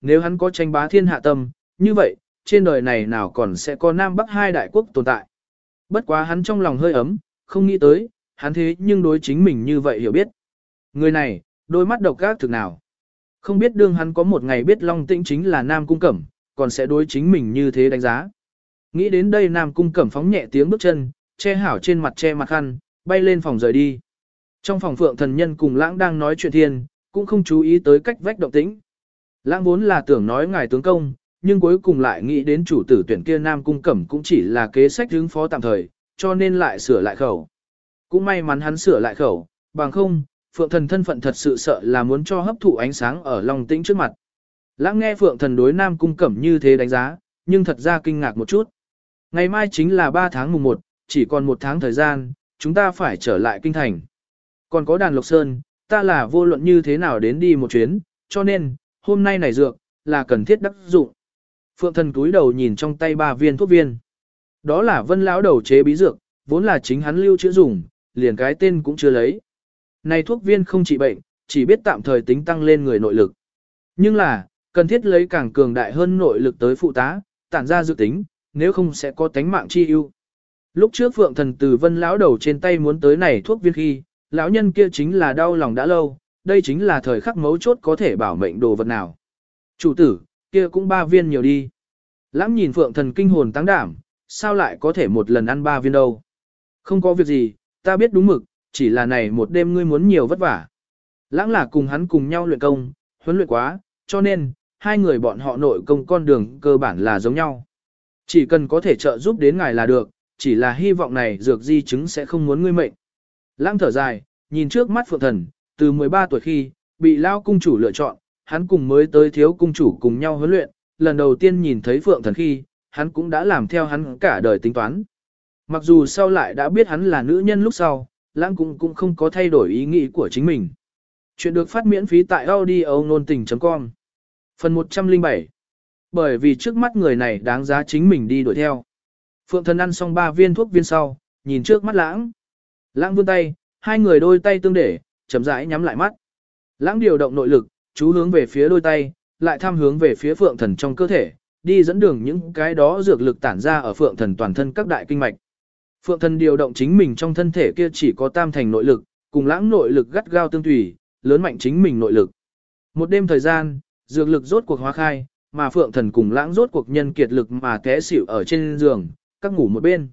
nếu hắn có tranh bá thiên hạ tâm, như vậy, trên đời này nào còn sẽ có Nam Bắc hai đại quốc tồn tại. Bất quá hắn trong lòng hơi ấm, không nghĩ tới, hắn thế nhưng đối chính mình như vậy hiểu biết. Người này, đôi mắt độc ác thực nào. Không biết đương hắn có một ngày biết Long Tĩnh chính là Nam Cung Cẩm, còn sẽ đối chính mình như thế đánh giá. Nghĩ đến đây Nam Cung Cẩm phóng nhẹ tiếng bước chân, che hảo trên mặt che mặt khăn, bay lên phòng rời đi. Trong phòng phượng thần nhân cùng lãng đang nói chuyện thiên, cũng không chú ý tới cách vách động tĩnh. Lãng vốn là tưởng nói ngài tướng công, nhưng cuối cùng lại nghĩ đến chủ tử tuyển kia Nam Cung Cẩm cũng chỉ là kế sách hướng phó tạm thời, cho nên lại sửa lại khẩu. Cũng may mắn hắn sửa lại khẩu, bằng không, Phượng Thần thân phận thật sự sợ là muốn cho hấp thụ ánh sáng ở lòng Tĩnh trước mặt. Lãng nghe Phượng Thần đối Nam Cung Cẩm như thế đánh giá, nhưng thật ra kinh ngạc một chút. Ngày mai chính là 3 tháng mùng 1, chỉ còn một tháng thời gian, chúng ta phải trở lại kinh thành. Còn có đàn Lộc Sơn, ta là vô luận như thế nào đến đi một chuyến, cho nên, hôm nay này dược, là cần thiết đắc dụng. Phượng Thần túi đầu nhìn trong tay ba viên thuốc viên. Đó là vân lão đầu chế bí dược, vốn là chính hắn lưu chữa dùng, liền cái tên cũng chưa lấy. Này thuốc viên không trị bệnh, chỉ biết tạm thời tính tăng lên người nội lực. Nhưng là, cần thiết lấy càng cường đại hơn nội lực tới phụ tá, tản ra dự tính, nếu không sẽ có tánh mạng chi ưu. Lúc trước Phượng Thần từ Vân lão đầu trên tay muốn tới này thuốc viên khi, lão nhân kia chính là đau lòng đã lâu, đây chính là thời khắc mấu chốt có thể bảo mệnh đồ vật nào. Chủ tử, kia cũng ba viên nhiều đi. Lãng nhìn Phượng Thần kinh hồn tăng đảm, sao lại có thể một lần ăn ba viên đâu. Không có việc gì, ta biết đúng mực, chỉ là này một đêm ngươi muốn nhiều vất vả. Lãng là cùng hắn cùng nhau luyện công, huấn luyện quá, cho nên, hai người bọn họ nội công con đường cơ bản là giống nhau. Chỉ cần có thể trợ giúp đến ngài là được, chỉ là hy vọng này dược di chứng sẽ không muốn ngươi mệnh. Lãng thở dài, nhìn trước mắt phượng thần, từ 13 tuổi khi, bị lao cung chủ lựa chọn, hắn cùng mới tới thiếu cung chủ cùng nhau huấn luyện, lần đầu tiên nhìn thấy phượng thần khi, hắn cũng đã làm theo hắn cả đời tính toán. Mặc dù sau lại đã biết hắn là nữ nhân lúc sau, lãng cũng cũng không có thay đổi ý nghĩ của chính mình. Chuyện được phát miễn phí tại audio nôn tình.com Phần 107 Bởi vì trước mắt người này đáng giá chính mình đi đuổi theo. Phượng thần ăn xong ba viên thuốc viên sau, nhìn trước mắt lãng. Lãng vươn tay, hai người đôi tay tương để, chấm rãi nhắm lại mắt. Lãng điều động nội lực, chú hướng về phía đôi tay, lại tham hướng về phía phượng thần trong cơ thể, đi dẫn đường những cái đó dược lực tản ra ở phượng thần toàn thân các đại kinh mạch. Phượng thần điều động chính mình trong thân thể kia chỉ có tam thành nội lực, cùng lãng nội lực gắt gao tương tùy, lớn mạnh chính mình nội lực. Một đêm thời gian, dược lực rốt cuộc hóa khai, mà phượng thần cùng lãng rốt cuộc nhân kiệt lực mà té xỉu ở trên giường, các ngủ một bên.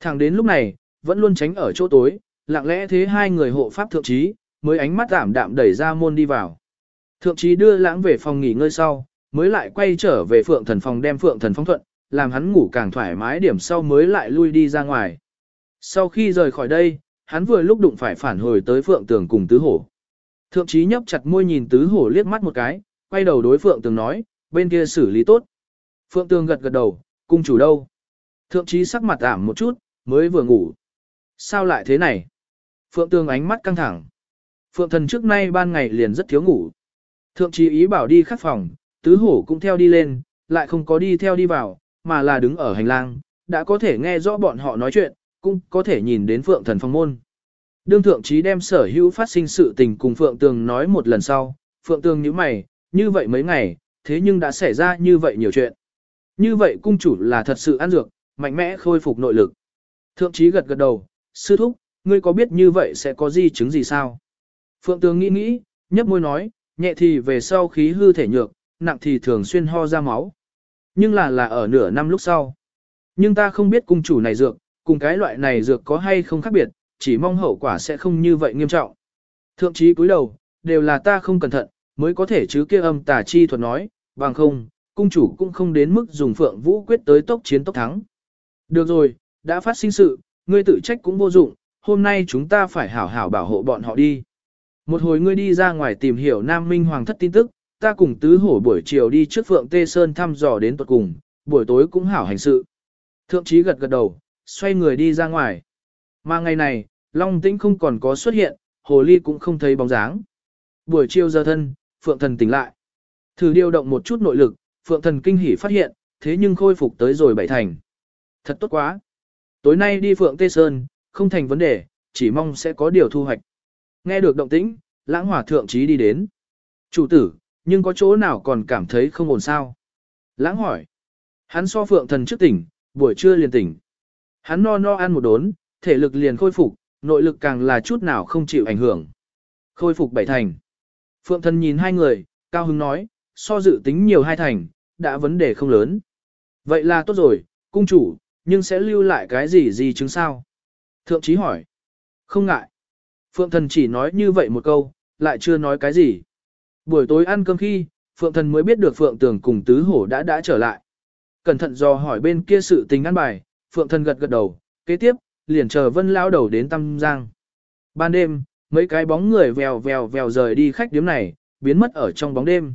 Thẳng đến lúc này, vẫn luôn tránh ở chỗ tối, lặng lẽ thế hai người hộ pháp thượng trí, mới ánh mắt giảm đạm đẩy ra môn đi vào. Thượng trí đưa lãng về phòng nghỉ ngơi sau, mới lại quay trở về phượng thần phòng đem phượng thần phóng thuận, làm hắn ngủ càng thoải mái điểm sau mới lại lui đi ra ngoài. Sau khi rời khỏi đây, hắn vừa lúc đụng phải phản hồi tới phượng tường cùng tứ hổ. Thượng trí nhấp chặt môi nhìn tứ hổ liếc mắt một cái, quay đầu đối phượng tường nói, bên kia xử lý tốt. Phượng tường gật gật đầu, cung chủ đâu? Thượng trí sắc mặt ảm một chút, mới vừa ngủ. Sao lại thế này? Phượng tường ánh mắt căng thẳng. Phượng thần trước nay ban ngày liền rất thiếu ngủ. Thượng trí ý bảo đi khắc phòng, tứ hổ cũng theo đi lên, lại không có đi theo đi vào, mà là đứng ở hành lang, đã có thể nghe rõ bọn họ nói chuyện, cũng có thể nhìn đến Phượng Thần phong môn. Đương thượng trí đem sở hữu phát sinh sự tình cùng Phượng Tường nói một lần sau, Phượng Tường như mày, như vậy mấy ngày, thế nhưng đã xảy ra như vậy nhiều chuyện. Như vậy cung chủ là thật sự ăn dược, mạnh mẽ khôi phục nội lực. Thượng trí gật gật đầu, sư thúc, ngươi có biết như vậy sẽ có di chứng gì sao? Phượng Tường nghĩ nghĩ, nhấp môi nói, nhẹ thì về sau khí hư thể nhược, nặng thì thường xuyên ho ra máu. Nhưng là là ở nửa năm lúc sau. Nhưng ta không biết cung chủ này dược, cùng cái loại này dược có hay không khác biệt, chỉ mong hậu quả sẽ không như vậy nghiêm trọng. Thượng trí cúi đầu, đều là ta không cẩn thận, mới có thể chứ kia âm tà chi thuật nói, bằng không, cung chủ cũng không đến mức dùng phượng vũ quyết tới tốc chiến tốc thắng. Được rồi, đã phát sinh sự, ngươi tự trách cũng vô dụng, hôm nay chúng ta phải hảo hảo bảo hộ bọn họ đi. Một hồi ngươi đi ra ngoài tìm hiểu Nam Minh Hoàng thất tin tức, ta cùng tứ hổ buổi chiều đi trước Phượng Tê Sơn thăm dò đến tuật cùng, buổi tối cũng hảo hành sự. Thượng trí gật gật đầu, xoay người đi ra ngoài. Mà ngày này, Long Tĩnh không còn có xuất hiện, Hồ Ly cũng không thấy bóng dáng. Buổi chiều giờ thân, Phượng Thần tỉnh lại. Thử điều động một chút nội lực, Phượng Thần kinh hỉ phát hiện, thế nhưng khôi phục tới rồi bảy thành. Thật tốt quá. Tối nay đi Phượng Tê Sơn, không thành vấn đề, chỉ mong sẽ có điều thu hoạch. Nghe được động tĩnh, lãng hỏa thượng trí đi đến. Chủ tử, nhưng có chỗ nào còn cảm thấy không ổn sao? Lãng hỏi. Hắn so phượng thần trước tỉnh, buổi trưa liền tỉnh. Hắn no no ăn một đốn, thể lực liền khôi phục, nội lực càng là chút nào không chịu ảnh hưởng. Khôi phục bảy thành. Phượng thần nhìn hai người, cao hứng nói, so dự tính nhiều hai thành, đã vấn đề không lớn. Vậy là tốt rồi, cung chủ, nhưng sẽ lưu lại cái gì gì chứng sao? Thượng trí hỏi. Không ngại. Phượng thần chỉ nói như vậy một câu, lại chưa nói cái gì. Buổi tối ăn cơm khi, Phượng thần mới biết được Phượng tường cùng tứ hổ đã đã trở lại. Cẩn thận dò hỏi bên kia sự tình ăn bài, Phượng thần gật gật đầu, kế tiếp, liền chờ vân lao đầu đến Tam Giang. Ban đêm, mấy cái bóng người vèo vèo vèo rời đi khách điếm này, biến mất ở trong bóng đêm.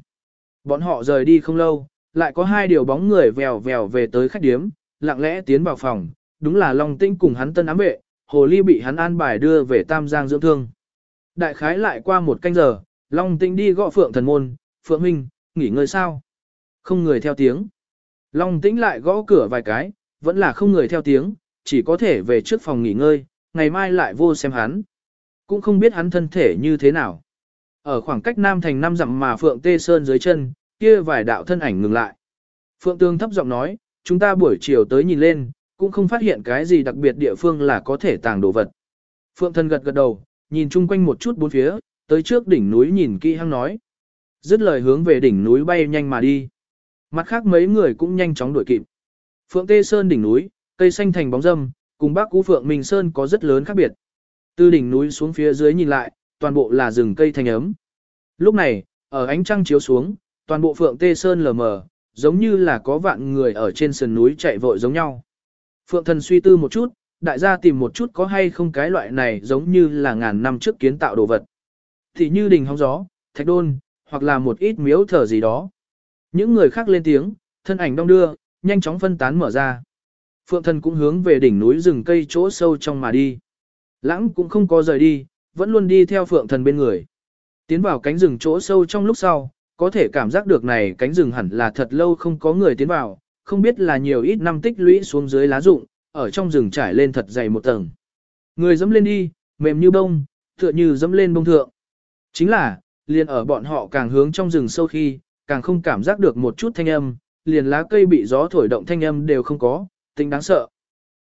Bọn họ rời đi không lâu, lại có hai điều bóng người vèo vèo về tới khách điếm, lặng lẽ tiến vào phòng, đúng là Long Tinh cùng hắn tân ám vệ, hồ ly bị hắn an bài đưa về Tam Giang dưỡng thương. Đại khái lại qua một canh giờ, Long Tinh đi gõ Phượng thần môn, Phượng Minh, nghỉ ngơi sao? Không người theo tiếng. Long Tĩnh lại gõ cửa vài cái, vẫn là không người theo tiếng, chỉ có thể về trước phòng nghỉ ngơi, ngày mai lại vô xem hắn. Cũng không biết hắn thân thể như thế nào. Ở khoảng cách Nam Thành năm dặm mà Phượng Tê Sơn dưới chân, kia vài đạo thân ảnh ngừng lại. Phượng Tương thấp giọng nói, chúng ta buổi chiều tới nhìn lên, cũng không phát hiện cái gì đặc biệt địa phương là có thể tàng đồ vật. Phượng thân gật gật đầu, nhìn chung quanh một chút bốn phía, tới trước đỉnh núi nhìn kỹ hăng nói. Dứt lời hướng về đỉnh núi bay nhanh mà đi. Mặt khác mấy người cũng nhanh chóng đuổi kịp. Phượng Tê Sơn đỉnh núi, cây xanh thành bóng râm, cùng bác Cú Phượng Minh Sơn có rất lớn khác biệt. Từ đỉnh núi xuống phía dưới nhìn lại, toàn bộ là rừng cây thành ấm. Lúc này, ở ánh trăng chiếu xuống, toàn bộ Phượng Tê Sơn lờ mờ, giống như là có vạn người ở trên sườn núi chạy vội giống nhau. Phượng thần suy tư một chút, đại gia tìm một chút có hay không cái loại này giống như là ngàn năm trước kiến tạo đồ vật. Thì như đình hóng gió, thạch đôn, hoặc là một ít miếu thờ gì đó. Những người khác lên tiếng, thân ảnh đông đưa, nhanh chóng phân tán mở ra. Phượng thần cũng hướng về đỉnh núi rừng cây chỗ sâu trong mà đi. Lãng cũng không có rời đi, vẫn luôn đi theo phượng thần bên người. Tiến vào cánh rừng chỗ sâu trong lúc sau, có thể cảm giác được này cánh rừng hẳn là thật lâu không có người tiến vào, không biết là nhiều ít năm tích lũy xuống dưới lá rụng, ở trong rừng trải lên thật dày một tầng. Người dẫm lên đi, mềm như bông, tựa như dẫm lên bông thượng. Chính là, liền ở bọn họ càng hướng trong rừng sâu khi, càng không cảm giác được một chút thanh âm, liền lá cây bị gió thổi động thanh âm đều không có, tính đáng sợ.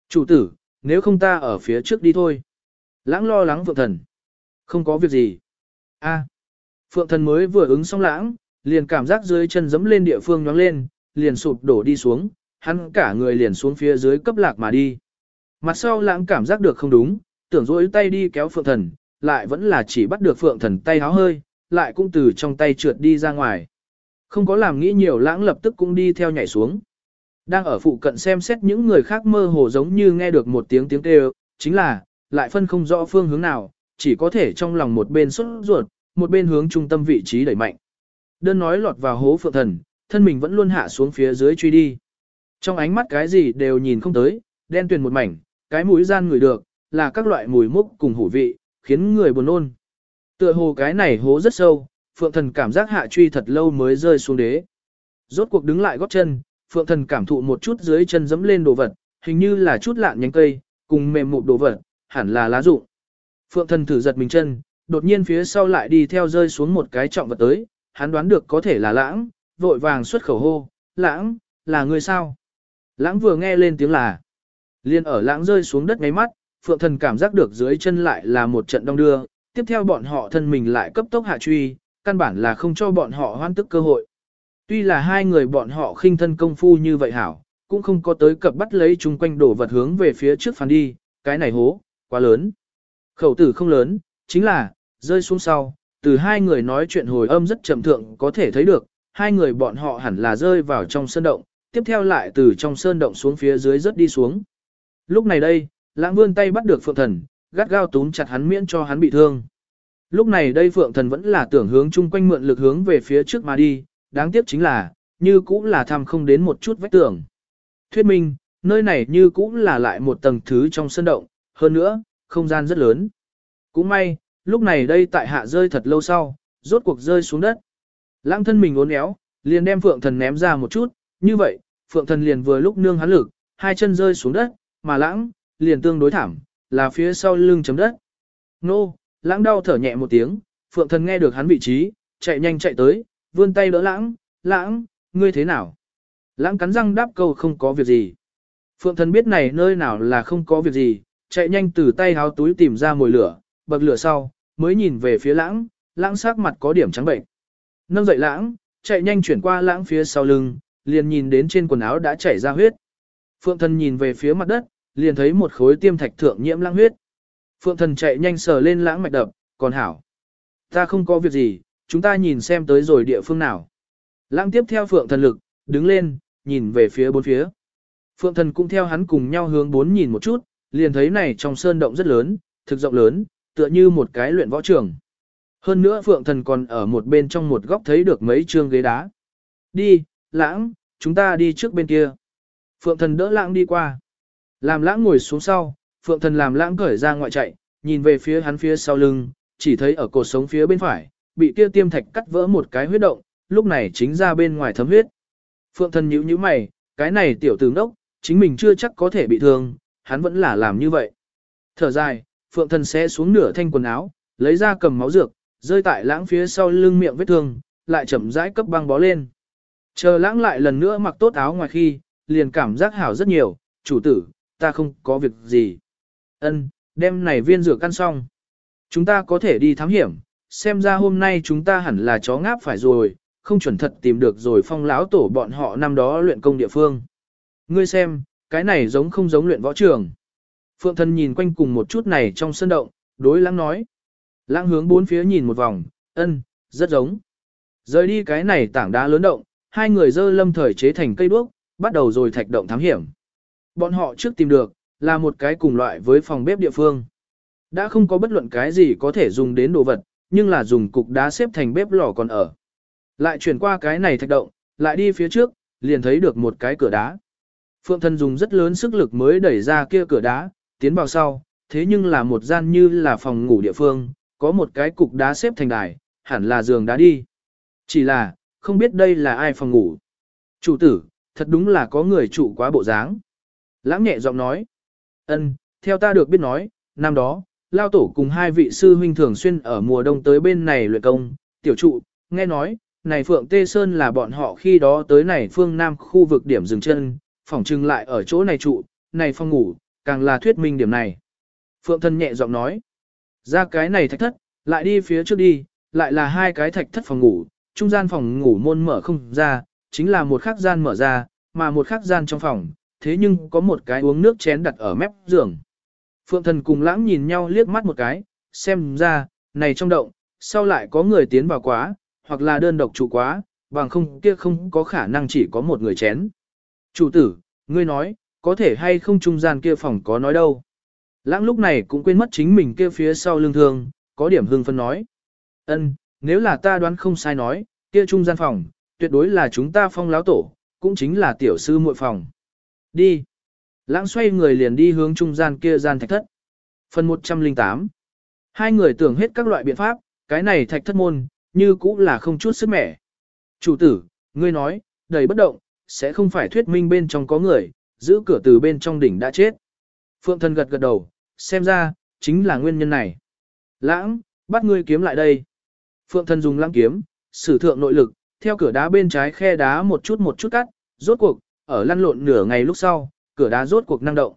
Chủ tử, nếu không ta ở phía trước đi thôi. Lãng lo lắng Phượng Thần. Không có việc gì. a Phượng Thần mới vừa ứng xong lãng, liền cảm giác dưới chân dẫm lên địa phương nhoáng lên, liền sụp đổ đi xuống, hắn cả người liền xuống phía dưới cấp lạc mà đi. Mặt sau lãng cảm giác được không đúng, tưởng rỗi tay đi kéo Phượng Thần, lại vẫn là chỉ bắt được Phượng Thần tay háo hơi, lại cũng từ trong tay trượt đi ra ngoài. Không có làm nghĩ nhiều lãng lập tức cũng đi theo nhảy xuống. Đang ở phụ cận xem xét những người khác mơ hồ giống như nghe được một tiếng tiếng kêu, chính là, lại phân không rõ phương hướng nào, chỉ có thể trong lòng một bên xuất ruột, một bên hướng trung tâm vị trí đẩy mạnh. Đơn nói lọt vào hố phượng thần, thân mình vẫn luôn hạ xuống phía dưới truy đi. Trong ánh mắt cái gì đều nhìn không tới, đen tuyền một mảnh, cái mũi gian người được, là các loại mùi mốc cùng hủ vị, khiến người buồn nôn. Tựa hồ cái này hố rất sâu, phượng thần cảm giác hạ truy thật lâu mới rơi xuống đế. Rốt cuộc đứng lại góp chân, phượng thần cảm thụ một chút dưới chân dẫm lên đồ vật, hình như là chút lạn nhánh cây, cùng mềm mụn đồ vật, hẳn là lá rụng. Phượng thần thử giật mình chân, đột nhiên phía sau lại đi theo rơi xuống một cái trọng vật tới, hắn đoán được có thể là lãng, vội vàng xuất khẩu hô, lãng, là người sao? Lãng vừa nghe lên tiếng là, liền ở lãng rơi xuống đất ngay mắt, phượng thần cảm giác được dưới chân lại là một trận đông đưa, tiếp theo bọn họ thân mình lại cấp tốc hạ truy, căn bản là không cho bọn họ hoan tức cơ hội. Tuy là hai người bọn họ khinh thân công phu như vậy hảo, cũng không có tới cập bắt lấy chung quanh đổ vật hướng về phía trước phán đi, cái này hố, quá lớn. Khẩu tử không lớn, chính là, rơi xuống sau, từ hai người nói chuyện hồi âm rất chậm thượng có thể thấy được, hai người bọn họ hẳn là rơi vào trong sơn động, tiếp theo lại từ trong sơn động xuống phía dưới rất đi xuống. Lúc này đây, lãng vươn tay bắt được phượng thần, gắt gao túm chặt hắn miễn cho hắn bị thương. Lúc này đây phượng thần vẫn là tưởng hướng chung quanh mượn lực hướng về phía trước mà đi, đáng tiếc chính là, như cũng là thăm không đến một chút vách tường. Thuyết minh, nơi này như cũng là lại một tầng thứ trong sơn động, hơn nữa, không gian rất lớn. Cũng may, lúc này đây tại hạ rơi thật lâu sau, rốt cuộc rơi xuống đất. Lãng thân mình uốn éo, liền đem phượng thần ném ra một chút, như vậy, phượng thần liền vừa lúc nương hắn lực, hai chân rơi xuống đất, mà lãng, liền tương đối thảm, là phía sau lưng chấm đất. Nô, lãng đau thở nhẹ một tiếng, phượng thần nghe được hắn vị trí, chạy nhanh chạy tới, vươn tay đỡ lãng, lãng, ngươi thế nào? Lãng cắn răng đáp câu không có việc gì. Phượng thần biết này nơi nào là không có việc gì, chạy nhanh từ tay háo túi tìm ra mồi lửa, bậc lửa sau, mới nhìn về phía lãng, lãng sắc mặt có điểm trắng bệnh. Nâng dậy lãng, chạy nhanh chuyển qua lãng phía sau lưng, liền nhìn đến trên quần áo đã chảy ra huyết. Phượng thần nhìn về phía mặt đất, liền thấy một khối tiêm thạch thượng nhiễm lãng huyết. Phượng thần chạy nhanh sờ lên lãng mạch đập, còn hảo. Ta không có việc gì, chúng ta nhìn xem tới rồi địa phương nào. Lãng tiếp theo phượng thần lực, đứng lên, nhìn về phía bốn phía. Phượng thần cũng theo hắn cùng nhau hướng bốn nhìn một chút, liền thấy này trong sơn động rất lớn, thực rộng lớn, tựa như một cái luyện võ trường. Hơn nữa Phượng thần còn ở một bên trong một góc thấy được mấy chương ghế đá. Đi, lãng, chúng ta đi trước bên kia. Phượng thần đỡ lãng đi qua. Làm lãng ngồi xuống sau, Phượng thần làm lãng cởi ra ngoại chạy, nhìn về phía hắn phía sau lưng, chỉ thấy ở cột sống phía bên phải, bị kia tiêm thạch cắt vỡ một cái huyết động, lúc này chính ra bên ngoài thấm huyết. Phượng thần nhíu nhíu mày, cái này tiểu tử ngốc, chính mình chưa chắc có thể bị thương, hắn vẫn là làm như vậy. Thở dài, Phượng thần sẽ xuống nửa thanh quần áo, lấy ra cầm máu dược, rơi tại lãng phía sau lưng miệng vết thương, lại chậm rãi cấp băng bó lên. Chờ lãng lại lần nữa mặc tốt áo ngoài khi, liền cảm giác hảo rất nhiều, chủ tử, ta không có việc gì. Ân, đem này viên rửa căn xong. Chúng ta có thể đi thám hiểm, xem ra hôm nay chúng ta hẳn là chó ngáp phải rồi, không chuẩn thật tìm được rồi phong lão tổ bọn họ năm đó luyện công địa phương. Ngươi xem, cái này giống không giống luyện võ trường. Phượng thân nhìn quanh cùng một chút này trong sân động, đối lãng nói. Lãng hướng bốn phía nhìn một vòng, ân, rất giống. Rời đi cái này tảng đá lớn động, hai người dơ lâm thời chế thành cây đuốc, bắt đầu rồi thạch động thám hiểm. Bọn họ trước tìm được, là một cái cùng loại với phòng bếp địa phương. Đã không có bất luận cái gì có thể dùng đến đồ vật, nhưng là dùng cục đá xếp thành bếp lò còn ở. Lại chuyển qua cái này thạch động, lại đi phía trước, liền thấy được một cái cửa đá. Phượng thân dùng rất lớn sức lực mới đẩy ra kia cửa đá, tiến vào sau, thế nhưng là một gian như là phòng ngủ địa phương, có một cái cục đá xếp thành đài, hẳn là giường đá đi. Chỉ là, không biết đây là ai phòng ngủ. Chủ tử, thật đúng là có người trụ quá bộ dáng. Lãng nhẹ giọng nói. ân, theo ta được biết nói, năm đó, Lao Tổ cùng hai vị sư huynh thường xuyên ở mùa đông tới bên này luyện công, tiểu trụ, nghe nói, này Phượng Tê Sơn là bọn họ khi đó tới này phương Nam khu vực điểm dừng chân, phỏng trưng lại ở chỗ này trụ, này phòng ngủ, càng là thuyết minh điểm này. Phượng thân nhẹ giọng nói, ra cái này thạch thất, lại đi phía trước đi, lại là hai cái thạch thất phòng ngủ, trung gian phòng ngủ môn mở không ra, chính là một khắc gian mở ra, mà một khắc gian trong phòng, thế nhưng có một cái uống nước chén đặt ở mép giường. Phượng thần cùng lãng nhìn nhau liếc mắt một cái, xem ra, này trong động, sau lại có người tiến vào quá, hoặc là đơn độc chủ quá, bằng không kia không có khả năng chỉ có một người chén. Chủ tử, ngươi nói, có thể hay không trung gian kia phòng có nói đâu. Lãng lúc này cũng quên mất chính mình kia phía sau lưng thương, có điểm hưng phân nói. ân nếu là ta đoán không sai nói, kia trung gian phòng, tuyệt đối là chúng ta phong láo tổ, cũng chính là tiểu sư muội phòng. Đi. Lãng xoay người liền đi hướng trung gian kia gian thạch thất. Phần 108. Hai người tưởng hết các loại biện pháp, cái này thạch thất môn, như cũng là không chút sức mẻ. Chủ tử, ngươi nói, đầy bất động, sẽ không phải thuyết minh bên trong có người, giữ cửa từ bên trong đỉnh đã chết. Phượng thần gật gật đầu, xem ra, chính là nguyên nhân này. Lãng, bắt ngươi kiếm lại đây. Phượng thần dùng lãng kiếm, sử thượng nội lực, theo cửa đá bên trái khe đá một chút một chút cắt, rốt cuộc, ở lăn lộn nửa ngày lúc sau, cửa đá rốt cuộc năng động.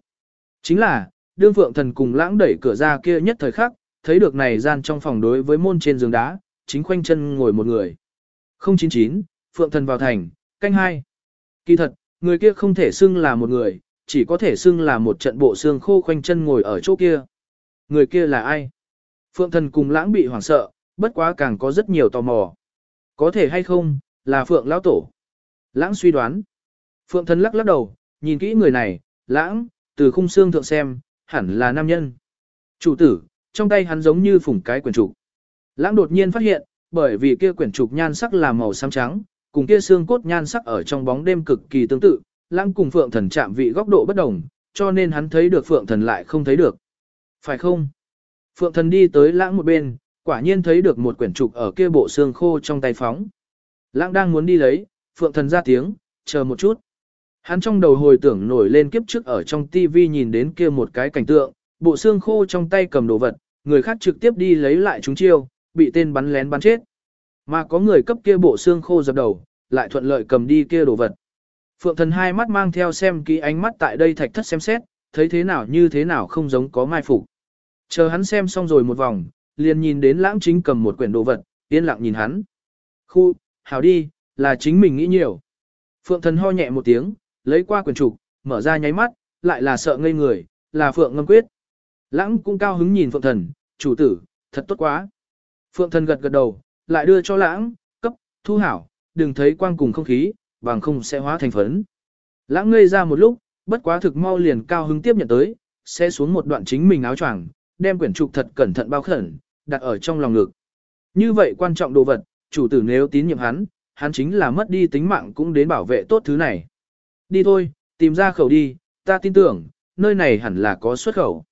Chính là, đương Phượng thần cùng lãng đẩy cửa ra kia nhất thời khắc, thấy được này gian trong phòng đối với môn trên giường đá, chính khoanh chân ngồi một người. 099, Phượng thần vào thành, canh hai. Kỳ thật, người kia không thể xưng là một người, chỉ có thể xưng là một trận bộ xương khô khoanh chân ngồi ở chỗ kia. Người kia là ai? Phượng thần cùng lãng bị hoảng sợ, bất quá càng có rất nhiều tò mò. Có thể hay không, là Phượng lão tổ. Lãng suy đoán. Phượng thần lắc lắc đầu, nhìn kỹ người này, lãng, từ khung xương thượng xem, hẳn là nam nhân. Chủ tử, trong tay hắn giống như phủng cái quyển trục. Lãng đột nhiên phát hiện, bởi vì kia quyển trục nhan sắc là màu xám trắng, cùng kia xương cốt nhan sắc ở trong bóng đêm cực kỳ tương tự, lãng cùng phượng thần chạm vị góc độ bất đồng, cho nên hắn thấy được phượng thần lại không thấy được. Phải không? Phượng thần đi tới lãng một bên, quả nhiên thấy được một quyển trục ở kia bộ xương khô trong tay phóng. Lãng đang muốn đi lấy, phượng thần ra tiếng, chờ một chút. Hắn trong đầu hồi tưởng nổi lên kiếp trước ở trong tivi nhìn đến kia một cái cảnh tượng, bộ xương khô trong tay cầm đồ vật, người khác trực tiếp đi lấy lại chúng chiêu, bị tên bắn lén bắn chết. Mà có người cấp kia bộ xương khô dập đầu, lại thuận lợi cầm đi kia đồ vật. Phượng thần hai mắt mang theo xem kỹ ánh mắt tại đây thạch thất xem xét, thấy thế nào như thế nào không giống có mai phục. Chờ hắn xem xong rồi một vòng, liền nhìn đến lãng chính cầm một quyển đồ vật, yên lặng nhìn hắn. Khu, hảo đi, là chính mình nghĩ nhiều. Phượng thần ho nhẹ một tiếng, lấy qua quyển trục, mở ra nháy mắt, lại là sợ ngây người, là Phượng ngâm quyết. Lãng cũng cao hứng nhìn Phượng thần, chủ tử, thật tốt quá. Phượng thần gật gật đầu, lại đưa cho lãng, cấp, thu hảo, đừng thấy quang cùng không khí, bằng không sẽ hóa thành phấn. Lãng ngây ra một lúc, bất quá thực mau liền cao hứng tiếp nhận tới, sẽ xuống một đoạn chính mình áo choàng, đem quyển trục thật cẩn thận bao khẩn, đặt ở trong lòng ngực. Như vậy quan trọng đồ vật, chủ tử nếu tín nhiệm hắn, hắn chính là mất đi tính mạng cũng đến bảo vệ tốt thứ này. Đi thôi, tìm ra khẩu đi, ta tin tưởng, nơi này hẳn là có xuất khẩu.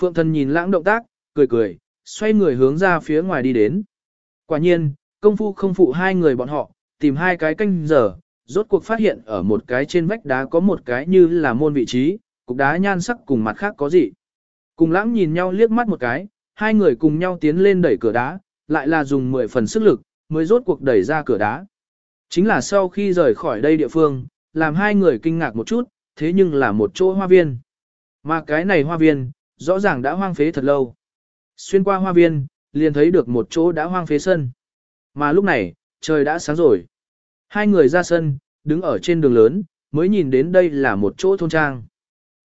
Phượng thần nhìn lãng động tác, cười cười, xoay người hướng ra phía ngoài đi đến. Quả nhiên, công phu không phụ hai người bọn họ, tìm hai cái canh giờ, rốt cuộc phát hiện ở một cái trên vách đá có một cái như là môn vị trí, cục đá nhan sắc cùng mặt khác có gì. Cùng lãng nhìn nhau liếc mắt một cái, hai người cùng nhau tiến lên đẩy cửa đá, lại là dùng 10 phần sức lực, mới rốt cuộc đẩy ra cửa đá. Chính là sau khi rời khỏi đây địa phương, làm hai người kinh ngạc một chút, thế nhưng là một chỗ hoa viên. Mà cái này hoa viên, rõ ràng đã hoang phế thật lâu. Xuyên qua hoa viên, liền thấy được một chỗ đã hoang phế sân. Mà lúc này, trời đã sáng rồi. Hai người ra sân, đứng ở trên đường lớn, mới nhìn đến đây là một chỗ thôn trang.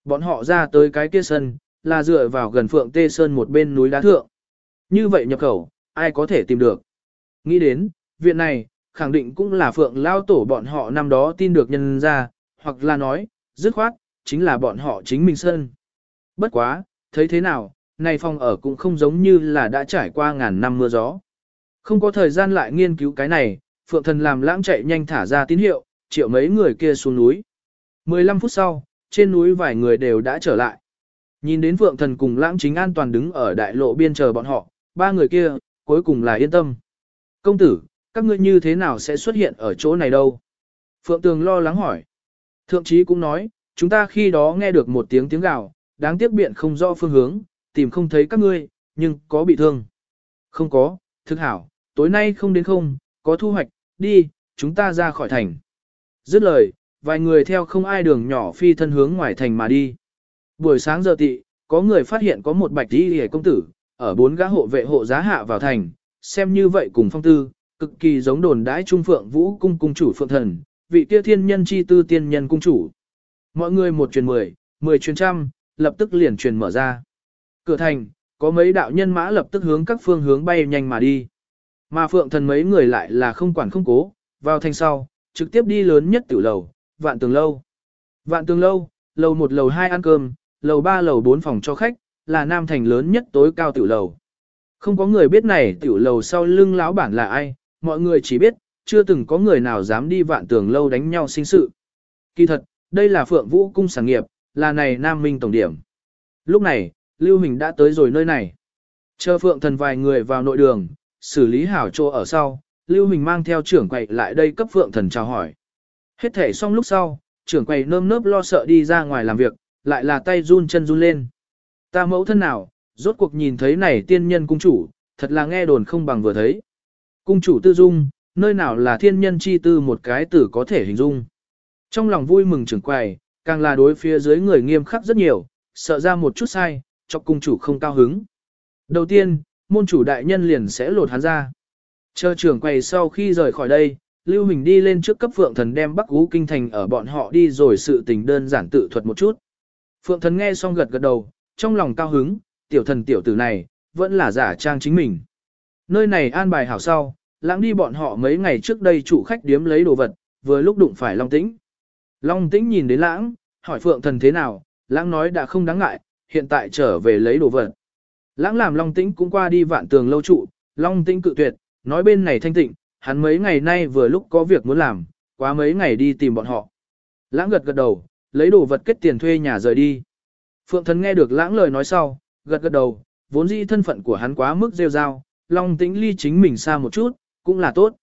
Bọn họ ra tới cái kia sân, là dựa vào gần Phượng Tê Sơn một bên núi đá thượng. Như vậy nhập khẩu, ai có thể tìm được. Nghĩ đến, viện này, khẳng định cũng là Phượng Lao Tổ bọn họ năm đó tin được nhân ra, hoặc là nói, dứt khoát, chính là bọn họ chính mình sơn. Bất quá, thấy thế nào, này phòng ở cũng không giống như là đã trải qua ngàn năm mưa gió. Không có thời gian lại nghiên cứu cái này, Phượng Thần làm lãng chạy nhanh thả ra tín hiệu, triệu mấy người kia xuống núi. 15 phút sau, trên núi vài người đều đã trở lại. Nhìn đến Phượng Thần cùng lãng chính an toàn đứng ở đại lộ biên chờ bọn họ, ba người kia, cuối cùng là yên tâm. Công tử, các ngươi như thế nào sẽ xuất hiện ở chỗ này đâu? Phượng Tường lo lắng hỏi. Thượng trí cũng nói, chúng ta khi đó nghe được một tiếng tiếng gào, đáng tiếc biện không rõ phương hướng, tìm không thấy các ngươi, nhưng có bị thương. Không có, thực hảo, tối nay không đến không, có thu hoạch, đi, chúng ta ra khỏi thành. Dứt lời, vài người theo không ai đường nhỏ phi thân hướng ngoài thành mà đi. Buổi sáng giờ tị, có người phát hiện có một bạch đi hề công tử, ở bốn gã hộ vệ hộ giá hạ vào thành, xem như vậy cùng phong tư, cực kỳ giống đồn đãi trung phượng vũ cung cung chủ phượng thần, vị kia thiên nhân chi tư tiên nhân cung chủ. Mọi người một truyền mười, mười truyền trăm, lập tức liền truyền mở ra. Cửa thành, có mấy đạo nhân mã lập tức hướng các phương hướng bay nhanh mà đi. Mà phượng thần mấy người lại là không quản không cố, vào thành sau, trực tiếp đi lớn nhất tiểu lầu, vạn tường lâu. Vạn tường lâu, lầu một lầu hai ăn cơm, lầu ba lầu bốn phòng cho khách, là nam thành lớn nhất tối cao tiểu lầu. Không có người biết này tiểu lầu sau lưng lão bản là ai, mọi người chỉ biết, chưa từng có người nào dám đi vạn tường lâu đánh nhau sinh sự. Kỳ thật, đây là Phượng Vũ cung sản nghiệp, là này Nam Minh tổng điểm. Lúc này, Lưu Hình đã tới rồi nơi này. Chờ Phượng thần vài người vào nội đường, xử lý hảo chỗ ở sau, Lưu Hình mang theo trưởng quầy lại đây cấp Phượng thần chào hỏi. Hết thể xong lúc sau, trưởng quầy nơm nớp lo sợ đi ra ngoài làm việc, lại là tay run chân run lên. Ta mẫu thân nào, rốt cuộc nhìn thấy này tiên nhân cung chủ, thật là nghe đồn không bằng vừa thấy. Cung chủ tư dung, nơi nào là thiên nhân chi tư một cái tử có thể hình dung. Trong lòng vui mừng trưởng quầy, càng là đối phía dưới người nghiêm khắc rất nhiều, sợ ra một chút sai, cho cung chủ không cao hứng. Đầu tiên, môn chủ đại nhân liền sẽ lột hắn ra. Chờ trưởng quầy sau khi rời khỏi đây, Lưu Hình đi lên trước cấp Phượng Thần đem Bắc Ú Kinh Thành ở bọn họ đi rồi sự tình đơn giản tự thuật một chút. Phượng Thần nghe xong gật gật đầu, trong lòng cao hứng, tiểu thần tiểu tử này, vẫn là giả trang chính mình. Nơi này an bài hảo sau, lãng đi bọn họ mấy ngày trước đây chủ khách điếm lấy đồ vật, vừa lúc đụng phải Long Tĩnh. Long Tĩnh nhìn đến lãng, hỏi Phượng Thần thế nào, lãng nói đã không đáng ngại, hiện tại trở về lấy đồ vật. Lãng làm Long Tĩnh cũng qua đi vạn tường lâu trụ, Long Tĩnh cự tuyệt, nói bên này thanh tịnh, hắn mấy ngày nay vừa lúc có việc muốn làm, quá mấy ngày đi tìm bọn họ. Lãng gật gật đầu, lấy đồ vật kết tiền thuê nhà rời đi. Phượng Thần nghe được lãng lời nói sau, gật gật đầu, vốn dĩ thân phận của hắn quá mức rêu rao, Long Tĩnh ly chính mình xa một chút, cũng là tốt.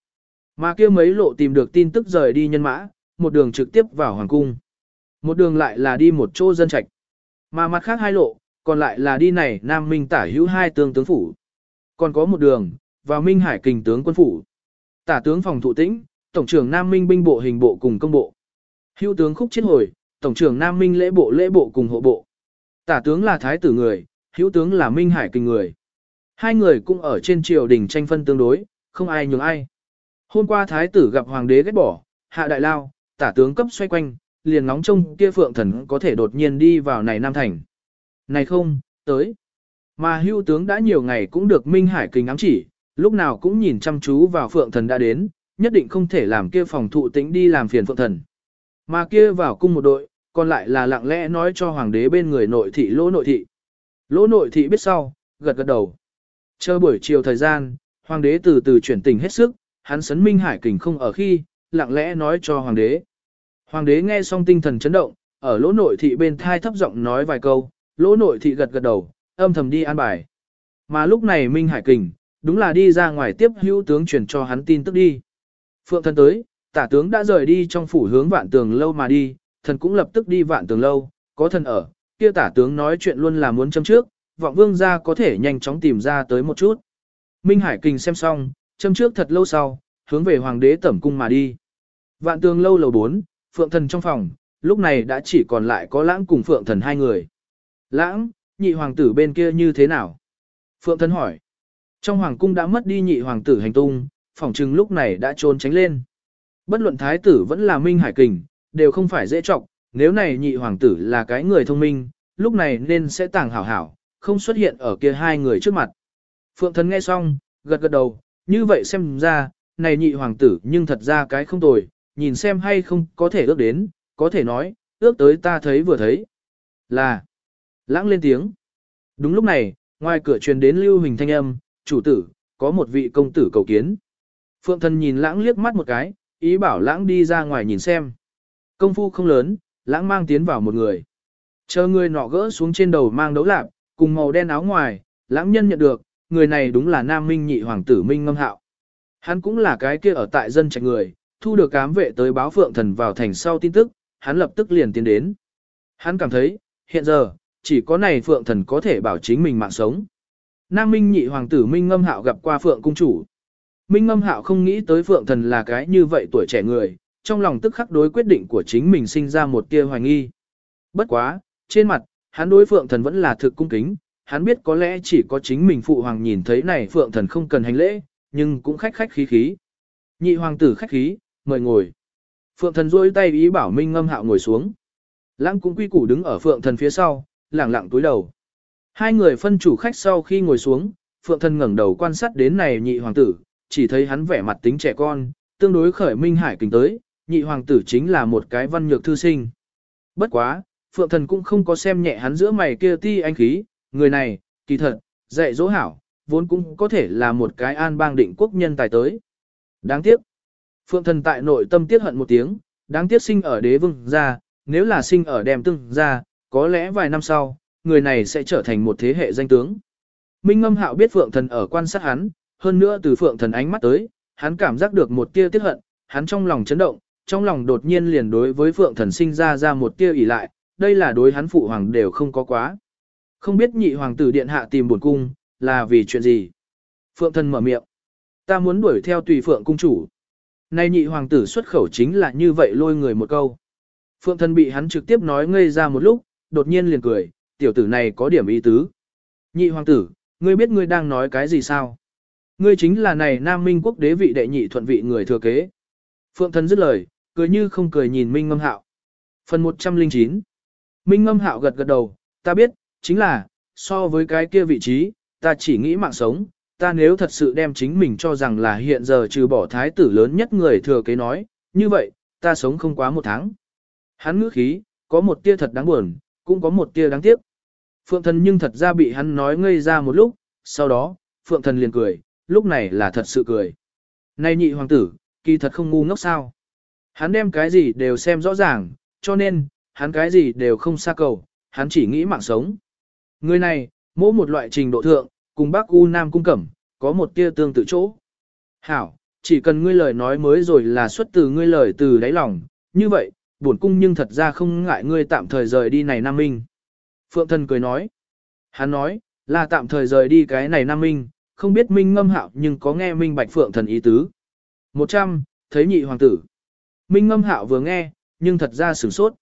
Mà kia mấy lộ tìm được tin tức rời đi nhân mã, một đường trực tiếp vào hoàng cung. Một đường lại là đi một chỗ dân trạch. Mà mặt khác hai lộ, còn lại là đi này Nam Minh tả hữu hai tương tướng phủ. Còn có một đường, vào Minh Hải kình tướng quân phủ. Tả tướng phòng thụ tĩnh, tổng trưởng Nam Minh binh bộ hình bộ cùng công bộ. Hữu tướng khúc chiến hồi, tổng trưởng Nam Minh lễ bộ lễ bộ cùng hộ bộ. Tả tướng là thái tử người, hữu tướng là Minh Hải kình người. Hai người cũng ở trên triều đình tranh phân tương đối, không ai nhường ai. Hôm qua thái tử gặp hoàng đế ghét bỏ, hạ đại lao, tả tướng cấp xoay quanh, liền nóng trông kia phượng thần có thể đột nhiên đi vào này Nam Thành. Này không, tới. Mà hưu tướng đã nhiều ngày cũng được Minh Hải kính ám chỉ, lúc nào cũng nhìn chăm chú vào phượng thần đã đến, nhất định không thể làm kia phòng thụ tĩnh đi làm phiền phượng thần. Mà kia vào cung một đội, còn lại là lặng lẽ nói cho hoàng đế bên người nội thị lỗ nội thị. Lỗ nội thị biết sau, gật gật đầu. Chờ buổi chiều thời gian, hoàng đế từ từ chuyển tình hết sức, hắn sấn Minh Hải kình không ở khi, lặng lẽ nói cho hoàng đế. Hoàng đế nghe xong tinh thần chấn động, ở lỗ nội thị bên thai thấp giọng nói vài câu, lỗ nội thị gật gật đầu, âm thầm đi an bài. Mà lúc này Minh Hải kình, đúng là đi ra ngoài tiếp hữu tướng truyền cho hắn tin tức đi. Phượng thần tới, tả tướng đã rời đi trong phủ hướng vạn tường lâu mà đi, thần cũng lập tức đi vạn tường lâu, có thần ở, kia tả tướng nói chuyện luôn là muốn châm trước, vọng vương ra có thể nhanh chóng tìm ra tới một chút. Minh Hải Kình xem xong, châm trước thật lâu sau, hướng về hoàng đế tẩm cung mà đi. Vạn tường lâu lầu 4, phượng thần trong phòng, lúc này đã chỉ còn lại có lãng cùng phượng thần hai người. Lãng, nhị hoàng tử bên kia như thế nào? Phượng thân hỏi. Trong hoàng cung đã mất đi nhị hoàng tử hành tung, phỏng chừng lúc này đã trốn tránh lên. Bất luận thái tử vẫn là Minh Hải Kình, đều không phải dễ trọng, nếu này nhị hoàng tử là cái người thông minh, lúc này nên sẽ tàng hảo hảo, không xuất hiện ở kia hai người trước mặt. Phượng thần nghe xong, gật gật đầu, như vậy xem ra, này nhị hoàng tử nhưng thật ra cái không tồi, nhìn xem hay không có thể ước đến, có thể nói, ước tới ta thấy vừa thấy. Là, lãng lên tiếng. Đúng lúc này, ngoài cửa truyền đến lưu hình thanh âm, chủ tử, có một vị công tử cầu kiến. Phượng thần nhìn lãng liếc mắt một cái, ý bảo lãng đi ra ngoài nhìn xem. Công phu không lớn, lãng mang tiến vào một người. Chờ người nọ gỡ xuống trên đầu mang đấu lạp, cùng màu đen áo ngoài, lãng nhân nhận được, người này đúng là nam minh nhị hoàng tử minh ngâm hạo. Hắn cũng là cái kia ở tại dân trạch người, thu được cám vệ tới báo phượng thần vào thành sau tin tức, hắn lập tức liền tiến đến. Hắn cảm thấy, hiện giờ, chỉ có này phượng thần có thể bảo chính mình mạng sống. Nam minh nhị hoàng tử minh ngâm hạo gặp qua phượng cung chủ. Minh ngâm hạo không nghĩ tới phượng thần là cái như vậy tuổi trẻ người, trong lòng tức khắc đối quyết định của chính mình sinh ra một tia hoài nghi. Bất quá, trên mặt, hắn đối phượng thần vẫn là thực cung kính, hắn biết có lẽ chỉ có chính mình phụ hoàng nhìn thấy này phượng thần không cần hành lễ, nhưng cũng khách khách khí khí. Nhị hoàng tử khách khí, mời ngồi. Phượng thần rôi tay ý bảo Minh ngâm hạo ngồi xuống. Lãng cũng quy củ đứng ở phượng thần phía sau, lẳng lặng túi đầu. Hai người phân chủ khách sau khi ngồi xuống, phượng thần ngẩng đầu quan sát đến này nhị hoàng tử, chỉ thấy hắn vẻ mặt tính trẻ con, tương đối khởi minh hải kính tới, nhị hoàng tử chính là một cái văn nhược thư sinh. Bất quá, phượng thần cũng không có xem nhẹ hắn giữa mày kia ti anh khí, người này, kỳ thật, dạy dỗ hảo, vốn cũng có thể là một cái an bang định quốc nhân tài tới. Đáng tiếc. Phượng thần tại nội tâm tiếc hận một tiếng, đáng tiếc sinh ở đế vương gia, nếu là sinh ở đèm tương gia, có lẽ vài năm sau, người này sẽ trở thành một thế hệ danh tướng. Minh ngâm hạo biết Phượng thần ở quan sát hắn, hơn nữa từ Phượng thần ánh mắt tới, hắn cảm giác được một tia tiếc hận, hắn trong lòng chấn động, trong lòng đột nhiên liền đối với Phượng thần sinh ra ra một tia ỉ lại, đây là đối hắn phụ hoàng đều không có quá. Không biết nhị hoàng tử điện hạ tìm buồn cung, là vì chuyện gì? Phượng thần mở miệng. Ta muốn đuổi theo tùy Phượng cung chủ. Nay nhị hoàng tử xuất khẩu chính là như vậy lôi người một câu. Phượng thần bị hắn trực tiếp nói ngây ra một lúc, đột nhiên liền cười, tiểu tử này có điểm ý tứ. Nhị hoàng tử, ngươi biết ngươi đang nói cái gì sao? Ngươi chính là này Nam Minh quốc đế vị đệ nhị thuận vị người thừa kế. Phượng thần dứt lời, cười như không cười nhìn Minh Ngâm Hạo. Phần 109 Minh Ngâm Hạo gật gật đầu, ta biết, chính là, so với cái kia vị trí, ta chỉ nghĩ mạng sống, ta nếu thật sự đem chính mình cho rằng là hiện giờ trừ bỏ thái tử lớn nhất người thừa kế nói, như vậy, ta sống không quá một tháng. Hắn ngữ khí, có một tia thật đáng buồn, cũng có một tia đáng tiếc. Phượng thần nhưng thật ra bị hắn nói ngây ra một lúc, sau đó, Phượng thần liền cười, lúc này là thật sự cười. Này nhị hoàng tử, kỳ thật không ngu ngốc sao. Hắn đem cái gì đều xem rõ ràng, cho nên, hắn cái gì đều không xa cầu, hắn chỉ nghĩ mạng sống. Người này, mỗi một loại trình độ thượng, cùng bác U Nam cung cẩm, có một tia tương tự chỗ. Hảo, chỉ cần ngươi lời nói mới rồi là xuất từ ngươi lời từ đáy lòng, như vậy, buồn cung nhưng thật ra không ngại ngươi tạm thời rời đi này Nam Minh. Phượng thần cười nói. Hắn nói, là tạm thời rời đi cái này Nam Minh, không biết Minh ngâm hạo nhưng có nghe Minh Bạch Phượng thần ý tứ. 100, thấy nhị hoàng tử. Minh ngâm hạo vừa nghe, nhưng thật ra sửng sốt.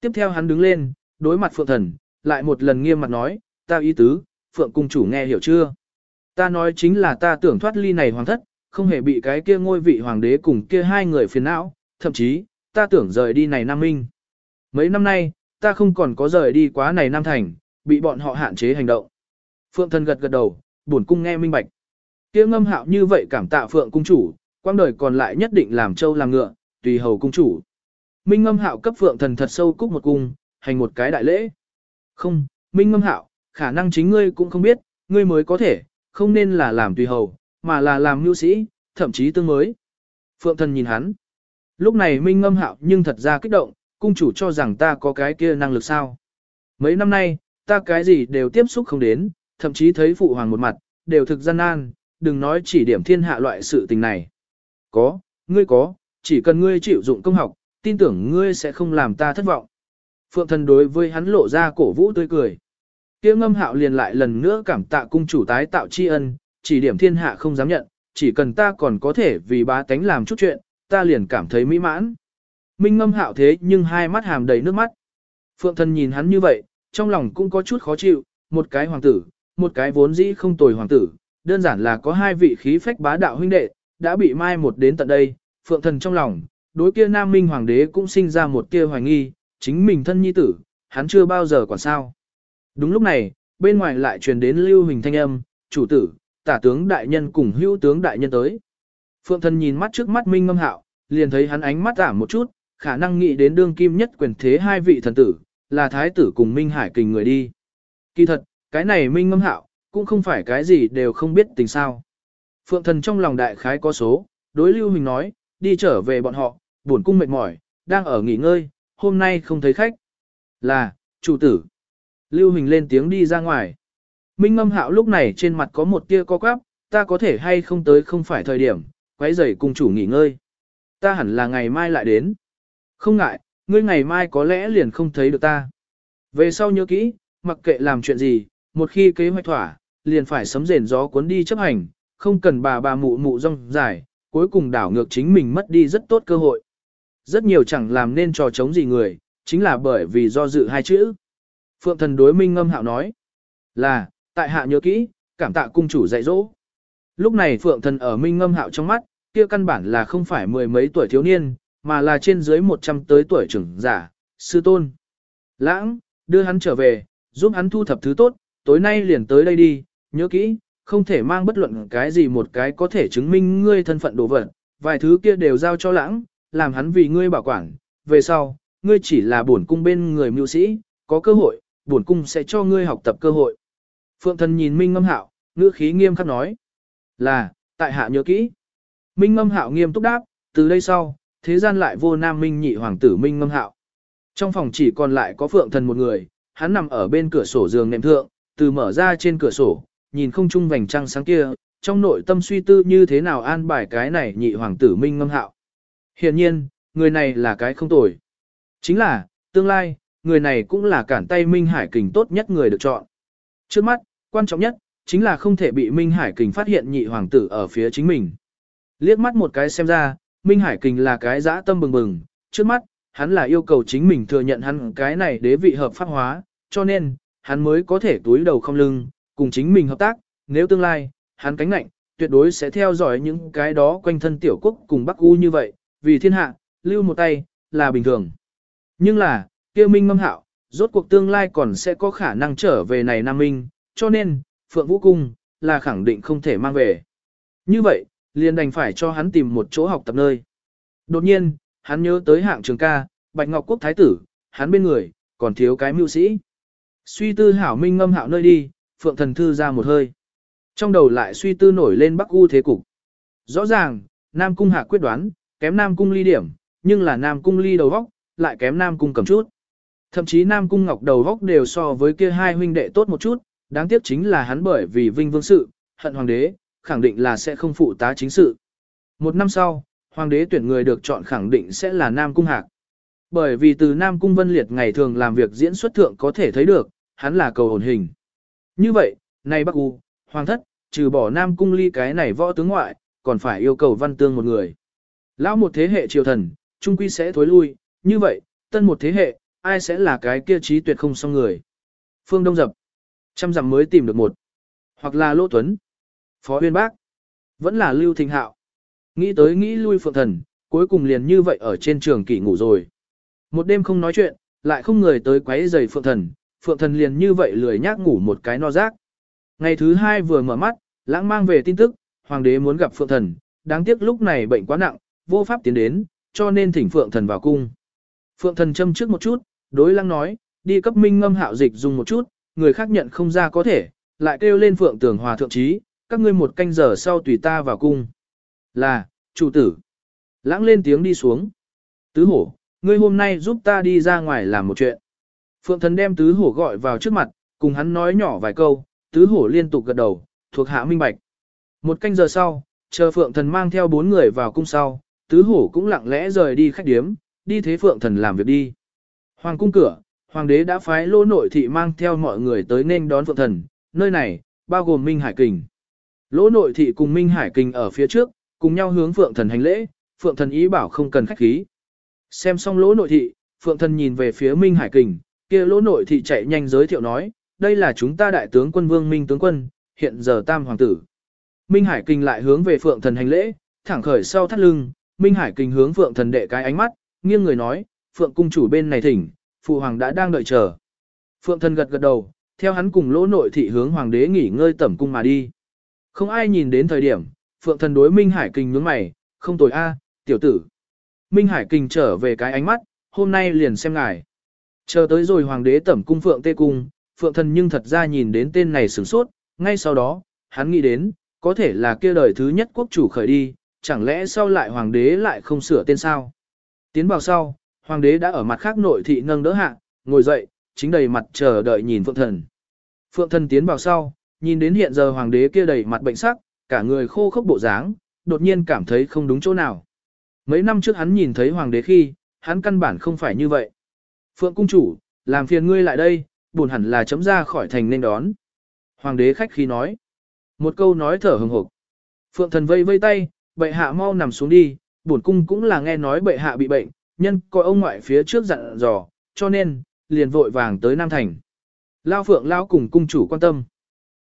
Tiếp theo hắn đứng lên, đối mặt phượng thần, lại một lần nghiêm mặt nói, ta ý tứ, phượng cung chủ nghe hiểu chưa? Ta nói chính là ta tưởng thoát ly này hoàng thất, không hề bị cái kia ngôi vị hoàng đế cùng kia hai người phiền não, thậm chí, ta tưởng rời đi này Nam Minh. Mấy năm nay, ta không còn có rời đi quá này Nam Thành, bị bọn họ hạn chế hành động. Phượng thần gật gật đầu, buồn cung nghe minh bạch. Tiếng ngâm hạo như vậy cảm tạ Phượng cung chủ, quang đời còn lại nhất định làm châu làm ngựa, tùy hầu cung chủ. Minh ngâm hạo cấp Phượng thần thật sâu cúc một cung, hành một cái đại lễ. Không, Minh ngâm hạo, khả năng chính ngươi cũng không biết, ngươi mới có thể, không nên là làm tùy hầu, mà là làm mưu sĩ, thậm chí tương mới. Phượng thần nhìn hắn. Lúc này Minh ngâm hạo nhưng thật ra kích động, cung chủ cho rằng ta có cái kia năng lực sao. Mấy năm nay, ta cái gì đều tiếp xúc không đến, thậm chí thấy phụ hoàng một mặt, đều thực gian nan, đừng nói chỉ điểm thiên hạ loại sự tình này. Có, ngươi có, chỉ cần ngươi chịu dụng công học, tin tưởng ngươi sẽ không làm ta thất vọng. Phượng thần đối với hắn lộ ra cổ vũ tươi cười. Kia ngâm hạo liền lại lần nữa cảm tạ cung chủ tái tạo tri ân, chỉ điểm thiên hạ không dám nhận, chỉ cần ta còn có thể vì bá tánh làm chút chuyện, ta liền cảm thấy mỹ mãn. Minh ngâm hạo thế nhưng hai mắt hàm đầy nước mắt. Phượng thần nhìn hắn như vậy, trong lòng cũng có chút khó chịu, một cái hoàng tử, một cái vốn dĩ không tồi hoàng tử, đơn giản là có hai vị khí phách bá đạo huynh đệ, đã bị mai một đến tận đây, phượng thần trong lòng, đối kia nam minh hoàng đế cũng sinh ra một tia hoài nghi, chính mình thân nhi tử, hắn chưa bao giờ quản sao. Đúng lúc này, bên ngoài lại truyền đến lưu hình thanh âm, chủ tử, tả tướng đại nhân cùng hữu tướng đại nhân tới. Phượng thần nhìn mắt trước mắt minh ngâm hạo, liền thấy hắn ánh mắt giảm một chút, khả năng nghĩ đến đương kim nhất quyền thế hai vị thần tử, là thái tử cùng minh hải kình người đi. Kỳ thật, cái này minh ngâm hạo, cũng không phải cái gì đều không biết tình sao. Phượng thần trong lòng đại khái có số, đối lưu hình nói, đi trở về bọn họ, buồn cung mệt mỏi, đang ở nghỉ ngơi, hôm nay không thấy khách. Là, chủ tử. Lưu hình lên tiếng đi ra ngoài. Minh ngâm hạo lúc này trên mặt có một tia co quắp, ta có thể hay không tới không phải thời điểm, quấy rầy cùng chủ nghỉ ngơi. Ta hẳn là ngày mai lại đến. Không ngại, ngươi ngày mai có lẽ liền không thấy được ta. Về sau nhớ kỹ, mặc kệ làm chuyện gì, một khi kế hoạch thỏa, liền phải sấm rền gió cuốn đi chấp hành, không cần bà bà mụ mụ rong dài, cuối cùng đảo ngược chính mình mất đi rất tốt cơ hội. Rất nhiều chẳng làm nên trò chống gì người, chính là bởi vì do dự hai chữ. Phượng thần đối minh ngâm hạo nói, là, tại hạ nhớ kỹ, cảm tạ cung chủ dạy dỗ. Lúc này Phượng thần ở minh ngâm hạo trong mắt, kia căn bản là không phải mười mấy tuổi thiếu niên, mà là trên dưới 100 tới tuổi trưởng giả, sư tôn. Lãng, đưa hắn trở về, giúp hắn thu thập thứ tốt, tối nay liền tới đây đi, nhớ kỹ, không thể mang bất luận cái gì một cái có thể chứng minh ngươi thân phận đồ vật, vài thứ kia đều giao cho lãng, làm hắn vì ngươi bảo quản, về sau, ngươi chỉ là bổn cung bên người mưu sĩ, có cơ hội, bổn cung sẽ cho ngươi học tập cơ hội. Phượng thần nhìn Minh Ngâm Hạo, ngữ khí nghiêm khắc nói, là, tại hạ nhớ kỹ. Minh Ngâm Hạo nghiêm túc đáp, từ đây sau, thế gian lại vô nam minh nhị hoàng tử Minh Ngâm Hạo. Trong phòng chỉ còn lại có Phượng thần một người, hắn nằm ở bên cửa sổ giường nệm thượng, từ mở ra trên cửa sổ, nhìn không trung vành trăng sáng kia, trong nội tâm suy tư như thế nào an bài cái này nhị hoàng tử Minh Ngâm Hạo. Hiện nhiên, người này là cái không tồi. Chính là, tương lai, người này cũng là cản tay Minh Hải Kình tốt nhất người được chọn. Trước mắt, quan trọng nhất, chính là không thể bị Minh Hải Kình phát hiện nhị hoàng tử ở phía chính mình. Liếc mắt một cái xem ra, Minh Hải Kình là cái dã tâm bừng bừng, trước mắt, hắn là yêu cầu chính mình thừa nhận hắn cái này đế vị hợp pháp hóa, cho nên, hắn mới có thể túi đầu không lưng, cùng chính mình hợp tác, nếu tương lai, hắn cánh nạnh, tuyệt đối sẽ theo dõi những cái đó quanh thân tiểu quốc cùng Bắc U như vậy, vì thiên hạ, lưu một tay, là bình thường. Nhưng là, kia minh Mâm hạo, rốt cuộc tương lai còn sẽ có khả năng trở về này Nam Minh, cho nên, Phượng Vũ Cung, là khẳng định không thể mang về. Như vậy, liền đành phải cho hắn tìm một chỗ học tập nơi. Đột nhiên, hắn nhớ tới hạng trường ca, Bạch Ngọc Quốc Thái Tử, hắn bên người, còn thiếu cái mưu sĩ. Suy tư hảo minh ngâm hạo nơi đi, Phượng Thần Thư ra một hơi. Trong đầu lại suy tư nổi lên Bắc U thế cục. Rõ ràng, Nam Cung hạ quyết đoán, kém Nam Cung ly điểm, nhưng là Nam Cung ly đầu vóc, lại kém Nam Cung cầm chút. Thậm chí Nam Cung Ngọc đầu vóc đều so với kia hai huynh đệ tốt một chút, đáng tiếc chính là hắn bởi vì vinh vương sự, hận hoàng đế, khẳng định là sẽ không phụ tá chính sự. Một năm sau, hoàng đế tuyển người được chọn khẳng định sẽ là Nam Cung Hạc. Bởi vì từ Nam Cung Vân Liệt ngày thường làm việc diễn xuất thượng có thể thấy được, hắn là cầu ổn hình. Như vậy, nay Bắc U, Hoàng thất, trừ bỏ Nam Cung Ly cái này võ tướng ngoại, còn phải yêu cầu văn tương một người. Lão một thế hệ triều thần, trung quy sẽ thối lui, như vậy, tân một thế hệ, ai sẽ là cái kia trí tuyệt không xong người. Phương Đông Dập, trăm dặm mới tìm được một, hoặc là Lỗ Tuấn, Phó Huyên Bác, vẫn là Lưu Thịnh Hạo. Nghĩ tới nghĩ lui Phượng Thần, cuối cùng liền như vậy ở trên trường kỷ ngủ rồi. Một đêm không nói chuyện, lại không người tới quấy giày Phượng Thần, Phượng Thần liền như vậy lười nhác ngủ một cái no rác. Ngày thứ hai vừa mở mắt, lãng mang về tin tức, Hoàng đế muốn gặp Phượng Thần, đáng tiếc lúc này bệnh quá nặng, vô pháp tiến đến, cho nên thỉnh Phượng Thần vào cung. Phượng Thần châm trước một chút, đối lăng nói, đi cấp minh ngâm hạo dịch dùng một chút, người khác nhận không ra có thể, lại kêu lên Phượng Tường Hòa thượng trí, các ngươi một canh giờ sau tùy ta vào cung. Là, chủ tử. Lãng lên tiếng đi xuống. Tứ hổ, ngươi hôm nay giúp ta đi ra ngoài làm một chuyện. Phượng thần đem tứ hổ gọi vào trước mặt, cùng hắn nói nhỏ vài câu, tứ hổ liên tục gật đầu, thuộc hạ minh bạch. Một canh giờ sau, chờ phượng thần mang theo bốn người vào cung sau, tứ hổ cũng lặng lẽ rời đi khách điếm, đi thế phượng thần làm việc đi. Hoàng cung cửa, hoàng đế đã phái lỗ nội thị mang theo mọi người tới nên đón phượng thần, nơi này, bao gồm Minh Hải Kình. Lỗ nội thị cùng Minh Hải Kình ở phía trước, cùng nhau hướng phượng thần hành lễ, phượng thần ý bảo không cần khách khí. Xem xong lỗ nội thị, phượng thần nhìn về phía Minh Hải Kình, kia lỗ nội thị chạy nhanh giới thiệu nói, đây là chúng ta đại tướng quân vương Minh tướng quân, hiện giờ tam hoàng tử. Minh Hải Kình lại hướng về phượng thần hành lễ, thẳng khởi sau thắt lưng, Minh Hải Kình hướng phượng thần đệ cái ánh mắt, nghiêng người nói, phượng cung chủ bên này thỉnh, phụ hoàng đã đang đợi chờ. Phượng thần gật gật đầu, theo hắn cùng lỗ nội thị hướng hoàng đế nghỉ ngơi tẩm cung mà đi. Không ai nhìn đến thời điểm, phượng thần đối Minh Hải Kình nhướng mày, không tồi a, tiểu tử. Minh Hải Kình trở về cái ánh mắt, hôm nay liền xem ngài. Chờ tới rồi hoàng đế tẩm cung phượng tê cung, phượng thần nhưng thật ra nhìn đến tên này sửng sốt, ngay sau đó, hắn nghĩ đến, có thể là kia đời thứ nhất quốc chủ khởi đi, chẳng lẽ sau lại hoàng đế lại không sửa tên sao? Tiến vào sau, hoàng đế đã ở mặt khác nội thị nâng đỡ hạ, ngồi dậy, chính đầy mặt chờ đợi nhìn phượng thần. Phượng thần tiến vào sau, nhìn đến hiện giờ hoàng đế kia đầy mặt bệnh sắc, cả người khô khốc bộ dáng, đột nhiên cảm thấy không đúng chỗ nào. Mấy năm trước hắn nhìn thấy hoàng đế khi, hắn căn bản không phải như vậy. Phượng cung chủ, làm phiền ngươi lại đây, buồn hẳn là chấm ra khỏi thành nên đón. Hoàng đế khách khí nói. Một câu nói thở hừng hực. Phượng thần vây vây tay, bệ hạ mau nằm xuống đi, bổn cung cũng là nghe nói bệ hạ bị bệnh, nhân coi ông ngoại phía trước dặn dò, cho nên, liền vội vàng tới Nam Thành. Lao Phượng Lao cùng cung chủ quan tâm.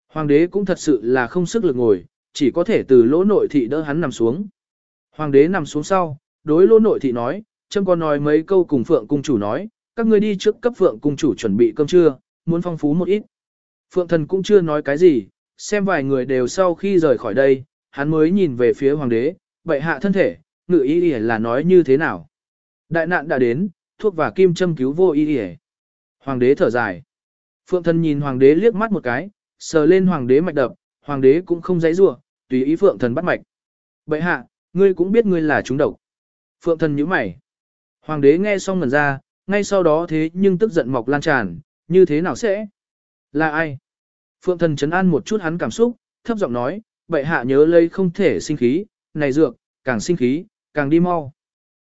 Hoàng đế cũng thật sự là không sức lực ngồi, chỉ có thể từ lỗ nội thị đỡ hắn nằm xuống. Hoàng đế nằm xuống sau, đối lỗ nội thị nói, châm còn nói mấy câu cùng Phượng cung chủ nói, các ngươi đi trước cấp Phượng cung chủ chuẩn bị cơm trưa, muốn phong phú một ít. Phượng thần cũng chưa nói cái gì, xem vài người đều sau khi rời khỏi đây, hắn mới nhìn về phía hoàng đế, bệ hạ thân thể, ngự ý ý là nói như thế nào. Đại nạn đã đến, thuốc và kim châm cứu vô ý y Hoàng đế thở dài. Phượng thần nhìn hoàng đế liếc mắt một cái, sờ lên hoàng đế mạch đập, hoàng đế cũng không dãy rủa, tùy ý phượng thần bắt mạch. Bệ hạ, ngươi cũng biết ngươi là chúng độc. Phượng thần nhíu mày. Hoàng đế nghe xong ngẩn ra, ngay sau đó thế nhưng tức giận mọc lan tràn, như thế nào sẽ? Là ai? Phượng thần chấn an một chút hắn cảm xúc, thấp giọng nói, bệ hạ nhớ lấy không thể sinh khí, này dược, càng sinh khí, càng đi mau.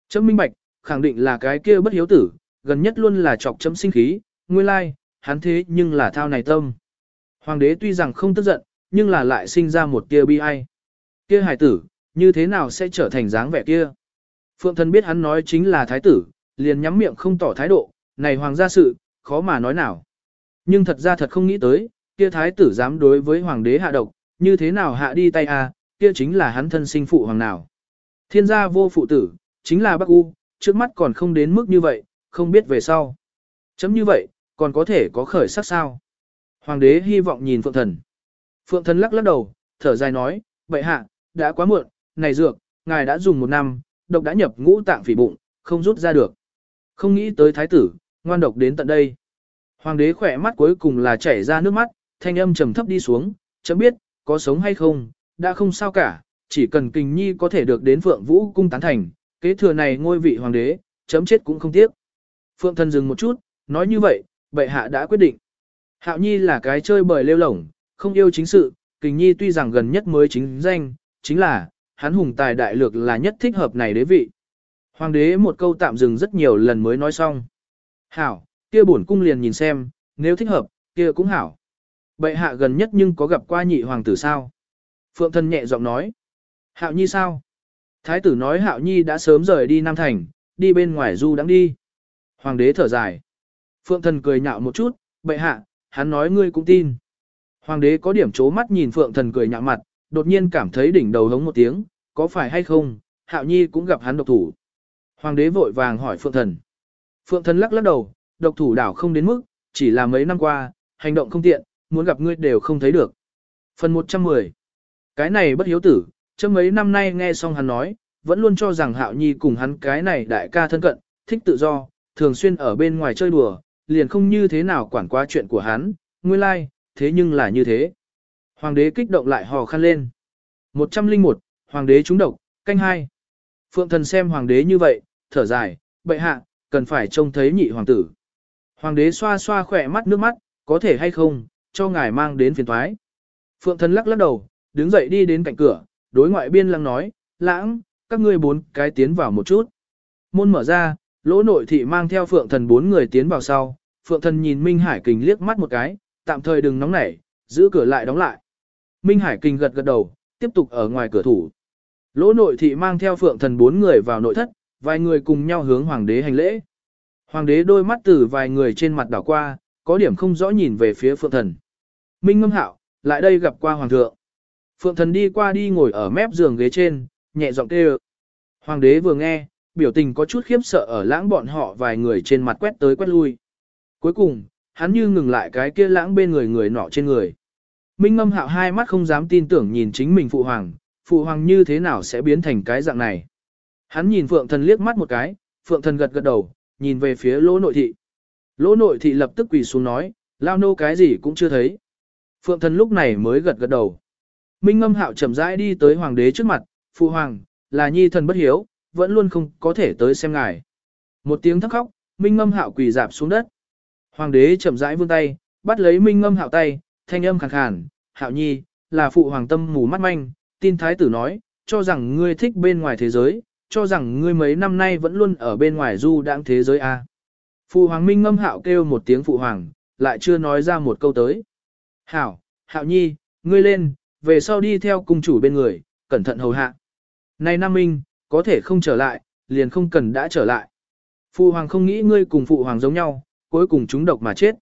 Chấm minh bạch, khẳng định là cái kia bất hiếu tử, gần nhất luôn là chọc chấm sinh khí, nguyên lai, hắn thế nhưng là thao này tâm. Hoàng đế tuy rằng không tức giận, nhưng là lại sinh ra một tia bi ai. Kia hài tử, như thế nào sẽ trở thành dáng vẻ kia? Phượng thân biết hắn nói chính là thái tử, liền nhắm miệng không tỏ thái độ, này hoàng gia sự, khó mà nói nào. Nhưng thật ra thật không nghĩ tới, kia thái tử dám đối với hoàng đế hạ độc, như thế nào hạ đi tay a, kia chính là hắn thân sinh phụ hoàng nào. Thiên gia vô phụ tử, chính là Bắc U, trước mắt còn không đến mức như vậy, không biết về sau. Chấm như vậy, còn có thể có khởi sắc sao. Hoàng đế hy vọng nhìn Phượng Thần. Phượng Thần lắc lắc đầu, thở dài nói, bệ hạ, đã quá muộn, này dược, ngài đã dùng một năm, độc đã nhập ngũ tạng phỉ bụng, không rút ra được. Không nghĩ tới thái tử, ngoan độc đến tận đây. Hoàng đế khỏe mắt cuối cùng là chảy ra nước mắt, thanh âm trầm thấp đi xuống, chấm biết, có sống hay không, đã không sao cả, chỉ cần kình nhi có thể được đến Phượng Vũ cung tán thành, kế thừa này ngôi vị hoàng đế, chấm chết cũng không tiếc. Phượng thần dừng một chút, nói như vậy, bệ hạ đã quyết định. Hạo nhi là cái chơi bời lêu lổng, không yêu chính sự, kình nhi tuy rằng gần nhất mới chính danh, chính là, hắn hùng tài đại lược là nhất thích hợp này đế vị. Hoàng đế một câu tạm dừng rất nhiều lần mới nói xong. Hảo, kia bổn cung liền nhìn xem, nếu thích hợp, kia cũng hảo. Bệ hạ gần nhất nhưng có gặp qua nhị hoàng tử sao? Phượng thân nhẹ giọng nói. Hạo nhi sao? Thái tử nói Hạo Nhi đã sớm rời đi Nam Thành, đi bên ngoài du đang đi. Hoàng đế thở dài. Phượng thần cười nhạo một chút, bệ hạ, hắn nói ngươi cũng tin. Hoàng đế có điểm chố mắt nhìn Phượng thần cười nhạo mặt, đột nhiên cảm thấy đỉnh đầu hống một tiếng, có phải hay không, Hạo Nhi cũng gặp hắn độc thủ. Hoàng đế vội vàng hỏi Phượng thần. Phượng thần lắc lắc đầu, độc thủ đảo không đến mức, chỉ là mấy năm qua, hành động không tiện, muốn gặp ngươi đều không thấy được. Phần 110 Cái này bất hiếu tử, chấm mấy năm nay nghe xong hắn nói, vẫn luôn cho rằng Hạo Nhi cùng hắn cái này đại ca thân cận, thích tự do, thường xuyên ở bên ngoài chơi đùa, liền không như thế nào quản qua chuyện của hắn, nguyên lai, like, thế nhưng là như thế. Hoàng đế kích động lại hò khăn lên. 101, Hoàng đế trúng độc, canh hai. Phượng thần xem Hoàng đế như vậy, thở dài, bệ hạ, cần phải trông thấy nhị hoàng tử. Hoàng đế xoa xoa khỏe mắt nước mắt, có thể hay không, cho ngài mang đến phiền thoái. Phượng thần lắc lắc đầu, đứng dậy đi đến cạnh cửa, đối ngoại biên lăng nói, lãng, các ngươi bốn cái tiến vào một chút. Môn mở ra, lỗ nội thị mang theo phượng thần bốn người tiến vào sau, phượng thần nhìn Minh Hải Kình liếc mắt một cái, tạm thời đừng nóng nảy, giữ cửa lại đóng lại. Minh Hải Kình gật gật đầu, tiếp tục ở ngoài cửa thủ. Lỗ nội thị mang theo phượng thần bốn người vào nội thất, vài người cùng nhau hướng hoàng đế hành lễ. Hoàng đế đôi mắt từ vài người trên mặt đảo qua, có điểm không rõ nhìn về phía phượng thần. Minh ngâm hạo, lại đây gặp qua hoàng thượng. Phượng thần đi qua đi ngồi ở mép giường ghế trên, nhẹ giọng kêu. Hoàng đế vừa nghe, biểu tình có chút khiếp sợ ở lãng bọn họ vài người trên mặt quét tới quét lui. Cuối cùng, hắn như ngừng lại cái kia lãng bên người người nọ trên người. Minh ngâm hạo hai mắt không dám tin tưởng nhìn chính mình phụ hoàng, phụ hoàng như thế nào sẽ biến thành cái dạng này. Hắn nhìn phượng thần liếc mắt một cái, phượng thần gật gật đầu, nhìn về phía lỗ nội thị. Lỗ nội thị lập tức quỳ xuống nói, lao nô cái gì cũng chưa thấy. Phượng thần lúc này mới gật gật đầu. Minh ngâm hạo chậm rãi đi tới hoàng đế trước mặt, phụ hoàng, là nhi thần bất hiếu, vẫn luôn không có thể tới xem ngài. Một tiếng thắc khóc, Minh ngâm hạo quỳ dạp xuống đất. Hoàng đế chậm rãi vươn tay, bắt lấy Minh ngâm hạo tay, thanh âm khàn khàn, hạo nhi, là phụ hoàng tâm mù mắt manh, tin thái tử nói, cho rằng ngươi thích bên ngoài thế giới, cho rằng ngươi mấy năm nay vẫn luôn ở bên ngoài du đang thế giới a. Phụ hoàng Minh ngâm hạo kêu một tiếng phụ hoàng, lại chưa nói ra một câu tới. Hảo, hạo nhi, ngươi lên, về sau đi theo cung chủ bên người, cẩn thận hầu hạ. Này Nam Minh, có thể không trở lại, liền không cần đã trở lại. Phụ hoàng không nghĩ ngươi cùng phụ hoàng giống nhau, cuối cùng chúng độc mà chết.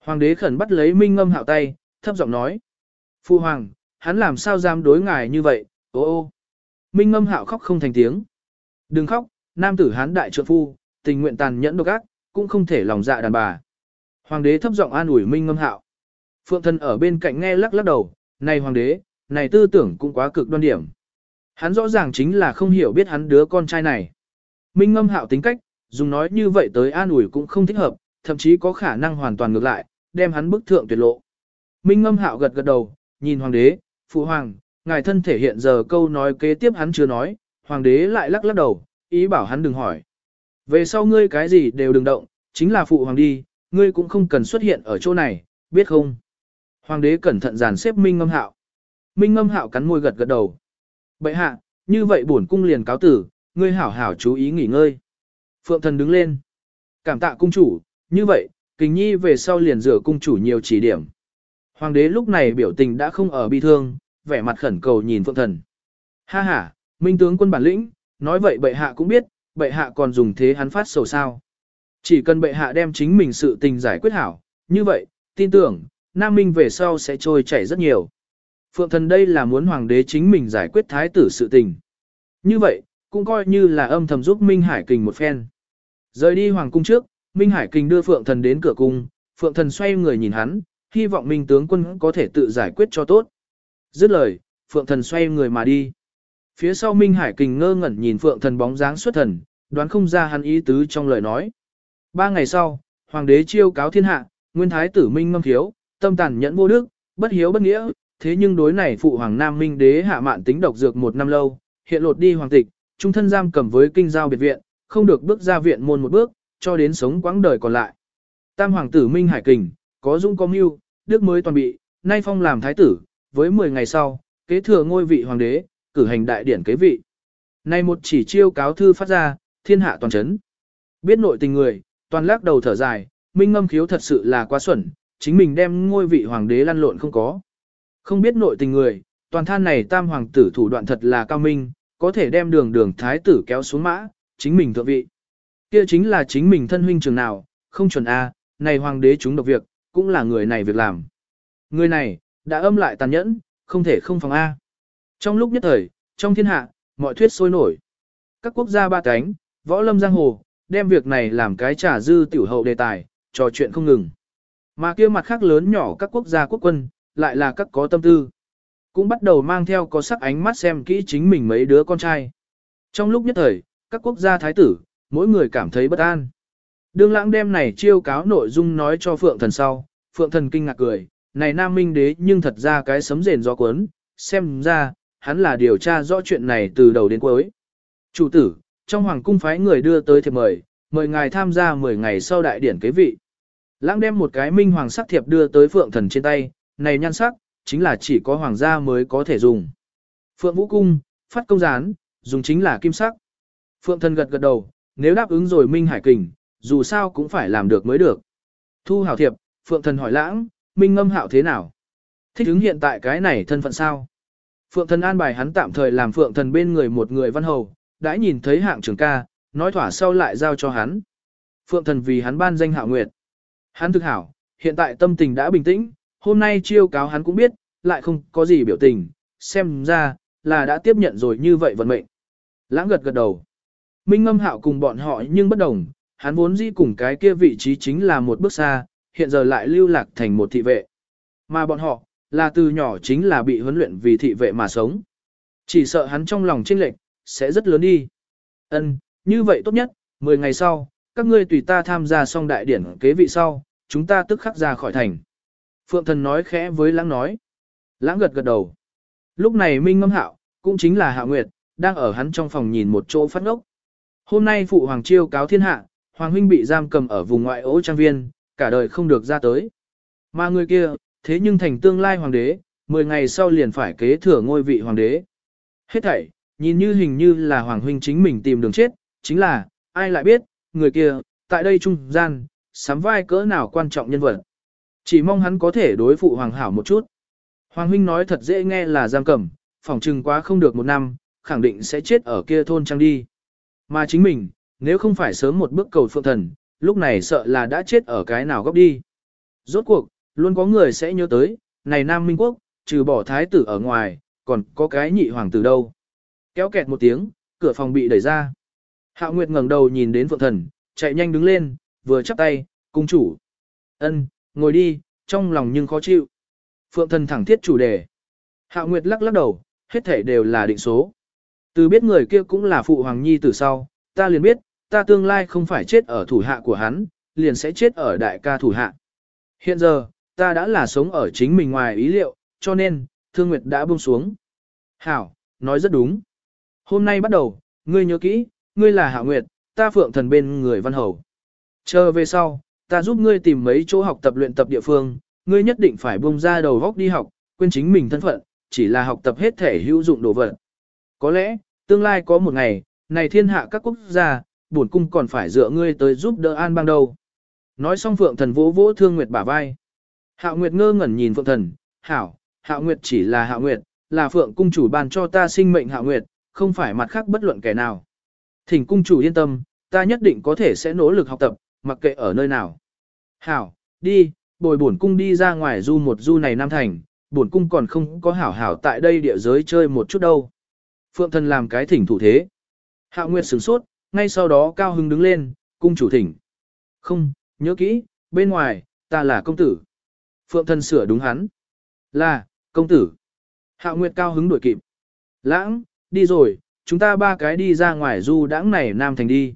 Hoàng đế khẩn bắt lấy Minh ngâm hạo tay, thấp giọng nói. Phụ hoàng, hắn làm sao dám đối ngài như vậy, ô ô. Minh ngâm hạo khóc không thành tiếng. Đừng khóc, nam tử hán đại trượng phu, tình nguyện tàn nhẫn độc ác, cũng không thể lòng dạ đàn bà. Hoàng đế thấp giọng an ủi Minh ngâm hạo. Phượng thân ở bên cạnh nghe lắc lắc đầu, này hoàng đế, này tư tưởng cũng quá cực đoan điểm. Hắn rõ ràng chính là không hiểu biết hắn đứa con trai này. Minh ngâm hạo tính cách, dùng nói như vậy tới an ủi cũng không thích hợp, thậm chí có khả năng hoàn toàn ngược lại, đem hắn bức thượng tuyệt lộ. Minh ngâm hạo gật gật đầu, nhìn hoàng đế, phụ hoàng, ngài thân thể hiện giờ câu nói kế tiếp hắn chưa nói, hoàng đế lại lắc lắc đầu, ý bảo hắn đừng hỏi. Về sau ngươi cái gì đều đừng động, chính là phụ hoàng đi, ngươi cũng không cần xuất hiện ở chỗ này, biết không? Hoàng đế cẩn thận dàn xếp Minh Ngâm Hạo. Minh Ngâm Hạo cắn môi gật gật đầu. Bệ hạ, như vậy bổn cung liền cáo tử, ngươi hảo hảo chú ý nghỉ ngơi. Phượng thần đứng lên. Cảm tạ cung chủ, như vậy, kình nhi về sau liền rửa cung chủ nhiều chỉ điểm. Hoàng đế lúc này biểu tình đã không ở bi thương, vẻ mặt khẩn cầu nhìn phượng thần. Ha ha, minh tướng quân bản lĩnh, nói vậy bệ hạ cũng biết, bệ hạ còn dùng thế hắn phát sầu sao. Chỉ cần bệ hạ đem chính mình sự tình giải quyết hảo, như vậy, tin tưởng, Nam Minh về sau sẽ trôi chảy rất nhiều. Phượng thần đây là muốn hoàng đế chính mình giải quyết thái tử sự tình. Như vậy, cũng coi như là âm thầm giúp Minh Hải Kình một phen. Rời đi hoàng cung trước, Minh Hải Kình đưa Phượng thần đến cửa cung, Phượng thần xoay người nhìn hắn, hy vọng Minh tướng quân có thể tự giải quyết cho tốt. Dứt lời, Phượng thần xoay người mà đi. Phía sau Minh Hải Kình ngơ ngẩn nhìn Phượng thần bóng dáng xuất thần, đoán không ra hắn ý tứ trong lời nói. Ba ngày sau, hoàng đế chiêu cáo thiên hạ, nguyên thái tử Minh ngâm thiếu, tâm tàn nhẫn vô đức, bất hiếu bất nghĩa, thế nhưng đối này phụ hoàng nam minh đế hạ mạn tính độc dược một năm lâu, hiện lột đi hoàng tịch, trung thân giam cầm với kinh giao biệt viện, không được bước ra viện môn một bước, cho đến sống quãng đời còn lại. Tam hoàng tử Minh Hải Kình, có dung có mưu, đức mới toàn bị, nay phong làm thái tử, với 10 ngày sau, kế thừa ngôi vị hoàng đế, cử hành đại điển kế vị. Nay một chỉ chiêu cáo thư phát ra, thiên hạ toàn chấn. Biết nội tình người, toàn lắc đầu thở dài, Minh Ngâm Khiếu thật sự là quá xuẩn, chính mình đem ngôi vị hoàng đế lăn lộn không có. Không biết nội tình người, toàn than này tam hoàng tử thủ đoạn thật là cao minh, có thể đem đường đường thái tử kéo xuống mã, chính mình thượng vị. Kia chính là chính mình thân huynh trường nào, không chuẩn A, này hoàng đế chúng độc việc, cũng là người này việc làm. Người này, đã âm lại tàn nhẫn, không thể không phòng A. Trong lúc nhất thời, trong thiên hạ, mọi thuyết sôi nổi. Các quốc gia ba cánh, võ lâm giang hồ, đem việc này làm cái trả dư tiểu hậu đề tài, trò chuyện không ngừng. Mà kia mặt khác lớn nhỏ các quốc gia quốc quân, lại là các có tâm tư. Cũng bắt đầu mang theo có sắc ánh mắt xem kỹ chính mình mấy đứa con trai. Trong lúc nhất thời, các quốc gia thái tử, mỗi người cảm thấy bất an. Đương lãng đem này chiêu cáo nội dung nói cho Phượng Thần sau, Phượng Thần kinh ngạc cười, này Nam Minh Đế nhưng thật ra cái sấm rền gió cuốn, xem ra, hắn là điều tra rõ chuyện này từ đầu đến cuối. Chủ tử, trong hoàng cung phái người đưa tới thiệp mời, mời ngài tham gia 10 ngày sau đại điển kế vị. Lãng đem một cái minh hoàng sắc thiệp đưa tới Phượng Thần trên tay, này nhan sắc, chính là chỉ có hoàng gia mới có thể dùng. Phượng Vũ Cung, phát công gián, dùng chính là kim sắc. Phượng Thần gật gật đầu, nếu đáp ứng rồi Minh Hải Kình, dù sao cũng phải làm được mới được. Thu hảo thiệp, Phượng Thần hỏi lãng, Minh ngâm hạo thế nào? Thích ứng hiện tại cái này thân phận sao? Phượng Thần an bài hắn tạm thời làm Phượng Thần bên người một người văn hầu, đã nhìn thấy hạng trưởng ca, nói thỏa sau lại giao cho hắn. Phượng Thần vì hắn ban danh hạo nguyệt. Hắn thực hảo, hiện tại tâm tình đã bình tĩnh, hôm nay chiêu cáo hắn cũng biết, lại không có gì biểu tình, xem ra, là đã tiếp nhận rồi như vậy vận mệnh. Lãng gật gật đầu. Minh ngâm hạo cùng bọn họ nhưng bất đồng, hắn vốn dĩ cùng cái kia vị trí chính là một bước xa, hiện giờ lại lưu lạc thành một thị vệ. Mà bọn họ, là từ nhỏ chính là bị huấn luyện vì thị vệ mà sống. Chỉ sợ hắn trong lòng chênh lệch, sẽ rất lớn đi. Ân, như vậy tốt nhất, 10 ngày sau, các ngươi tùy ta tham gia xong đại điển kế vị sau, chúng ta tức khắc ra khỏi thành. Phượng thần nói khẽ với lãng nói. Lãng gật gật đầu. Lúc này Minh Ngâm Hạo, cũng chính là Hạ Nguyệt, đang ở hắn trong phòng nhìn một chỗ phát ngốc. Hôm nay phụ hoàng chiêu cáo thiên hạ, hoàng huynh bị giam cầm ở vùng ngoại ố trang viên, cả đời không được ra tới. Mà người kia, thế nhưng thành tương lai hoàng đế, 10 ngày sau liền phải kế thừa ngôi vị hoàng đế. Hết thảy, nhìn như hình như là hoàng huynh chính mình tìm đường chết, chính là, ai lại biết, người kia, tại đây trung gian, sắm vai cỡ nào quan trọng nhân vật. Chỉ mong hắn có thể đối phụ hoàng hảo một chút. Hoàng huynh nói thật dễ nghe là giam cầm, phỏng chừng quá không được một năm, khẳng định sẽ chết ở kia thôn trang đi. Mà chính mình, nếu không phải sớm một bước cầu phượng thần, lúc này sợ là đã chết ở cái nào góc đi. Rốt cuộc, luôn có người sẽ nhớ tới, này Nam Minh Quốc, trừ bỏ thái tử ở ngoài, còn có cái nhị hoàng tử đâu. Kéo kẹt một tiếng, cửa phòng bị đẩy ra. Hạ Nguyệt ngẩng đầu nhìn đến phượng thần, chạy nhanh đứng lên, vừa chắp tay, cung chủ. ân, ngồi đi, trong lòng nhưng khó chịu. Phượng thần thẳng thiết chủ đề. Hạ Nguyệt lắc lắc đầu, hết thể đều là định số. Từ biết người kia cũng là phụ hoàng nhi từ sau, ta liền biết, ta tương lai không phải chết ở thủ hạ của hắn, liền sẽ chết ở đại ca thủ hạ. Hiện giờ, ta đã là sống ở chính mình ngoài ý liệu, cho nên, Thương Nguyệt đã buông xuống. Hảo, nói rất đúng. Hôm nay bắt đầu, ngươi nhớ kỹ, ngươi là Hạ Nguyệt, ta phượng thần bên người văn hầu. Chờ về sau, ta giúp ngươi tìm mấy chỗ học tập luyện tập địa phương, ngươi nhất định phải buông ra đầu góc đi học, quên chính mình thân phận, chỉ là học tập hết thể hữu dụng đồ vật. Có lẽ, tương lai có một ngày, này thiên hạ các quốc gia, bổn cung còn phải dựa ngươi tới giúp đỡ an bang đâu. Nói xong Phượng Thần vỗ vỗ Thương Nguyệt bả vai. Hạo Nguyệt ngơ ngẩn nhìn Phượng Thần, hảo, Hạo Nguyệt chỉ là Hạo Nguyệt, là Phượng cung chủ ban cho ta sinh mệnh Hạo Nguyệt, không phải mặt khác bất luận kẻ nào. Thỉnh cung chủ yên tâm, ta nhất định có thể sẽ nỗ lực học tập, mặc kệ ở nơi nào. Hảo, đi, bồi bổn cung đi ra ngoài du một du này Nam Thành, bổn cung còn không có hảo hảo tại đây địa giới chơi một chút đâu. Phượng thần làm cái thỉnh thủ thế. Hạo Nguyệt sửng sốt, ngay sau đó cao hưng đứng lên, cung chủ thỉnh. Không, nhớ kỹ, bên ngoài, ta là công tử. Phượng thần sửa đúng hắn. Là, công tử. Hạo Nguyệt cao hứng đuổi kịp. Lãng, đi rồi, chúng ta ba cái đi ra ngoài du đãng này Nam Thành đi.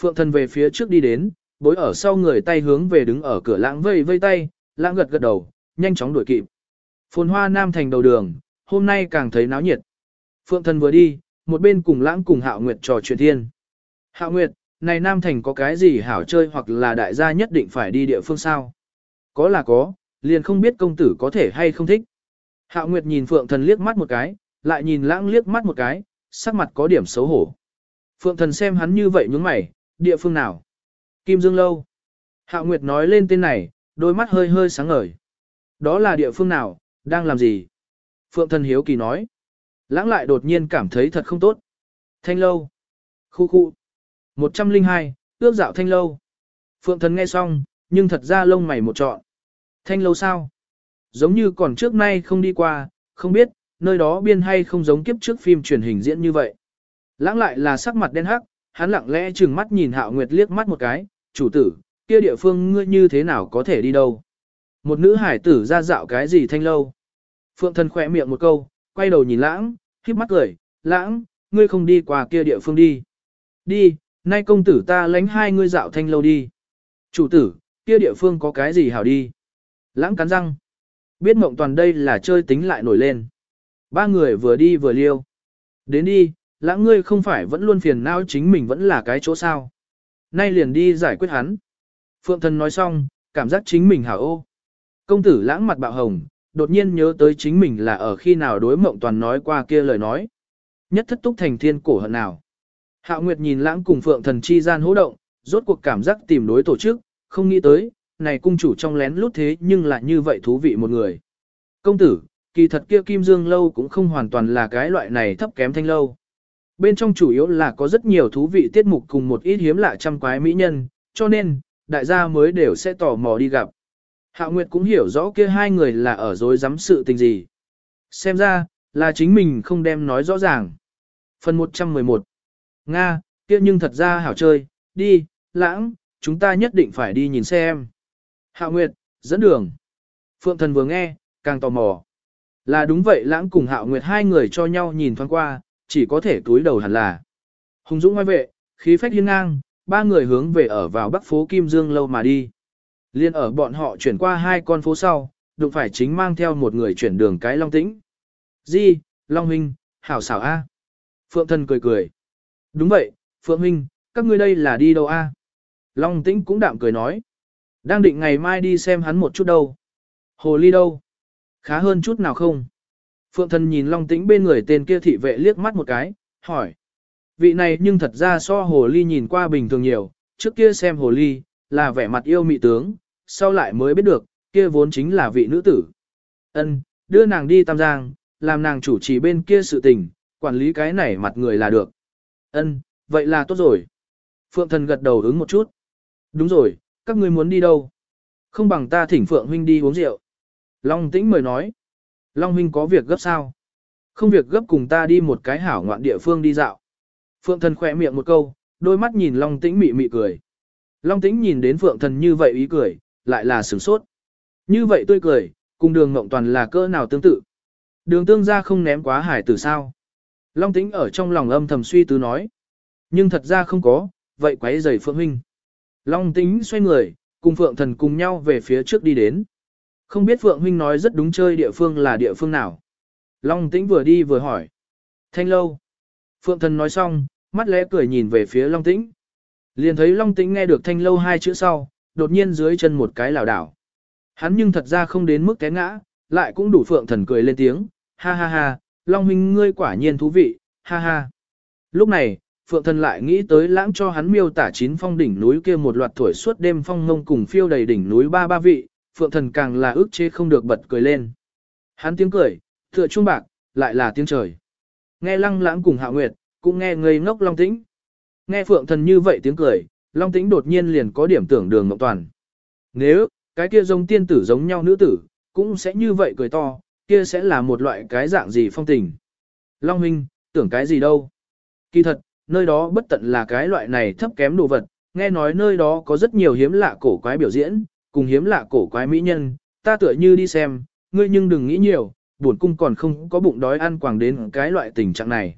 Phượng thần về phía trước đi đến, bối ở sau người tay hướng về đứng ở cửa lãng vây vây tay, lãng gật gật đầu, nhanh chóng đuổi kịp. Phồn hoa Nam Thành đầu đường, hôm nay càng thấy náo nhiệt. Phượng thần vừa đi, một bên cùng lãng cùng Hạo Nguyệt trò chuyện thiên. Hạo Nguyệt, này Nam Thành có cái gì hảo chơi hoặc là đại gia nhất định phải đi địa phương sao? Có là có, liền không biết công tử có thể hay không thích. Hạo Nguyệt nhìn Phượng Thần liếc mắt một cái, lại nhìn lãng liếc mắt một cái, sắc mặt có điểm xấu hổ. Phượng Thần xem hắn như vậy nhướng mày, địa phương nào? Kim Dương Lâu. Hạo Nguyệt nói lên tên này, đôi mắt hơi hơi sáng ngời. Đó là địa phương nào, đang làm gì? Phượng Thần hiếu kỳ nói. Lãng lại đột nhiên cảm thấy thật không tốt. Thanh lâu. Khu khu. 102, ước dạo thanh lâu. Phượng thần nghe xong, nhưng thật ra lông mày một trọn. Thanh lâu sao? Giống như còn trước nay không đi qua, không biết, nơi đó biên hay không giống kiếp trước phim truyền hình diễn như vậy. Lãng lại là sắc mặt đen hắc, hắn lặng lẽ trừng mắt nhìn Hạo Nguyệt liếc mắt một cái, chủ tử, kia địa phương ngươi như thế nào có thể đi đâu. Một nữ hải tử ra dạo cái gì thanh lâu. Phượng thần khỏe miệng một câu, quay đầu nhìn lãng, khiếp mắt cười, lãng, ngươi không đi qua kia địa phương đi. Đi, nay công tử ta lánh hai ngươi dạo thanh lâu đi. Chủ tử, kia địa phương có cái gì hảo đi. Lãng cắn răng. Biết mộng toàn đây là chơi tính lại nổi lên. Ba người vừa đi vừa liêu. Đến đi, lãng ngươi không phải vẫn luôn phiền não chính mình vẫn là cái chỗ sao. Nay liền đi giải quyết hắn. Phượng thần nói xong, cảm giác chính mình hảo ô. Công tử lãng mặt bạo hồng, đột nhiên nhớ tới chính mình là ở khi nào đối mộng toàn nói qua kia lời nói. Nhất thất túc thành thiên cổ hận nào. Hạo Nguyệt nhìn lãng cùng Phượng thần chi gian hỗ động, rốt cuộc cảm giác tìm đối tổ chức, không nghĩ tới, này cung chủ trong lén lút thế nhưng lại như vậy thú vị một người. Công tử, kỳ thật kia kim dương lâu cũng không hoàn toàn là cái loại này thấp kém thanh lâu. Bên trong chủ yếu là có rất nhiều thú vị tiết mục cùng một ít hiếm lạ trăm quái mỹ nhân, cho nên, đại gia mới đều sẽ tò mò đi gặp. Hạ Nguyệt cũng hiểu rõ kia hai người là ở dối dám sự tình gì. Xem ra, là chính mình không đem nói rõ ràng. Phần 111 Nga, kia nhưng thật ra hảo chơi, đi, lãng, chúng ta nhất định phải đi nhìn xem. Hạ Nguyệt, dẫn đường. Phượng Thần vừa nghe, càng tò mò. Là đúng vậy lãng cùng Hạ Nguyệt hai người cho nhau nhìn thoáng qua, chỉ có thể túi đầu hẳn là. Hùng Dũng ngoài vệ, khí phách hiên ngang, ba người hướng về ở vào bắc phố Kim Dương lâu mà đi. Liên ở bọn họ chuyển qua hai con phố sau, đụng phải chính mang theo một người chuyển đường cái Long Tĩnh. Di, Long Huynh, hảo xảo A. Phượng Thần cười cười. Đúng vậy, Phượng Huynh, các ngươi đây là đi đâu A? Long Tĩnh cũng đạm cười nói. Đang định ngày mai đi xem hắn một chút đâu. Hồ ly đâu? Khá hơn chút nào không? Phượng thần nhìn Long Tĩnh bên người tên kia thị vệ liếc mắt một cái, hỏi. Vị này nhưng thật ra so hồ ly nhìn qua bình thường nhiều, trước kia xem hồ ly, là vẻ mặt yêu mị tướng, sau lại mới biết được, kia vốn chính là vị nữ tử. Ân, đưa nàng đi Tam Giang, làm nàng chủ trì bên kia sự tình, quản lý cái này mặt người là được. Ân, vậy là tốt rồi. Phượng thần gật đầu ứng một chút. Đúng rồi, các ngươi muốn đi đâu? Không bằng ta thỉnh Phượng huynh đi uống rượu. Long Tĩnh mời nói. Long huynh có việc gấp sao? Không việc gấp cùng ta đi một cái hảo ngoạn địa phương đi dạo. Phượng thần khỏe miệng một câu, đôi mắt nhìn Long Tĩnh mị mị cười. Long Tĩnh nhìn đến Phượng thần như vậy ý cười, lại là sửng sốt. Như vậy tôi cười, cùng đường ngộng toàn là cỡ nào tương tự. Đường tương ra không ném quá hải tử sao. Long Tĩnh ở trong lòng âm thầm suy tư nói. Nhưng thật ra không có, vậy quấy rầy Phượng huynh. Long Tĩnh xoay người, cùng Phượng thần cùng nhau về phía trước đi đến. Không biết Phượng huynh nói rất đúng chơi địa phương là địa phương nào. Long Tĩnh vừa đi vừa hỏi. Thanh lâu. Phượng thần nói xong, mắt lẽ cười nhìn về phía Long Tĩnh. Liền thấy Long Tĩnh nghe được thanh lâu hai chữ sau, đột nhiên dưới chân một cái lảo đảo. Hắn nhưng thật ra không đến mức té ngã, lại cũng đủ Phượng thần cười lên tiếng. Ha ha ha, Long huynh ngươi quả nhiên thú vị, ha ha. Lúc này, Phượng Thần lại nghĩ tới lãng cho hắn miêu tả chín phong đỉnh núi kia một loạt thổi suốt đêm phong ngông cùng phiêu đầy đỉnh núi ba ba vị, Phượng Thần càng là ức chế không được bật cười lên. Hắn tiếng cười, tựa trung bạc, lại là tiếng trời. Nghe lăng lãng cùng hạ nguyệt, cũng nghe ngây ngốc long tĩnh. Nghe Phượng Thần như vậy tiếng cười, long tĩnh đột nhiên liền có điểm tưởng đường mộng toàn. Nếu, cái kia giống tiên tử giống nhau nữ tử, cũng sẽ như vậy cười to, kia sẽ là một loại cái dạng gì phong tình. Long huynh, tưởng cái gì đâu. Kỳ thật, nơi đó bất tận là cái loại này thấp kém đồ vật, nghe nói nơi đó có rất nhiều hiếm lạ cổ quái biểu diễn, cùng hiếm lạ cổ quái mỹ nhân, ta tựa như đi xem, ngươi nhưng đừng nghĩ nhiều, buồn cung còn không có bụng đói ăn quàng đến cái loại tình trạng này.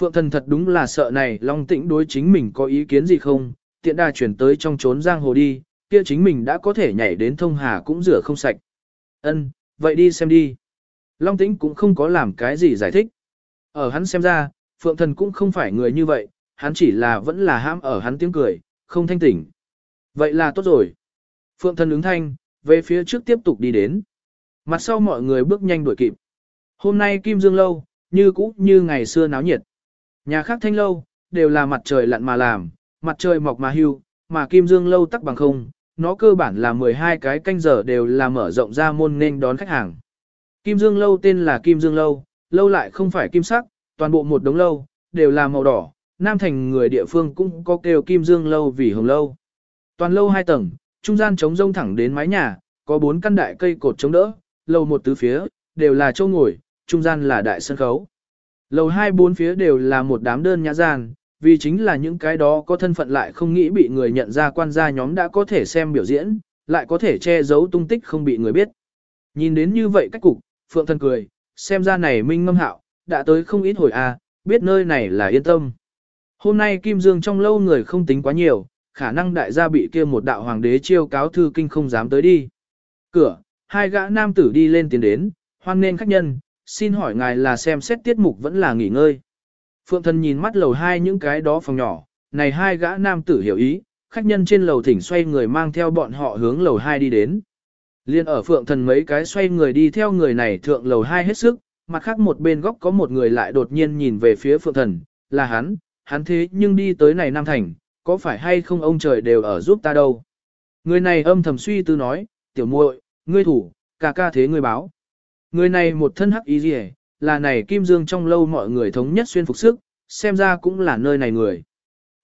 Phượng thần thật đúng là sợ này Long Tĩnh đối chính mình có ý kiến gì không, tiện đà chuyển tới trong trốn giang hồ đi, kia chính mình đã có thể nhảy đến thông hà cũng rửa không sạch. Ân, vậy đi xem đi. Long Tĩnh cũng không có làm cái gì giải thích. Ở hắn xem ra, Phượng Thần cũng không phải người như vậy, hắn chỉ là vẫn là ham ở hắn tiếng cười, không thanh tỉnh. Vậy là tốt rồi. Phượng thân ứng thanh, về phía trước tiếp tục đi đến. Mặt sau mọi người bước nhanh đuổi kịp. Hôm nay Kim Dương Lâu, như cũ như ngày xưa náo nhiệt. Nhà khác thanh lâu, đều là mặt trời lặn mà làm, mặt trời mọc mà hưu, mà Kim Dương Lâu tắc bằng không, nó cơ bản là 12 cái canh giờ đều là mở rộng ra môn nên đón khách hàng. Kim Dương Lâu tên là Kim Dương Lâu, lâu lại không phải kim sắc, toàn bộ một đống lâu, đều là màu đỏ, Nam Thành người địa phương cũng có kêu Kim Dương lâu vì hồng lâu. Toàn lâu hai tầng, trung gian trống rông thẳng đến mái nhà, có bốn căn đại cây cột chống đỡ, lầu một tứ phía, đều là châu ngồi, trung gian là đại sân khấu. Lầu hai bốn phía đều là một đám đơn nhã gian, vì chính là những cái đó có thân phận lại không nghĩ bị người nhận ra quan gia nhóm đã có thể xem biểu diễn, lại có thể che giấu tung tích không bị người biết. Nhìn đến như vậy cách cục, Phượng thân cười, xem ra này minh ngâm hạo, đã tới không ít hồi a, à, biết nơi này là yên tâm. Hôm nay Kim Dương trong lâu người không tính quá nhiều, khả năng đại gia bị kia một đạo hoàng đế chiêu cáo thư kinh không dám tới đi. Cửa, hai gã nam tử đi lên tiến đến, hoan nên khách nhân, xin hỏi ngài là xem xét tiết mục vẫn là nghỉ ngơi. Phượng thần nhìn mắt lầu hai những cái đó phòng nhỏ, này hai gã nam tử hiểu ý, khách nhân trên lầu thỉnh xoay người mang theo bọn họ hướng lầu hai đi đến. Liên ở phượng thần mấy cái xoay người đi theo người này thượng lầu hai hết sức, mặt khác một bên góc có một người lại đột nhiên nhìn về phía phượng thần, là hắn, hắn thế nhưng đi tới này Nam Thành, có phải hay không ông trời đều ở giúp ta đâu. Người này âm thầm suy tư nói, tiểu muội, ngươi thủ, ca ca thế ngươi báo. Người này một thân hắc ý rìa, là này Kim Dương trong lâu mọi người thống nhất xuyên phục sức, xem ra cũng là nơi này người.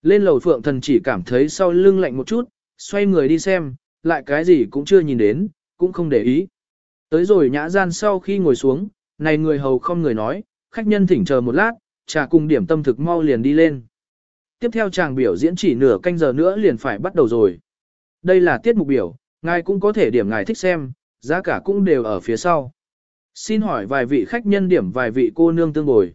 Lên lầu phượng thần chỉ cảm thấy sau lưng lạnh một chút, xoay người đi xem, lại cái gì cũng chưa nhìn đến, cũng không để ý. Tới rồi nhã gian sau khi ngồi xuống, này người hầu không người nói, khách nhân thỉnh chờ một lát, trà cùng điểm tâm thực mau liền đi lên. Tiếp theo chàng biểu diễn chỉ nửa canh giờ nữa liền phải bắt đầu rồi. Đây là tiết mục biểu, ngài cũng có thể điểm ngài thích xem, giá cả cũng đều ở phía sau. Xin hỏi vài vị khách nhân điểm vài vị cô nương tương bồi.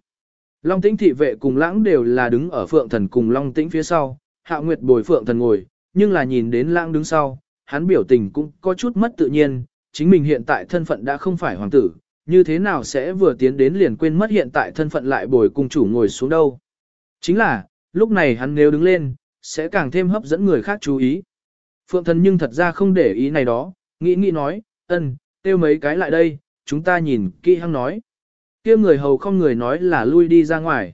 Long tĩnh thị vệ cùng lãng đều là đứng ở phượng thần cùng long tĩnh phía sau, hạ nguyệt bồi phượng thần ngồi, nhưng là nhìn đến lãng đứng sau, hắn biểu tình cũng có chút mất tự nhiên, chính mình hiện tại thân phận đã không phải hoàng tử, như thế nào sẽ vừa tiến đến liền quên mất hiện tại thân phận lại bồi cùng chủ ngồi xuống đâu. Chính là, lúc này hắn nếu đứng lên, sẽ càng thêm hấp dẫn người khác chú ý. Phượng thần nhưng thật ra không để ý này đó, nghĩ nghĩ nói, ân, tiêu mấy cái lại đây, chúng ta nhìn kỹ hăng nói. kia người hầu không người nói là lui đi ra ngoài.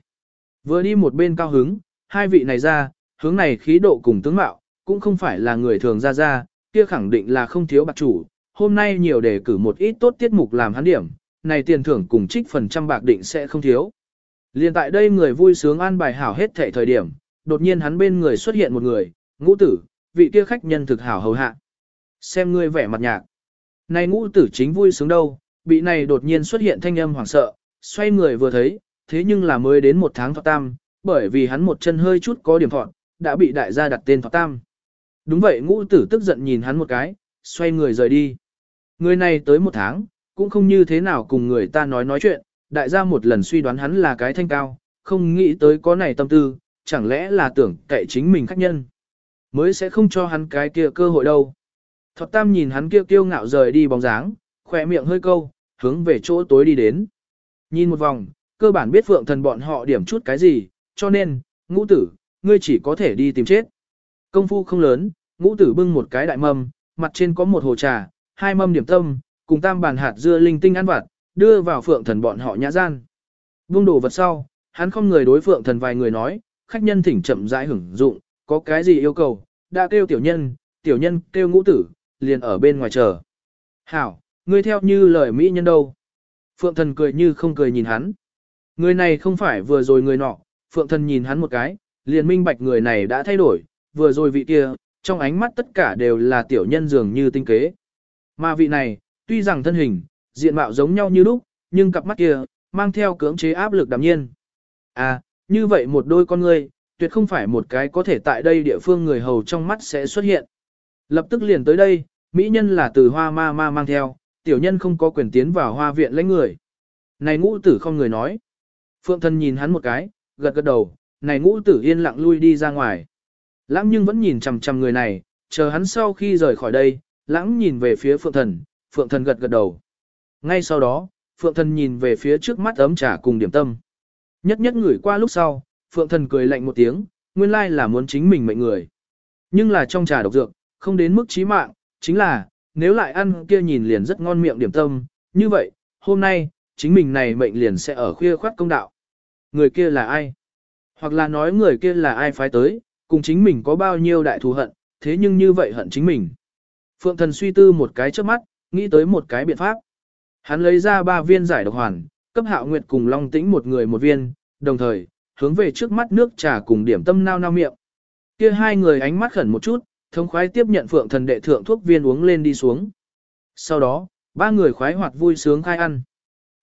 Vừa đi một bên cao hứng, hai vị này ra, hướng này khí độ cùng tướng mạo, cũng không phải là người thường ra ra, kia khẳng định là không thiếu bạc chủ. Hôm nay nhiều đề cử một ít tốt tiết mục làm hắn điểm, này tiền thưởng cùng trích phần trăm bạc định sẽ không thiếu. Liên tại đây người vui sướng an bài hảo hết thể thời điểm, đột nhiên hắn bên người xuất hiện một người, ngũ tử, vị kia khách nhân thực hảo hầu hạ. Xem ngươi vẻ mặt nhạc. Này ngũ tử chính vui sướng đâu, bị này đột nhiên xuất hiện thanh âm hoảng sợ, xoay người vừa thấy, thế nhưng là mới đến một tháng thọ tam, bởi vì hắn một chân hơi chút có điểm thọn, đã bị đại gia đặt tên thọ tam. Đúng vậy ngũ tử tức giận nhìn hắn một cái, xoay người rời đi. Người này tới một tháng, cũng không như thế nào cùng người ta nói nói chuyện, đại gia một lần suy đoán hắn là cái thanh cao, không nghĩ tới có này tâm tư, chẳng lẽ là tưởng cậy chính mình khách nhân. Mới sẽ không cho hắn cái kia cơ hội đâu. Thọt tam nhìn hắn kia kiêu ngạo rời đi bóng dáng, khỏe miệng hơi câu, hướng về chỗ tối đi đến. Nhìn một vòng, cơ bản biết phượng thần bọn họ điểm chút cái gì, cho nên, ngũ tử, ngươi chỉ có thể đi tìm chết. Công phu không lớn, ngũ tử bưng một cái đại mâm, mặt trên có một hồ trà, hai mâm điểm tâm, cùng tam bàn hạt dưa linh tinh ăn vặt, đưa vào phượng thần bọn họ nhã gian. Vương đồ vật sau, hắn không người đối phượng thần vài người nói, khách nhân thỉnh chậm rãi hưởng dụng, có cái gì yêu cầu, đã kêu tiểu nhân, tiểu nhân kêu ngũ tử, liền ở bên ngoài chờ. Hảo, ngươi theo như lời mỹ nhân đâu. Phượng thần cười như không cười nhìn hắn. Người này không phải vừa rồi người nọ, phượng thần nhìn hắn một cái, liền minh bạch người này đã thay đổi, vừa rồi vị kia, trong ánh mắt tất cả đều là tiểu nhân dường như tinh kế. Mà vị này, tuy rằng thân hình, diện mạo giống nhau như lúc, nhưng cặp mắt kia, mang theo cưỡng chế áp lực đạm nhiên. À, như vậy một đôi con ngươi, tuyệt không phải một cái có thể tại đây địa phương người hầu trong mắt sẽ xuất hiện. Lập tức liền tới đây, mỹ nhân là từ hoa ma ma mang theo, tiểu nhân không có quyền tiến vào hoa viện lấy người. Này ngũ tử không người nói. Phượng thân nhìn hắn một cái, gật gật đầu, này ngũ tử yên lặng lui đi ra ngoài. Lãng nhưng vẫn nhìn chằm chằm người này, chờ hắn sau khi rời khỏi đây, lãng nhìn về phía phượng thần, phượng thần gật gật đầu. Ngay sau đó, phượng thần nhìn về phía trước mắt ấm trà cùng điểm tâm. Nhất nhất ngửi qua lúc sau, phượng thần cười lạnh một tiếng, nguyên lai là muốn chính mình mệnh người. Nhưng là trong trà độc dược, không đến mức chí mạng, chính là, nếu lại ăn kia nhìn liền rất ngon miệng điểm tâm, như vậy, hôm nay, chính mình này mệnh liền sẽ ở khuya khoát công đạo. Người kia là ai? Hoặc là nói người kia là ai phái tới, cùng chính mình có bao nhiêu đại thù hận, thế nhưng như vậy hận chính mình. Phượng thần suy tư một cái trước mắt, nghĩ tới một cái biện pháp. Hắn lấy ra ba viên giải độc hoàn, cấp hạo nguyệt cùng long tĩnh một người một viên, đồng thời, hướng về trước mắt nước trà cùng điểm tâm nao nao miệng. Kia hai người ánh mắt khẩn một chút, thống khoái tiếp nhận phượng thần đệ thượng thuốc viên uống lên đi xuống. Sau đó, ba người khoái hoạt vui sướng khai ăn.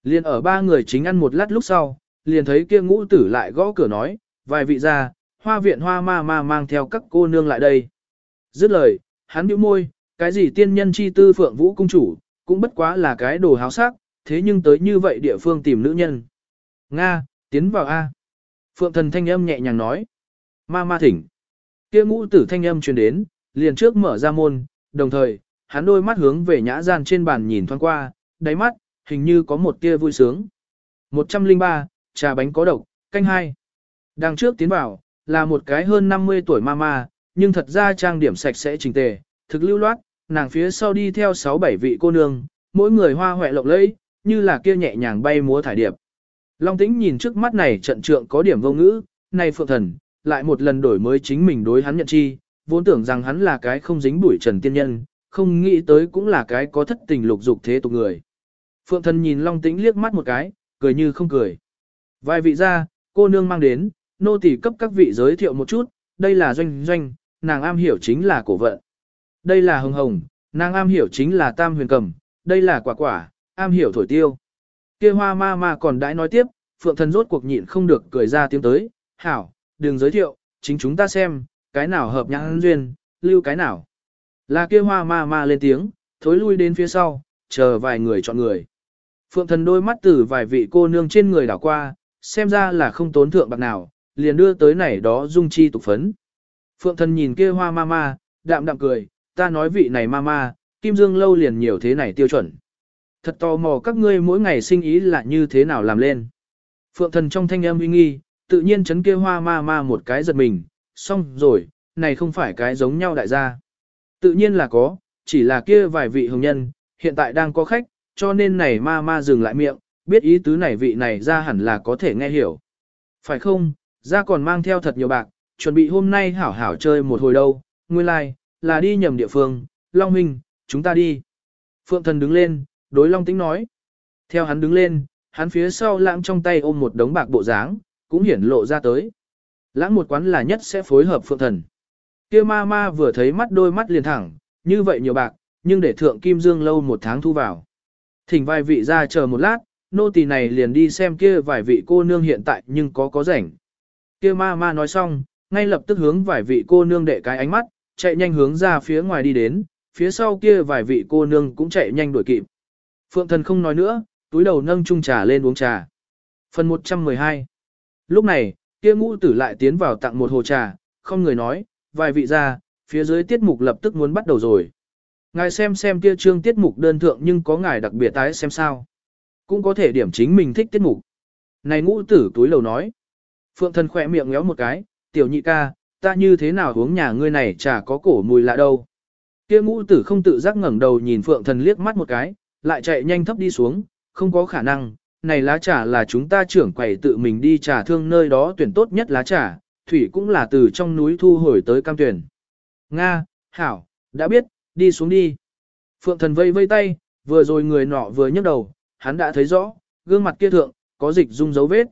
Liền ở ba người chính ăn một lát lúc sau, liền thấy kia ngũ tử lại gõ cửa nói, vài vị ra, hoa viện hoa ma ma mang theo các cô nương lại đây. Dứt lời, hắn bĩu môi, cái gì tiên nhân chi tư phượng vũ cung chủ, cũng bất quá là cái đồ háo sắc, thế nhưng tới như vậy địa phương tìm nữ nhân. Nga, tiến vào A. Phượng thần thanh âm nhẹ nhàng nói. Ma ma thỉnh. Kia ngũ tử thanh âm truyền đến, liền trước mở ra môn, đồng thời, hắn đôi mắt hướng về nhã gian trên bàn nhìn thoáng qua, đáy mắt, hình như có một tia vui sướng. 103, trà bánh có độc, canh hai. Đằng trước tiến vào, là một cái hơn 50 tuổi mama, nhưng thật ra trang điểm sạch sẽ chỉnh tề, thực lưu loát, nàng phía sau đi theo 6-7 vị cô nương, mỗi người hoa hoẹ lộng lẫy, như là kia nhẹ nhàng bay múa thải điệp. Long tĩnh nhìn trước mắt này trận trượng có điểm vô ngữ, này phượng thần, lại một lần đổi mới chính mình đối hắn nhận chi, vốn tưởng rằng hắn là cái không dính bụi trần tiên nhân, không nghĩ tới cũng là cái có thất tình lục dục thế tục người. Phượng thần nhìn Long tĩnh liếc mắt một cái, cười như không cười. Vài vị ra, cô nương mang đến, nô tỳ cấp các vị giới thiệu một chút, đây là doanh doanh, nàng am hiểu chính là cổ vận. Đây là hồng hồng, nàng am hiểu chính là tam huyền cầm, đây là quả quả, am hiểu thổi tiêu. Kia hoa ma ma còn đãi nói tiếp, phượng thần rốt cuộc nhịn không được cười ra tiếng tới, hảo, đừng giới thiệu, chính chúng ta xem, cái nào hợp nhãn duyên, lưu cái nào. Là kia hoa ma ma lên tiếng, thối lui đến phía sau, chờ vài người chọn người. Phượng thần đôi mắt từ vài vị cô nương trên người đảo qua, xem ra là không tốn thượng bạc nào, liền đưa tới này đó dung chi tục phấn. Phượng thần nhìn kia hoa ma ma, đạm đạm cười, ta nói vị này ma ma, kim dương lâu liền nhiều thế này tiêu chuẩn. Thật tò mò các ngươi mỗi ngày sinh ý là như thế nào làm lên. Phượng thần trong thanh âm uy nghi, tự nhiên chấn kia hoa ma ma một cái giật mình, xong rồi, này không phải cái giống nhau đại gia. Tự nhiên là có, chỉ là kia vài vị hồng nhân, hiện tại đang có khách, cho nên này ma ma dừng lại miệng, biết ý tứ này vị này ra hẳn là có thể nghe hiểu. Phải không, ra còn mang theo thật nhiều bạc, chuẩn bị hôm nay hảo hảo chơi một hồi đâu, nguyên lai, like, là đi nhầm địa phương, Long Minh, chúng ta đi. Phượng thần đứng lên, đối Long Tĩnh nói. Theo hắn đứng lên, hắn phía sau lãng trong tay ôm một đống bạc bộ dáng, cũng hiển lộ ra tới. Lãng một quán là nhất sẽ phối hợp Phượng thần. kia ma ma vừa thấy mắt đôi mắt liền thẳng, như vậy nhiều bạc, nhưng để thượng Kim Dương lâu một tháng thu vào. Thỉnh vài vị ra chờ một lát, nô tỳ này liền đi xem kia vài vị cô nương hiện tại nhưng có có rảnh. Kia ma ma nói xong, ngay lập tức hướng vài vị cô nương đệ cái ánh mắt, chạy nhanh hướng ra phía ngoài đi đến, phía sau kia vài vị cô nương cũng chạy nhanh đuổi kịp. Phượng thần không nói nữa, túi đầu nâng chung trà lên uống trà. Phần 112 Lúc này, kia ngũ tử lại tiến vào tặng một hồ trà, không người nói, vài vị ra, phía dưới tiết mục lập tức muốn bắt đầu rồi. Ngài xem xem kia trương tiết mục đơn thượng nhưng có ngài đặc biệt tái xem sao. Cũng có thể điểm chính mình thích tiết mục. Này ngũ tử túi lầu nói. Phượng thần khỏe miệng ngéo một cái, tiểu nhị ca, ta như thế nào uống nhà ngươi này chả có cổ mùi lạ đâu. Kia ngũ tử không tự giác ngẩng đầu nhìn phượng thần liếc mắt một cái, lại chạy nhanh thấp đi xuống, không có khả năng, này lá trà là chúng ta trưởng quầy tự mình đi trà thương nơi đó tuyển tốt nhất lá trà, thủy cũng là từ trong núi thu hồi tới cam tuyển. Nga, Hảo, đã biết, đi xuống đi. Phượng thần vây vây tay, vừa rồi người nọ vừa nhấc đầu, hắn đã thấy rõ, gương mặt kia thượng, có dịch dung dấu vết.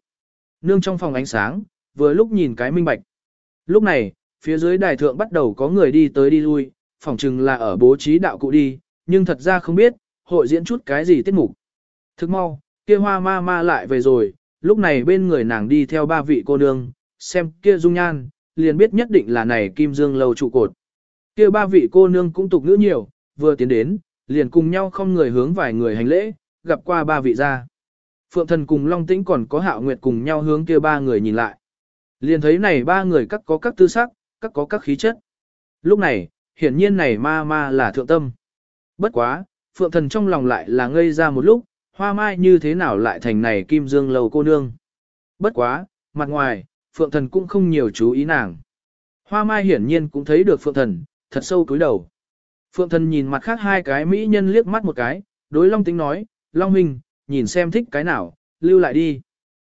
Nương trong phòng ánh sáng, vừa lúc nhìn cái minh bạch. Lúc này, phía dưới đài thượng bắt đầu có người đi tới đi lui, phỏng chừng là ở bố trí đạo cụ đi, nhưng thật ra không biết, hội diễn chút cái gì tiết mục. Thức mau, kia hoa ma ma lại về rồi, lúc này bên người nàng đi theo ba vị cô nương, xem kia dung nhan, liền biết nhất định là này kim dương lâu trụ cột. Kia ba vị cô nương cũng tục ngữ nhiều, vừa tiến đến, liền cùng nhau không người hướng vài người hành lễ, gặp qua ba vị gia. Phượng thần cùng Long Tĩnh còn có hạo nguyệt cùng nhau hướng kia ba người nhìn lại. Liền thấy này ba người các có các tư sắc, các có các khí chất. Lúc này, hiển nhiên này ma ma là thượng tâm. Bất quá, Phượng thần trong lòng lại là ngây ra một lúc, hoa mai như thế nào lại thành này kim dương lầu cô nương. Bất quá, mặt ngoài, Phượng thần cũng không nhiều chú ý nàng. Hoa mai hiển nhiên cũng thấy được Phượng thần, thật sâu cúi đầu. Phượng thần nhìn mặt khác hai cái mỹ nhân liếc mắt một cái, đối Long Tĩnh nói, Long Huynh, nhìn xem thích cái nào, lưu lại đi.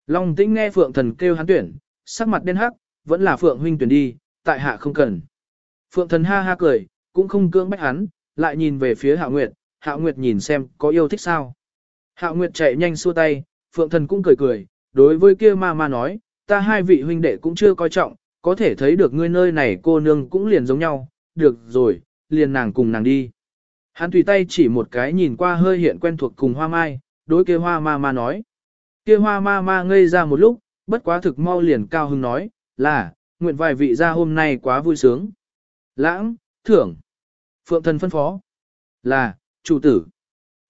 Long Tĩnh nghe Phượng thần kêu hắn tuyển, sắc mặt đen hắc, vẫn là Phượng Huynh tuyển đi, tại hạ không cần. Phượng thần ha ha cười, cũng không cưỡng bách hắn, lại nhìn về phía Hạ Nguyệt, Hạ Nguyệt nhìn xem có yêu thích sao. Hạ Nguyệt chạy nhanh xua tay, Phượng thần cũng cười cười, đối với kia ma ma nói, ta hai vị huynh đệ cũng chưa coi trọng, có thể thấy được ngươi nơi này cô nương cũng liền giống nhau, được rồi, liền nàng cùng nàng đi. Hắn tùy tay chỉ một cái nhìn qua hơi hiện quen thuộc cùng hoa mai, đối kia hoa ma ma nói. Kia hoa ma ma ngây ra một lúc, bất quá thực mau liền cao hưng nói, là, nguyện vài vị ra hôm nay quá vui sướng. Lãng, thưởng, phượng thần phân phó, là, chủ tử.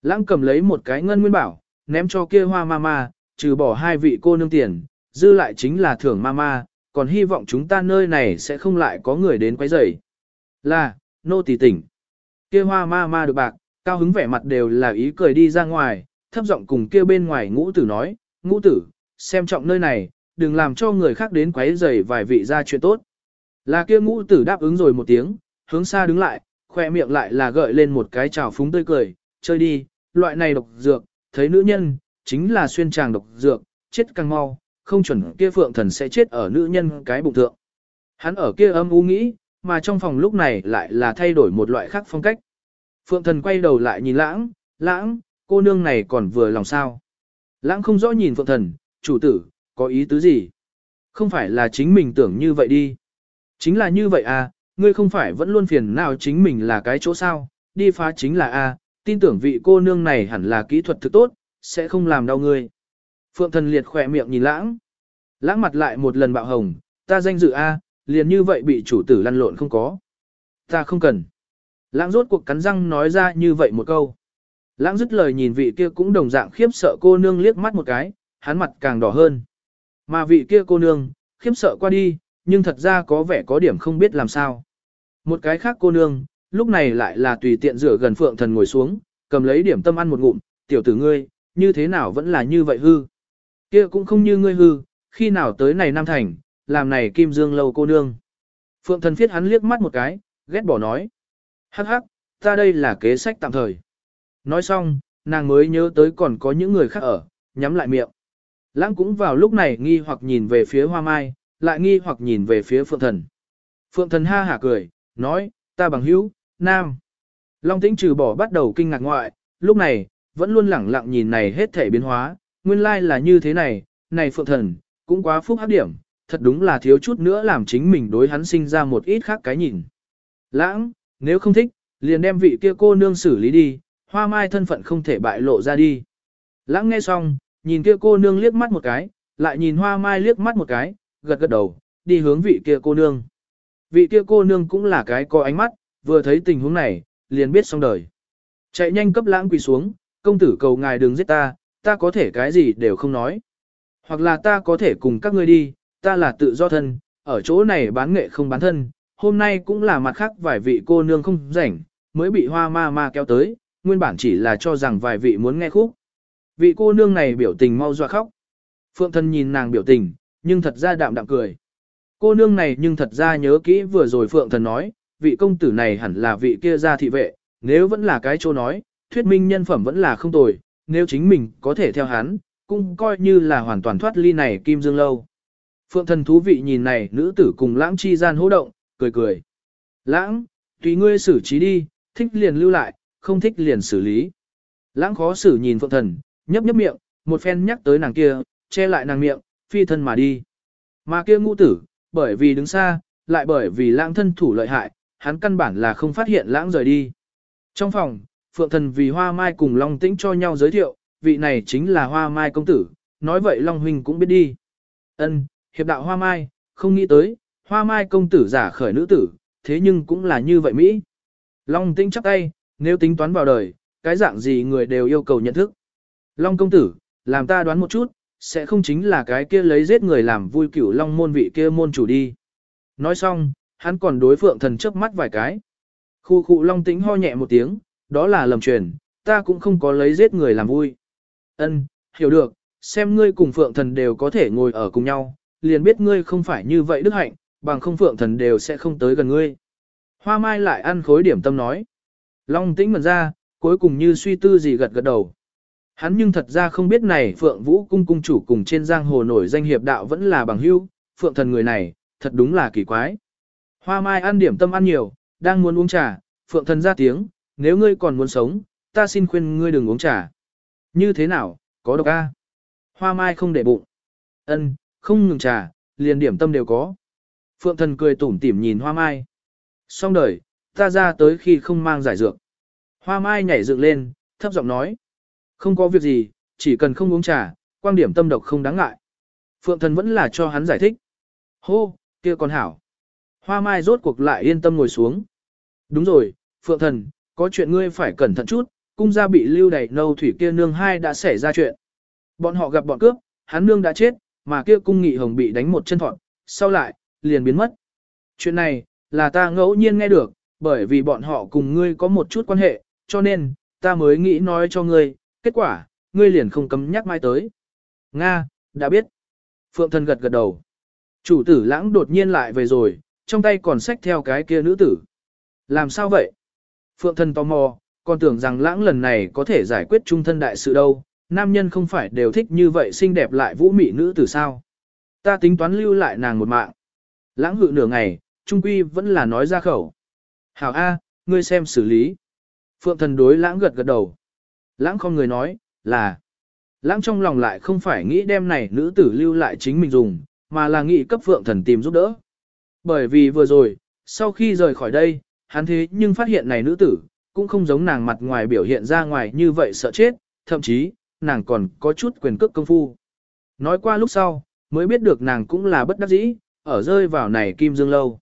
Lãng cầm lấy một cái ngân nguyên bảo, ném cho kia hoa ma ma, trừ bỏ hai vị cô nương tiền, dư lại chính là thưởng ma ma, còn hy vọng chúng ta nơi này sẽ không lại có người đến quấy rầy. Là, nô tỳ tỉnh. Kia hoa ma ma được bạc, cao hứng vẻ mặt đều là ý cười đi ra ngoài, thấp giọng cùng kia bên ngoài ngũ tử nói, ngũ tử, xem trọng nơi này, đừng làm cho người khác đến quấy rầy vài vị ra chuyện tốt. Là kia ngũ tử đáp ứng rồi một tiếng, hướng xa đứng lại, khoe miệng lại là gợi lên một cái trào phúng tươi cười, chơi đi, loại này độc dược, thấy nữ nhân, chính là xuyên tràng độc dược, chết càng mau, không chuẩn kia phượng thần sẽ chết ở nữ nhân cái bụng thượng. Hắn ở kia âm u nghĩ, mà trong phòng lúc này lại là thay đổi một loại khác phong cách. Phượng thần quay đầu lại nhìn lãng, lãng, cô nương này còn vừa lòng sao. Lãng không rõ nhìn phượng thần, chủ tử, có ý tứ gì? Không phải là chính mình tưởng như vậy đi. Chính là như vậy à, ngươi không phải vẫn luôn phiền nào chính mình là cái chỗ sao, đi phá chính là a, tin tưởng vị cô nương này hẳn là kỹ thuật thực tốt, sẽ không làm đau ngươi. Phượng thần liệt khỏe miệng nhìn lãng. Lãng mặt lại một lần bạo hồng, ta danh dự a, liền như vậy bị chủ tử lăn lộn không có. Ta không cần. Lãng rốt cuộc cắn răng nói ra như vậy một câu. Lãng dứt lời nhìn vị kia cũng đồng dạng khiếp sợ cô nương liếc mắt một cái, hắn mặt càng đỏ hơn. Mà vị kia cô nương, khiếp sợ qua đi, nhưng thật ra có vẻ có điểm không biết làm sao. Một cái khác cô nương, lúc này lại là tùy tiện rửa gần phượng thần ngồi xuống, cầm lấy điểm tâm ăn một ngụm, tiểu tử ngươi, như thế nào vẫn là như vậy hư. kia cũng không như ngươi hư, khi nào tới này Nam Thành, làm này kim dương lâu cô nương. Phượng thần phiết hắn liếc mắt một cái, ghét bỏ nói. Hắc hắc, ta đây là kế sách tạm thời. Nói xong, nàng mới nhớ tới còn có những người khác ở, nhắm lại miệng. Lãng cũng vào lúc này nghi hoặc nhìn về phía hoa mai, lại nghi hoặc nhìn về phía phượng thần. Phượng thần ha hả cười, nói, ta bằng hữu, nam. Long tĩnh trừ bỏ bắt đầu kinh ngạc ngoại, lúc này, vẫn luôn lẳng lặng nhìn này hết thể biến hóa, nguyên lai là như thế này, này phượng thần, cũng quá phúc hấp điểm, thật đúng là thiếu chút nữa làm chính mình đối hắn sinh ra một ít khác cái nhìn. Lãng, nếu không thích, liền đem vị kia cô nương xử lý đi, hoa mai thân phận không thể bại lộ ra đi. Lãng nghe xong, nhìn kia cô nương liếc mắt một cái, lại nhìn hoa mai liếc mắt một cái, gật gật đầu, đi hướng vị kia cô nương. Vị kia cô nương cũng là cái có ánh mắt, vừa thấy tình huống này, liền biết xong đời. Chạy nhanh cấp lãng quỳ xuống, công tử cầu ngài đừng giết ta, ta có thể cái gì đều không nói. Hoặc là ta có thể cùng các ngươi đi, ta là tự do thân, ở chỗ này bán nghệ không bán thân, hôm nay cũng là mặt khác vài vị cô nương không rảnh, mới bị hoa ma ma kéo tới, nguyên bản chỉ là cho rằng vài vị muốn nghe khúc. Vị cô nương này biểu tình mau dọa khóc. Phượng thân nhìn nàng biểu tình, nhưng thật ra đạm đạm cười. Cô nương này nhưng thật ra nhớ kỹ vừa rồi Phượng thần nói, vị công tử này hẳn là vị kia gia thị vệ, nếu vẫn là cái chỗ nói, thuyết minh nhân phẩm vẫn là không tồi, nếu chính mình có thể theo hắn, cũng coi như là hoàn toàn thoát ly này kim dương lâu. Phượng thần thú vị nhìn này nữ tử cùng lãng chi gian hô động, cười cười. Lãng, tùy ngươi xử trí đi, thích liền lưu lại, không thích liền xử lý. Lãng khó xử nhìn phượng thần, nhấp nhấp miệng, một phen nhắc tới nàng kia, che lại nàng miệng, phi thân mà đi. Mà kia ngũ tử, bởi vì đứng xa, lại bởi vì lãng thân thủ lợi hại, hắn căn bản là không phát hiện lãng rời đi. Trong phòng, Phượng Thần vì Hoa Mai cùng Long Tĩnh cho nhau giới thiệu, vị này chính là Hoa Mai công tử, nói vậy Long Huynh cũng biết đi. Ân, hiệp đạo Hoa Mai, không nghĩ tới, Hoa Mai công tử giả khởi nữ tử, thế nhưng cũng là như vậy Mỹ. Long Tĩnh chắp tay, nếu tính toán vào đời, cái dạng gì người đều yêu cầu nhận thức. Long công tử, làm ta đoán một chút, sẽ không chính là cái kia lấy giết người làm vui cửu long môn vị kia môn chủ đi. Nói xong, hắn còn đối phượng thần chớp mắt vài cái. Khu khu long tĩnh ho nhẹ một tiếng, đó là lầm truyền, ta cũng không có lấy giết người làm vui. Ân, hiểu được, xem ngươi cùng phượng thần đều có thể ngồi ở cùng nhau, liền biết ngươi không phải như vậy đức hạnh, bằng không phượng thần đều sẽ không tới gần ngươi. Hoa mai lại ăn khối điểm tâm nói. Long tĩnh mở ra, cuối cùng như suy tư gì gật gật đầu. Hắn nhưng thật ra không biết này Phượng Vũ cung cung chủ cùng trên giang hồ nổi danh hiệp đạo vẫn là bằng hữu, Phượng thần người này, thật đúng là kỳ quái. Hoa mai ăn điểm tâm ăn nhiều, đang muốn uống trà, Phượng thần ra tiếng, nếu ngươi còn muốn sống, ta xin khuyên ngươi đừng uống trà. Như thế nào, có độc a? Hoa mai không để bụng. Ân, Không ngừng trà, liền điểm tâm đều có. Phượng thần cười tủm tỉm nhìn hoa mai. Xong đời, ta ra tới khi không mang giải dược. Hoa mai nhảy dựng lên, thấp giọng nói. Không có việc gì, chỉ cần không uống trà, quan điểm tâm độc không đáng ngại. Phượng thần vẫn là cho hắn giải thích. Hô, kia con hảo. Hoa mai rốt cuộc lại yên tâm ngồi xuống. Đúng rồi, Phượng thần, có chuyện ngươi phải cẩn thận chút, cung gia bị lưu đầy nâu thủy kia nương hai đã xảy ra chuyện. Bọn họ gặp bọn cướp, hắn nương đã chết, mà kia cung nghị hồng bị đánh một chân thọn, sau lại, liền biến mất. Chuyện này, là ta ngẫu nhiên nghe được, bởi vì bọn họ cùng ngươi có một chút quan hệ, cho nên, ta mới nghĩ nói cho ngươi, kết quả, ngươi liền không cấm nhắc mai tới. Nga, đã biết. Phượng thần gật gật đầu. Chủ tử lãng đột nhiên lại về rồi, trong tay còn xách theo cái kia nữ tử. Làm sao vậy? Phượng thần tò mò, còn tưởng rằng lãng lần này có thể giải quyết trung thân đại sự đâu, nam nhân không phải đều thích như vậy xinh đẹp lại vũ mị nữ tử sao. Ta tính toán lưu lại nàng một mạng. Lãng hự nửa ngày, trung quy vẫn là nói ra khẩu. Hảo A, ngươi xem xử lý. Phượng thần đối lãng gật gật đầu. Lãng không người nói, là. Lãng trong lòng lại không phải nghĩ đem này nữ tử lưu lại chính mình dùng, mà là nghĩ cấp phượng thần tìm giúp đỡ. Bởi vì vừa rồi, sau khi rời khỏi đây, hắn thế nhưng phát hiện này nữ tử, cũng không giống nàng mặt ngoài biểu hiện ra ngoài như vậy sợ chết, thậm chí, nàng còn có chút quyền cước công phu. Nói qua lúc sau, mới biết được nàng cũng là bất đắc dĩ, ở rơi vào này kim dương lâu.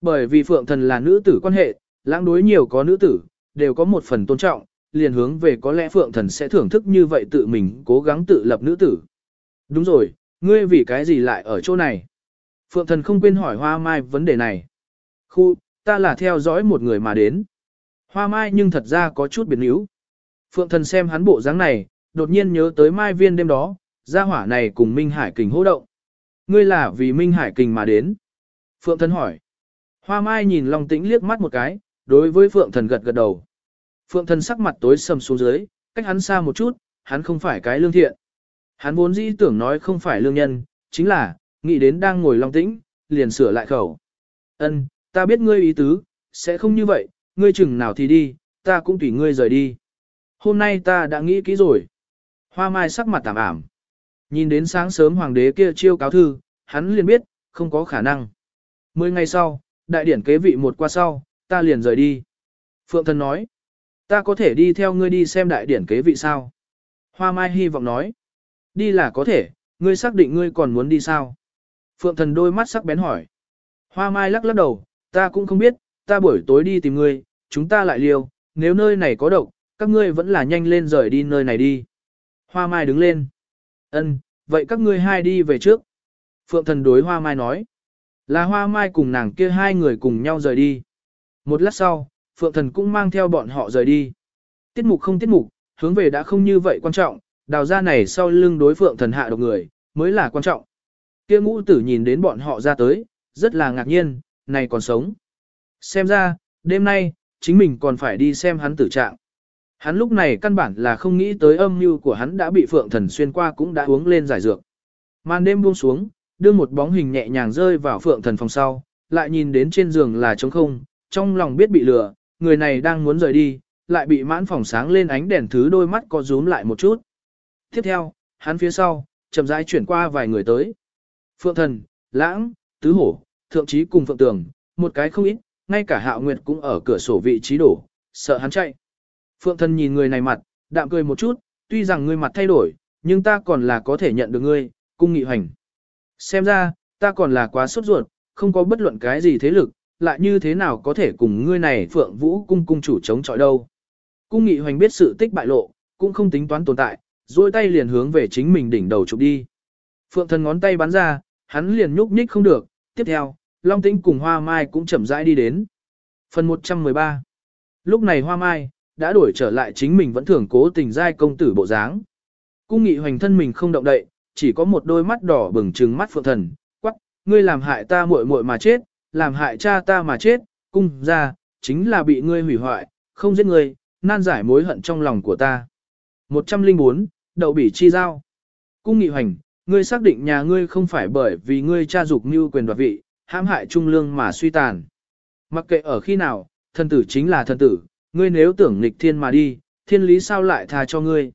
Bởi vì phượng thần là nữ tử quan hệ, lãng đối nhiều có nữ tử, đều có một phần tôn trọng, liền hướng về có lẽ phượng thần sẽ thưởng thức như vậy tự mình cố gắng tự lập nữ tử. Đúng rồi, ngươi vì cái gì lại ở chỗ này? Phượng thần không quên hỏi hoa mai vấn đề này. Khu, ta là theo dõi một người mà đến. Hoa mai nhưng thật ra có chút biến yếu. Phượng thần xem hắn bộ dáng này, đột nhiên nhớ tới mai viên đêm đó, gia hỏa này cùng Minh Hải Kình hô động. Ngươi là vì Minh Hải Kình mà đến. Phượng thần hỏi. Hoa mai nhìn Long Tĩnh liếc mắt một cái, đối với Phượng thần gật gật đầu. Phượng thần sắc mặt tối sầm xuống dưới, cách hắn xa một chút, hắn không phải cái lương thiện. Hắn vốn dĩ tưởng nói không phải lương nhân, chính là, nghĩ đến đang ngồi Long Tĩnh, liền sửa lại khẩu. Ân, ta biết ngươi ý tứ, sẽ không như vậy, ngươi chừng nào thì đi, ta cũng tùy ngươi rời đi. Hôm nay ta đã nghĩ kỹ rồi. Hoa mai sắc mặt tạm ảm. Nhìn đến sáng sớm hoàng đế kia chiêu cáo thư, hắn liền biết, không có khả năng. Mười ngày sau, đại điển kế vị một qua sau, ta liền rời đi. Phượng thần nói, ta có thể đi theo ngươi đi xem đại điển kế vị sao? Hoa mai hy vọng nói, đi là có thể, ngươi xác định ngươi còn muốn đi sao? Phượng thần đôi mắt sắc bén hỏi. Hoa mai lắc lắc đầu, ta cũng không biết, ta buổi tối đi tìm ngươi, chúng ta lại liều, nếu nơi này có độc, các ngươi vẫn là nhanh lên rời đi nơi này đi. Hoa mai đứng lên. Ân, vậy các ngươi hai đi về trước. Phượng thần đối hoa mai nói. Là hoa mai cùng nàng kia hai người cùng nhau rời đi. Một lát sau, Phượng thần cũng mang theo bọn họ rời đi. Tiết mục không tiết mục, hướng về đã không như vậy quan trọng, đào ra này sau lưng đối Phượng thần hạ độc người, mới là quan trọng. Kia ngũ tử nhìn đến bọn họ ra tới, rất là ngạc nhiên, này còn sống. Xem ra, đêm nay, chính mình còn phải đi xem hắn tử trạng. Hắn lúc này căn bản là không nghĩ tới âm mưu của hắn đã bị phượng thần xuyên qua cũng đã uống lên giải dược. Màn đêm buông xuống, đưa một bóng hình nhẹ nhàng rơi vào phượng thần phòng sau, lại nhìn đến trên giường là trống không, trong lòng biết bị lừa, người này đang muốn rời đi, lại bị mãn phòng sáng lên ánh đèn thứ đôi mắt có rúm lại một chút. Tiếp theo, hắn phía sau, chậm rãi chuyển qua vài người tới. Phượng thần, lãng, tứ hổ, thượng trí cùng phượng tường, một cái không ít, ngay cả hạo nguyệt cũng ở cửa sổ vị trí đổ, sợ hắn chạy. Phượng thần nhìn người này mặt, đạm cười một chút, tuy rằng ngươi mặt thay đổi, nhưng ta còn là có thể nhận được ngươi, cung nghị hoành. Xem ra, ta còn là quá sốt ruột, không có bất luận cái gì thế lực, lại như thế nào có thể cùng ngươi này Phượng Vũ cung cung chủ chống chọi đâu. Cung nghị hoành biết sự tích bại lộ, cũng không tính toán tồn tại, duỗi tay liền hướng về chính mình đỉnh đầu chụp đi. Phượng thần ngón tay bắn ra, hắn liền nhúc nhích không được, tiếp theo, Long Tĩnh cùng Hoa Mai cũng chậm rãi đi đến. Phần 113 Lúc này Hoa Mai, đã đổi trở lại chính mình vẫn thường cố tình giai công tử bộ dáng. Cung nghị hoành thân mình không động đậy, chỉ có một đôi mắt đỏ bừng trừng mắt phượng thần, quắc, ngươi làm hại ta muội muội mà chết, làm hại cha ta mà chết, cung ra, chính là bị ngươi hủy hoại, không giết ngươi, nan giải mối hận trong lòng của ta. 104, đậu bỉ chi giao. Cung nghị hoành, ngươi xác định nhà ngươi không phải bởi vì ngươi cha dục mưu quyền đoạt vị, hãm hại trung lương mà suy tàn. Mặc kệ ở khi nào, thân tử chính là thân tử, ngươi nếu tưởng nghịch thiên mà đi, thiên lý sao lại tha cho ngươi.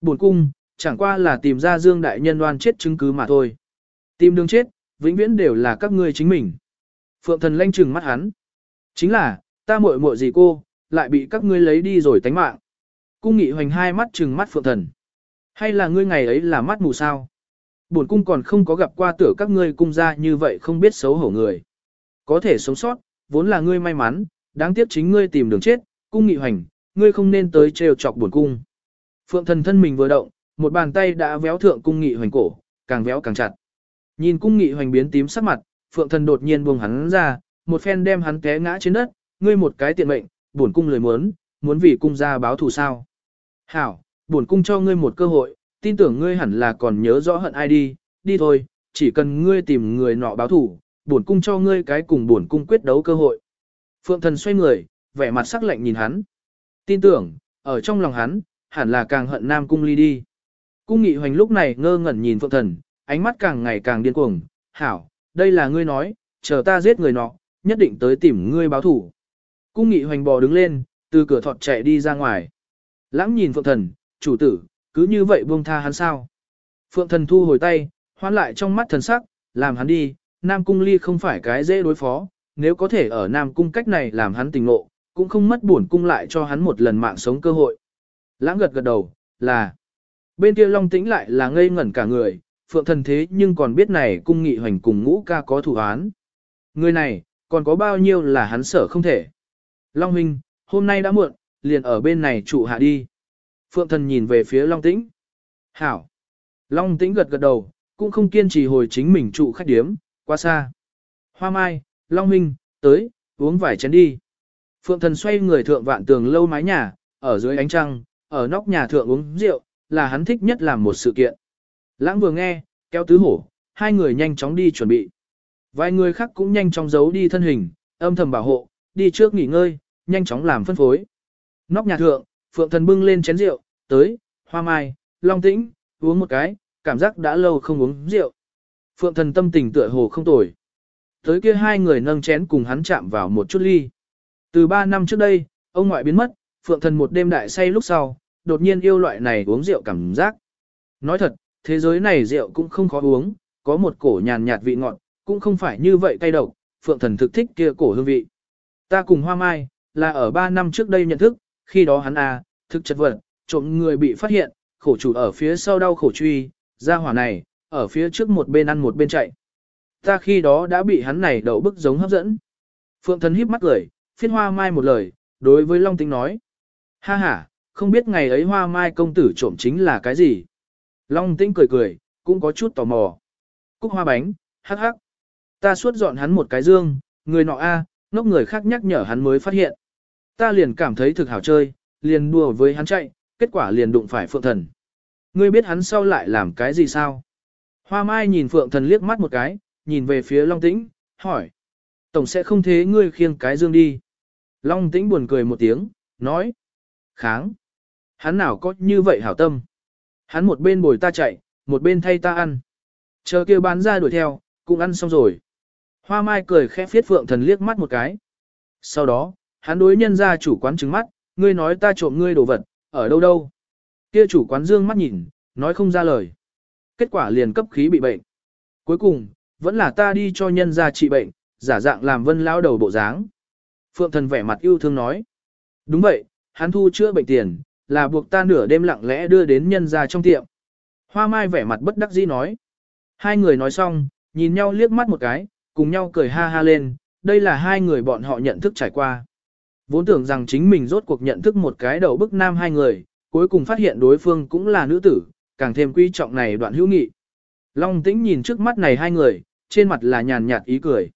Buồn cung, chẳng qua là tìm ra Dương Đại Nhân đoan chết chứng cứ mà thôi. Tìm đường chết, vĩnh viễn đều là các ngươi chính mình. Phượng thần lanh trừng mắt hắn. Chính là, ta muội muội gì cô, lại bị các ngươi lấy đi rồi tánh mạng. Cung nghị hoành hai mắt trừng mắt phượng thần. Hay là ngươi ngày ấy là mắt mù sao? Bổn cung còn không có gặp qua tử các ngươi cung ra như vậy không biết xấu hổ người. Có thể sống sót, vốn là ngươi may mắn, đáng tiếc chính ngươi tìm đường chết, cung nghị hoành, ngươi không nên tới trêu chọc bổn cung. Phượng thần thân mình vừa động, một bàn tay đã véo thượng cung nghị hoành cổ, càng véo càng chặt. Nhìn cung nghị hoành biến tím sắc mặt, phượng thần đột nhiên buông hắn ra, một phen đem hắn té ngã trên đất, ngươi một cái tiện mệnh, bổn cung lời muốn, muốn vì cung ra báo thù sao. Hảo, bổn cung cho ngươi một cơ hội, tin tưởng ngươi hẳn là còn nhớ rõ hận ai đi, đi thôi, chỉ cần ngươi tìm người nọ báo thù, bổn cung cho ngươi cái cùng bổn cung quyết đấu cơ hội. Phượng thần xoay người, vẻ mặt sắc lạnh nhìn hắn. Tin tưởng, ở trong lòng hắn, hẳn là càng hận Nam Cung Ly đi. Cung Nghị Hoành lúc này ngơ ngẩn nhìn Phượng Thần, ánh mắt càng ngày càng điên cuồng, "Hảo, đây là ngươi nói, chờ ta giết người nọ, nhất định tới tìm ngươi báo thủ." Cung Nghị Hoành bò đứng lên, từ cửa thọt chạy đi ra ngoài. Lãng nhìn Phượng Thần, "Chủ tử, cứ như vậy buông tha hắn sao?" Phượng Thần thu hồi tay, hoán lại trong mắt thần sắc, "Làm hắn đi, Nam Cung Ly không phải cái dễ đối phó, nếu có thể ở Nam Cung cách này làm hắn tình ngộ, cũng không mất buồn cung lại cho hắn một lần mạng sống cơ hội." Lãng gật gật đầu, là. Bên kia Long Tĩnh lại là ngây ngẩn cả người, phượng thần thế nhưng còn biết này cung nghị hoành cùng ngũ ca có thủ án. Người này, còn có bao nhiêu là hắn sở không thể. Long Huynh, hôm nay đã muộn, liền ở bên này trụ hạ đi. Phượng thần nhìn về phía Long Tĩnh. Hảo. Long Tĩnh gật gật đầu, cũng không kiên trì hồi chính mình trụ khách điếm, quá xa. Hoa Mai, Long Huynh, tới, uống vài chén đi. Phượng thần xoay người thượng vạn tường lâu mái nhà, ở dưới ánh trăng, ở nóc nhà thượng uống rượu, là hắn thích nhất làm một sự kiện. Lãng vừa nghe, kéo tứ hổ, hai người nhanh chóng đi chuẩn bị. Vài người khác cũng nhanh chóng giấu đi thân hình, âm thầm bảo hộ, đi trước nghỉ ngơi, nhanh chóng làm phân phối. Nóc nhà thượng, Phượng Thần bưng lên chén rượu, tới, hoa mai, long tĩnh, uống một cái, cảm giác đã lâu không uống rượu. Phượng Thần tâm tình tựa hồ không tồi. Tới kia hai người nâng chén cùng hắn chạm vào một chút ly. Từ ba năm trước đây, ông ngoại biến mất, Phượng Thần một đêm đại say lúc sau, đột nhiên yêu loại này uống rượu cảm giác. Nói thật, thế giới này rượu cũng không khó uống, có một cổ nhàn nhạt vị ngọt, cũng không phải như vậy cay độc, phượng thần thực thích kia cổ hương vị. Ta cùng hoa mai, là ở 3 năm trước đây nhận thức, khi đó hắn à, thực chất vật, trộm người bị phát hiện, khổ chủ ở phía sau đau khổ truy, ra hỏa này, ở phía trước một bên ăn một bên chạy. Ta khi đó đã bị hắn này đậu bức giống hấp dẫn. Phượng thần híp mắt cười, phiên hoa mai một lời, đối với Long Tính nói. Ha ha, không biết ngày ấy hoa mai công tử trộm chính là cái gì. Long tĩnh cười cười, cũng có chút tò mò. Cúc hoa bánh, hắc hắc. Ta suốt dọn hắn một cái dương, người nọ a, ngốc người khác nhắc nhở hắn mới phát hiện. Ta liền cảm thấy thực hảo chơi, liền đùa với hắn chạy, kết quả liền đụng phải phượng thần. Ngươi biết hắn sau lại làm cái gì sao? Hoa mai nhìn phượng thần liếc mắt một cái, nhìn về phía Long tĩnh, hỏi. Tổng sẽ không thế ngươi khiêng cái dương đi. Long tĩnh buồn cười một tiếng, nói. Kháng. Hắn nào có như vậy hảo tâm. Hắn một bên bồi ta chạy, một bên thay ta ăn. Chờ kêu bán ra đuổi theo, cũng ăn xong rồi. Hoa mai cười khẽ phiết phượng thần liếc mắt một cái. Sau đó, hắn đối nhân ra chủ quán trứng mắt, ngươi nói ta trộm ngươi đồ vật, ở đâu đâu. Kia chủ quán dương mắt nhìn, nói không ra lời. Kết quả liền cấp khí bị bệnh. Cuối cùng, vẫn là ta đi cho nhân ra trị bệnh, giả dạng làm vân lao đầu bộ dáng. Phượng thần vẻ mặt yêu thương nói. Đúng vậy, hắn thu chữa bệnh tiền, là buộc ta nửa đêm lặng lẽ đưa đến nhân ra trong tiệm. Hoa Mai vẻ mặt bất đắc dĩ nói. Hai người nói xong, nhìn nhau liếc mắt một cái, cùng nhau cười ha ha lên, đây là hai người bọn họ nhận thức trải qua. Vốn tưởng rằng chính mình rốt cuộc nhận thức một cái đầu bức nam hai người, cuối cùng phát hiện đối phương cũng là nữ tử, càng thêm quý trọng này đoạn hữu nghị. Long tĩnh nhìn trước mắt này hai người, trên mặt là nhàn nhạt ý cười.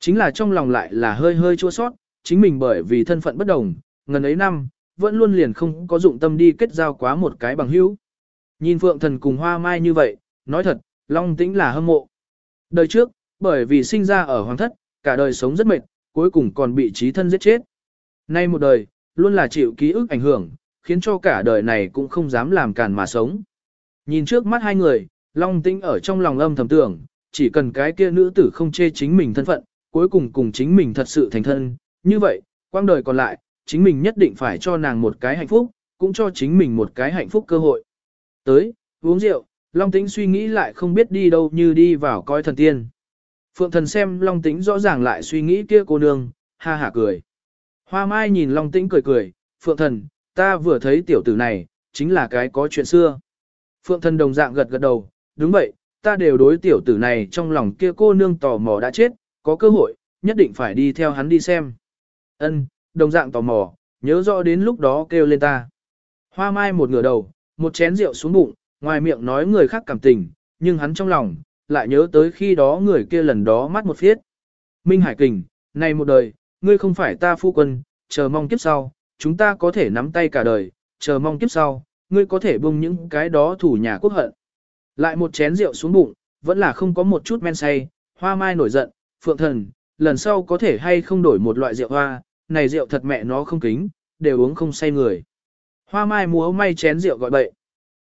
Chính là trong lòng lại là hơi hơi chua sót, chính mình bởi vì thân phận bất đồng, ngần ấy năm, vẫn luôn liền không có dụng tâm đi kết giao quá một cái bằng hữu. Nhìn Phượng Thần cùng Hoa Mai như vậy, nói thật, Long Tĩnh là hâm mộ. Đời trước, bởi vì sinh ra ở hoàng thất, cả đời sống rất mệt, cuối cùng còn bị trí thân giết chết. Nay một đời, luôn là chịu ký ức ảnh hưởng, khiến cho cả đời này cũng không dám làm càn mà sống. Nhìn trước mắt hai người, Long Tĩnh ở trong lòng âm thầm tưởng, chỉ cần cái kia nữ tử không chê chính mình thân phận, cuối cùng cùng chính mình thật sự thành thân, như vậy, quang đời còn lại, chính mình nhất định phải cho nàng một cái hạnh phúc, cũng cho chính mình một cái hạnh phúc cơ hội. Tới, uống rượu, Long Tĩnh suy nghĩ lại không biết đi đâu như đi vào coi thần tiên. Phượng thần xem Long Tĩnh rõ ràng lại suy nghĩ kia cô nương, ha hả cười. Hoa Mai nhìn Long Tĩnh cười cười, Phượng thần, ta vừa thấy tiểu tử này, chính là cái có chuyện xưa. Phượng thần đồng dạng gật gật đầu, đúng vậy, ta đều đối tiểu tử này trong lòng kia cô nương tò mò đã chết, có cơ hội, nhất định phải đi theo hắn đi xem. Ân, đồng dạng tò mò, nhớ rõ đến lúc đó kêu lên ta. Hoa Mai một ngửa đầu, một chén rượu xuống bụng, ngoài miệng nói người khác cảm tình, nhưng hắn trong lòng, lại nhớ tới khi đó người kia lần đó mắt một phiết. Minh Hải Kình, này một đời, ngươi không phải ta phu quân, chờ mong kiếp sau, chúng ta có thể nắm tay cả đời, chờ mong kiếp sau, ngươi có thể buông những cái đó thủ nhà quốc hận. Lại một chén rượu xuống bụng, vẫn là không có một chút men say, hoa mai nổi giận, phượng thần, lần sau có thể hay không đổi một loại rượu hoa, này rượu thật mẹ nó không kính, đều uống không say người. Hoa mai múa may chén rượu gọi bậy.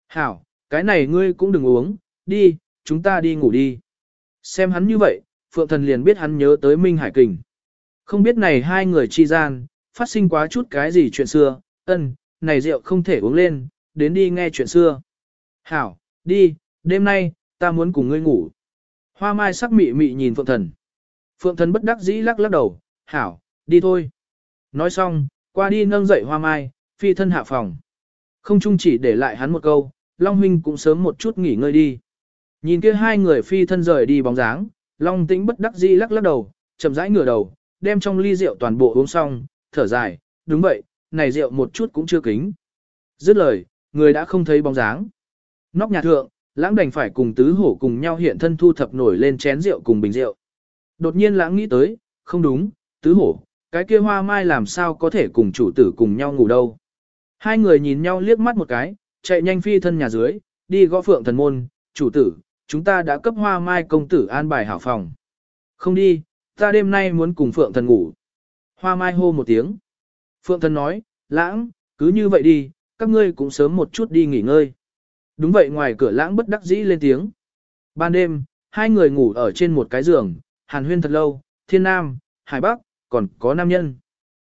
Hảo, cái này ngươi cũng đừng uống, đi, chúng ta đi ngủ đi. Xem hắn như vậy, Phượng Thần liền biết hắn nhớ tới Minh Hải Kình. Không biết này hai người chi gian, phát sinh quá chút cái gì chuyện xưa, ân, này rượu không thể uống lên, đến đi nghe chuyện xưa. Hảo, đi, đêm nay, ta muốn cùng ngươi ngủ. Hoa mai sắc mị mị nhìn Phượng Thần. Phượng Thần bất đắc dĩ lắc lắc đầu, hảo, đi thôi. Nói xong, qua đi nâng dậy hoa mai, phi thân hạ phòng. Không chung chỉ để lại hắn một câu, Long Huynh cũng sớm một chút nghỉ ngơi đi. Nhìn kia hai người phi thân rời đi bóng dáng, Long Tĩnh bất đắc dĩ lắc lắc đầu, chậm rãi ngửa đầu, đem trong ly rượu toàn bộ uống xong, thở dài, đúng vậy, này rượu một chút cũng chưa kính. Dứt lời, người đã không thấy bóng dáng. Nóc nhà thượng, lãng đành phải cùng tứ hổ cùng nhau hiện thân thu thập nổi lên chén rượu cùng bình rượu. Đột nhiên lãng nghĩ tới, không đúng, tứ hổ, cái kia hoa mai làm sao có thể cùng chủ tử cùng nhau ngủ đâu. Hai người nhìn nhau liếc mắt một cái, chạy nhanh phi thân nhà dưới, đi gõ phượng thần môn, chủ tử, chúng ta đã cấp hoa mai công tử an bài hảo phòng. Không đi, ta đêm nay muốn cùng phượng thần ngủ. Hoa mai hô một tiếng. Phượng thần nói, lãng, cứ như vậy đi, các ngươi cũng sớm một chút đi nghỉ ngơi. Đúng vậy ngoài cửa lãng bất đắc dĩ lên tiếng. Ban đêm, hai người ngủ ở trên một cái giường, hàn huyên thật lâu, thiên nam, hải bắc, còn có nam nhân.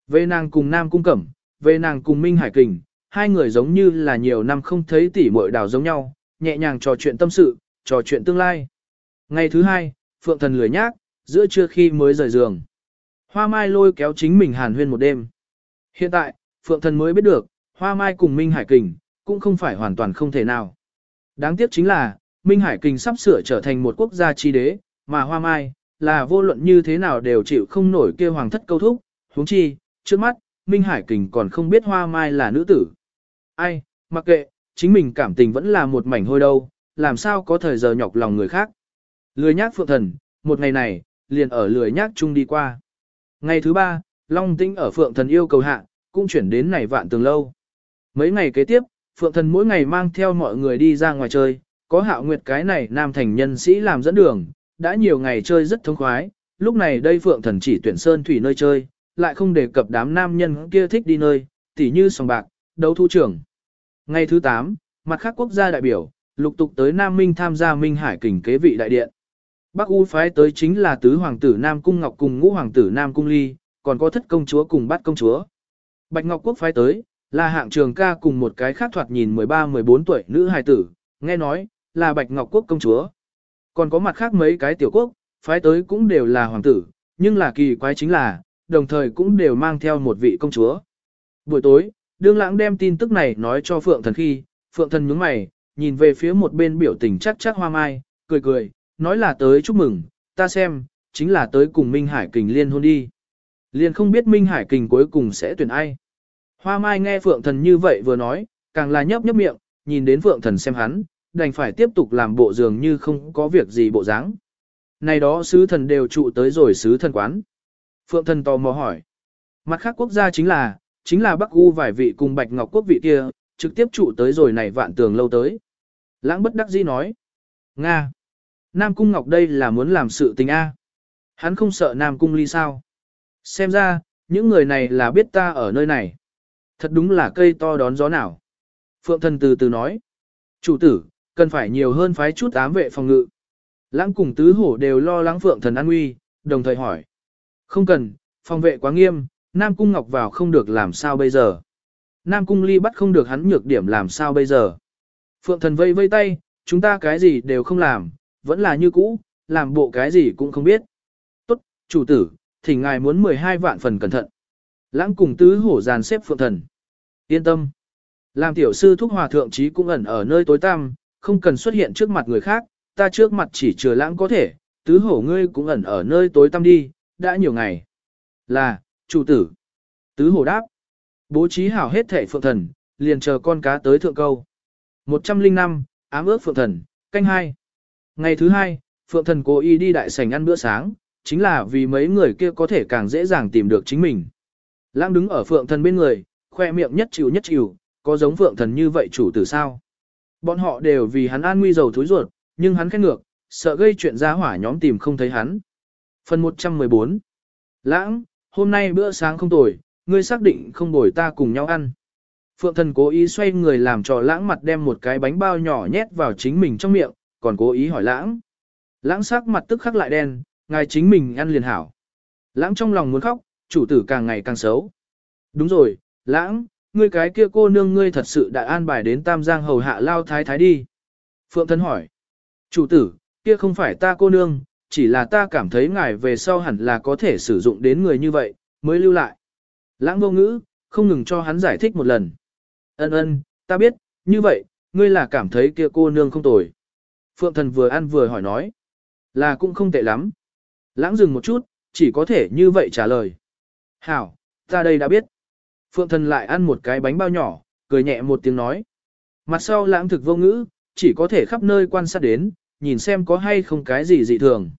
Về nàng cùng nam cung cẩm, về nàng cùng minh hải kình, hai người giống như là nhiều năm không thấy tỉ muội đào giống nhau, nhẹ nhàng trò chuyện tâm sự, trò chuyện tương lai. Ngày thứ hai, Phượng Thần lười nhác, giữa trưa khi mới rời giường. Hoa Mai lôi kéo chính mình hàn huyên một đêm. Hiện tại, Phượng Thần mới biết được, Hoa Mai cùng Minh Hải Kình, cũng không phải hoàn toàn không thể nào. Đáng tiếc chính là, Minh Hải Kình sắp sửa trở thành một quốc gia chi đế, mà Hoa Mai, là vô luận như thế nào đều chịu không nổi kia hoàng thất câu thúc, huống chi, trước mắt, Minh Hải Kình còn không biết Hoa Mai là nữ tử. Ai, mặc kệ, chính mình cảm tình vẫn là một mảnh hôi đâu, làm sao có thời giờ nhọc lòng người khác. Lười nhác phượng thần, một ngày này, liền ở lười nhác chung đi qua. Ngày thứ ba, Long Tĩnh ở phượng thần yêu cầu hạ, cũng chuyển đến này vạn tường lâu. Mấy ngày kế tiếp, phượng thần mỗi ngày mang theo mọi người đi ra ngoài chơi, có hạo nguyệt cái này nam thành nhân sĩ làm dẫn đường, đã nhiều ngày chơi rất thông khoái, lúc này đây phượng thần chỉ tuyển sơn thủy nơi chơi, lại không đề cập đám nam nhân kia thích đi nơi, tỉ như sòng bạc, đấu thu trưởng. Ngày thứ 8, mặt khác quốc gia đại biểu, lục tục tới Nam Minh tham gia Minh Hải kình kế vị đại điện. Bắc U phái tới chính là tứ hoàng tử Nam Cung Ngọc cùng ngũ hoàng tử Nam Cung Ly, còn có thất công chúa cùng bát công chúa. Bạch Ngọc Quốc phái tới, là hạng trường ca cùng một cái khác thoạt nhìn 13-14 tuổi nữ hài tử, nghe nói, là Bạch Ngọc Quốc công chúa. Còn có mặt khác mấy cái tiểu quốc, phái tới cũng đều là hoàng tử, nhưng là kỳ quái chính là, đồng thời cũng đều mang theo một vị công chúa. Buổi tối, đương lãng đem tin tức này nói cho Phượng Thần khi, Phượng Thần nhướng mày, nhìn về phía một bên biểu tình chắc chắc hoa mai, cười cười, nói là tới chúc mừng, ta xem, chính là tới cùng Minh Hải Kình liên hôn đi. Liền không biết Minh Hải Kình cuối cùng sẽ tuyển ai. Hoa mai nghe Phượng Thần như vậy vừa nói, càng là nhấp nhấp miệng, nhìn đến Phượng Thần xem hắn, đành phải tiếp tục làm bộ dường như không có việc gì bộ dáng. Này đó sứ thần đều trụ tới rồi sứ thần quán. Phượng Thần tò mò hỏi. Mặt khác quốc gia chính là, chính là Bắc U vài vị cùng Bạch Ngọc quốc vị kia, trực tiếp trụ tới rồi này vạn tường lâu tới. Lãng bất đắc dĩ nói. Nga. Nam Cung Ngọc đây là muốn làm sự tình A. Hắn không sợ Nam Cung ly sao. Xem ra, những người này là biết ta ở nơi này. Thật đúng là cây to đón gió nào. Phượng thần từ từ nói. Chủ tử, cần phải nhiều hơn phái chút ám vệ phòng ngự. Lãng cùng tứ hổ đều lo lắng Phượng thần an nguy, đồng thời hỏi. Không cần, phòng vệ quá nghiêm, Nam Cung Ngọc vào không được làm sao bây giờ. Nam Cung Ly bắt không được hắn nhược điểm làm sao bây giờ. Phượng thần vây vây tay, chúng ta cái gì đều không làm, vẫn là như cũ, làm bộ cái gì cũng không biết. Tốt, chủ tử, thỉnh ngài muốn 12 vạn phần cẩn thận. Lãng cùng tứ hổ dàn xếp phượng thần. Yên tâm. Làm tiểu sư thúc hòa thượng trí cũng ẩn ở nơi tối tăm, không cần xuất hiện trước mặt người khác, ta trước mặt chỉ chừa lãng có thể, tứ hổ ngươi cũng ẩn ở nơi tối tăm đi, đã nhiều ngày. Là, chủ tử. Tứ hổ đáp. Bố trí hảo hết thể phượng thần, liền chờ con cá tới thượng câu. 105, ám ước phượng thần, canh hai. Ngày thứ hai, phượng thần cố ý đi đại sảnh ăn bữa sáng, chính là vì mấy người kia có thể càng dễ dàng tìm được chính mình. Lãng đứng ở phượng thần bên người, khoe miệng nhất chịu nhất chịu, có giống phượng thần như vậy chủ tử sao? Bọn họ đều vì hắn an nguy dầu thối ruột, nhưng hắn khét ngược, sợ gây chuyện ra hỏa nhóm tìm không thấy hắn. Phần 114 Lãng, hôm nay bữa sáng không tồi, ngươi xác định không bồi ta cùng nhau ăn. Phượng thần cố ý xoay người làm trò lãng mặt đem một cái bánh bao nhỏ nhét vào chính mình trong miệng, còn cố ý hỏi lãng. Lãng sắc mặt tức khắc lại đen, ngài chính mình ăn liền hảo. Lãng trong lòng muốn khóc, chủ tử càng ngày càng xấu. Đúng rồi, lãng, ngươi cái kia cô nương ngươi thật sự đã an bài đến Tam Giang hầu hạ lao thái thái đi. Phượng thân hỏi, chủ tử, kia không phải ta cô nương, chỉ là ta cảm thấy ngài về sau hẳn là có thể sử dụng đến người như vậy, mới lưu lại. Lãng vô ngữ, không ngừng cho hắn giải thích một lần. Ân ân, ta biết, như vậy, ngươi là cảm thấy kia cô nương không tồi. Phượng thần vừa ăn vừa hỏi nói. Là cũng không tệ lắm. Lãng dừng một chút, chỉ có thể như vậy trả lời. Hảo, ta đây đã biết. Phượng thần lại ăn một cái bánh bao nhỏ, cười nhẹ một tiếng nói. Mặt sau lãng thực vô ngữ, chỉ có thể khắp nơi quan sát đến, nhìn xem có hay không cái gì dị thường.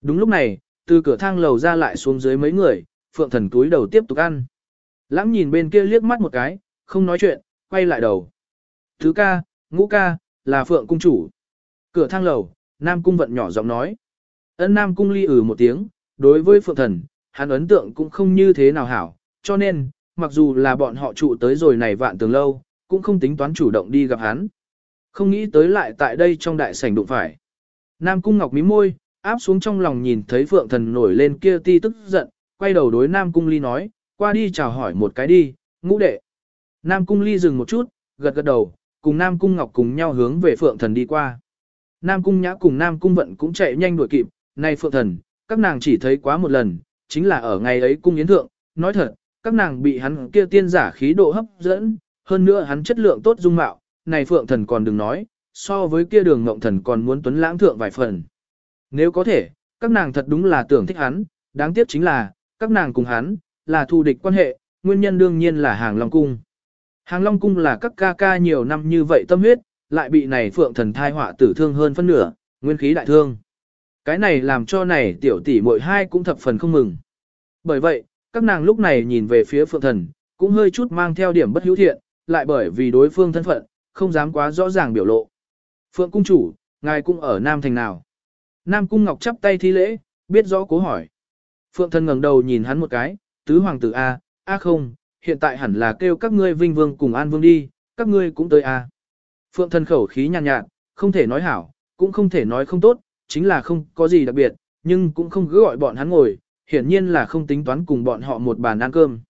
Đúng lúc này, từ cửa thang lầu ra lại xuống dưới mấy người, phượng thần túi đầu tiếp tục ăn. Lãng nhìn bên kia liếc mắt một cái, không nói chuyện, quay lại đầu. Thứ ca, ngũ ca, là phượng cung chủ. Cửa thang lầu, Nam cung vận nhỏ giọng nói. Ân Nam cung ly ử một tiếng, đối với phượng thần, hắn ấn tượng cũng không như thế nào hảo, cho nên, mặc dù là bọn họ trụ tới rồi này vạn tường lâu, cũng không tính toán chủ động đi gặp hắn. Không nghĩ tới lại tại đây trong đại sảnh đụng phải. Nam cung ngọc mí môi, áp xuống trong lòng nhìn thấy phượng thần nổi lên kia ti tức giận, quay đầu đối Nam cung ly nói, qua đi chào hỏi một cái đi, ngũ đệ. Nam cung ly dừng một chút, gật gật đầu, cùng Nam cung ngọc cùng nhau hướng về phượng thần đi qua. Nam cung nhã cùng Nam cung vận cũng chạy nhanh đuổi kịp, này phượng thần, các nàng chỉ thấy quá một lần, chính là ở ngày ấy cung yến thượng, nói thật, các nàng bị hắn kia tiên giả khí độ hấp dẫn, hơn nữa hắn chất lượng tốt dung mạo, này phượng thần còn đừng nói, so với kia đường ngộng thần còn muốn tuấn lãng thượng vài phần. Nếu có thể, các nàng thật đúng là tưởng thích hắn, đáng tiếc chính là, các nàng cùng hắn, là thù địch quan hệ, nguyên nhân đương nhiên là hàng Long Cung. Hàng Long Cung là các ca ca nhiều năm như vậy tâm huyết, lại bị này phượng thần thai họa tử thương hơn phân nửa, nguyên khí đại thương. Cái này làm cho này tiểu tỷ muội hai cũng thập phần không mừng. Bởi vậy, các nàng lúc này nhìn về phía phượng thần, cũng hơi chút mang theo điểm bất hữu thiện, lại bởi vì đối phương thân phận, không dám quá rõ ràng biểu lộ. Phượng cung chủ, ngài cũng ở Nam Thành nào? Nam cung ngọc chắp tay thi lễ, biết rõ cố hỏi. Phượng thần ngẩng đầu nhìn hắn một cái, tứ hoàng tử A, A không, hiện tại hẳn là kêu các ngươi vinh vương cùng an vương đi, các ngươi cũng tới A. Phượng thần khẩu khí nhàn nhạt, nhạt, không thể nói hảo, cũng không thể nói không tốt, chính là không có gì đặc biệt, nhưng cũng không cứ gọi bọn hắn ngồi, hiển nhiên là không tính toán cùng bọn họ một bàn ăn cơm.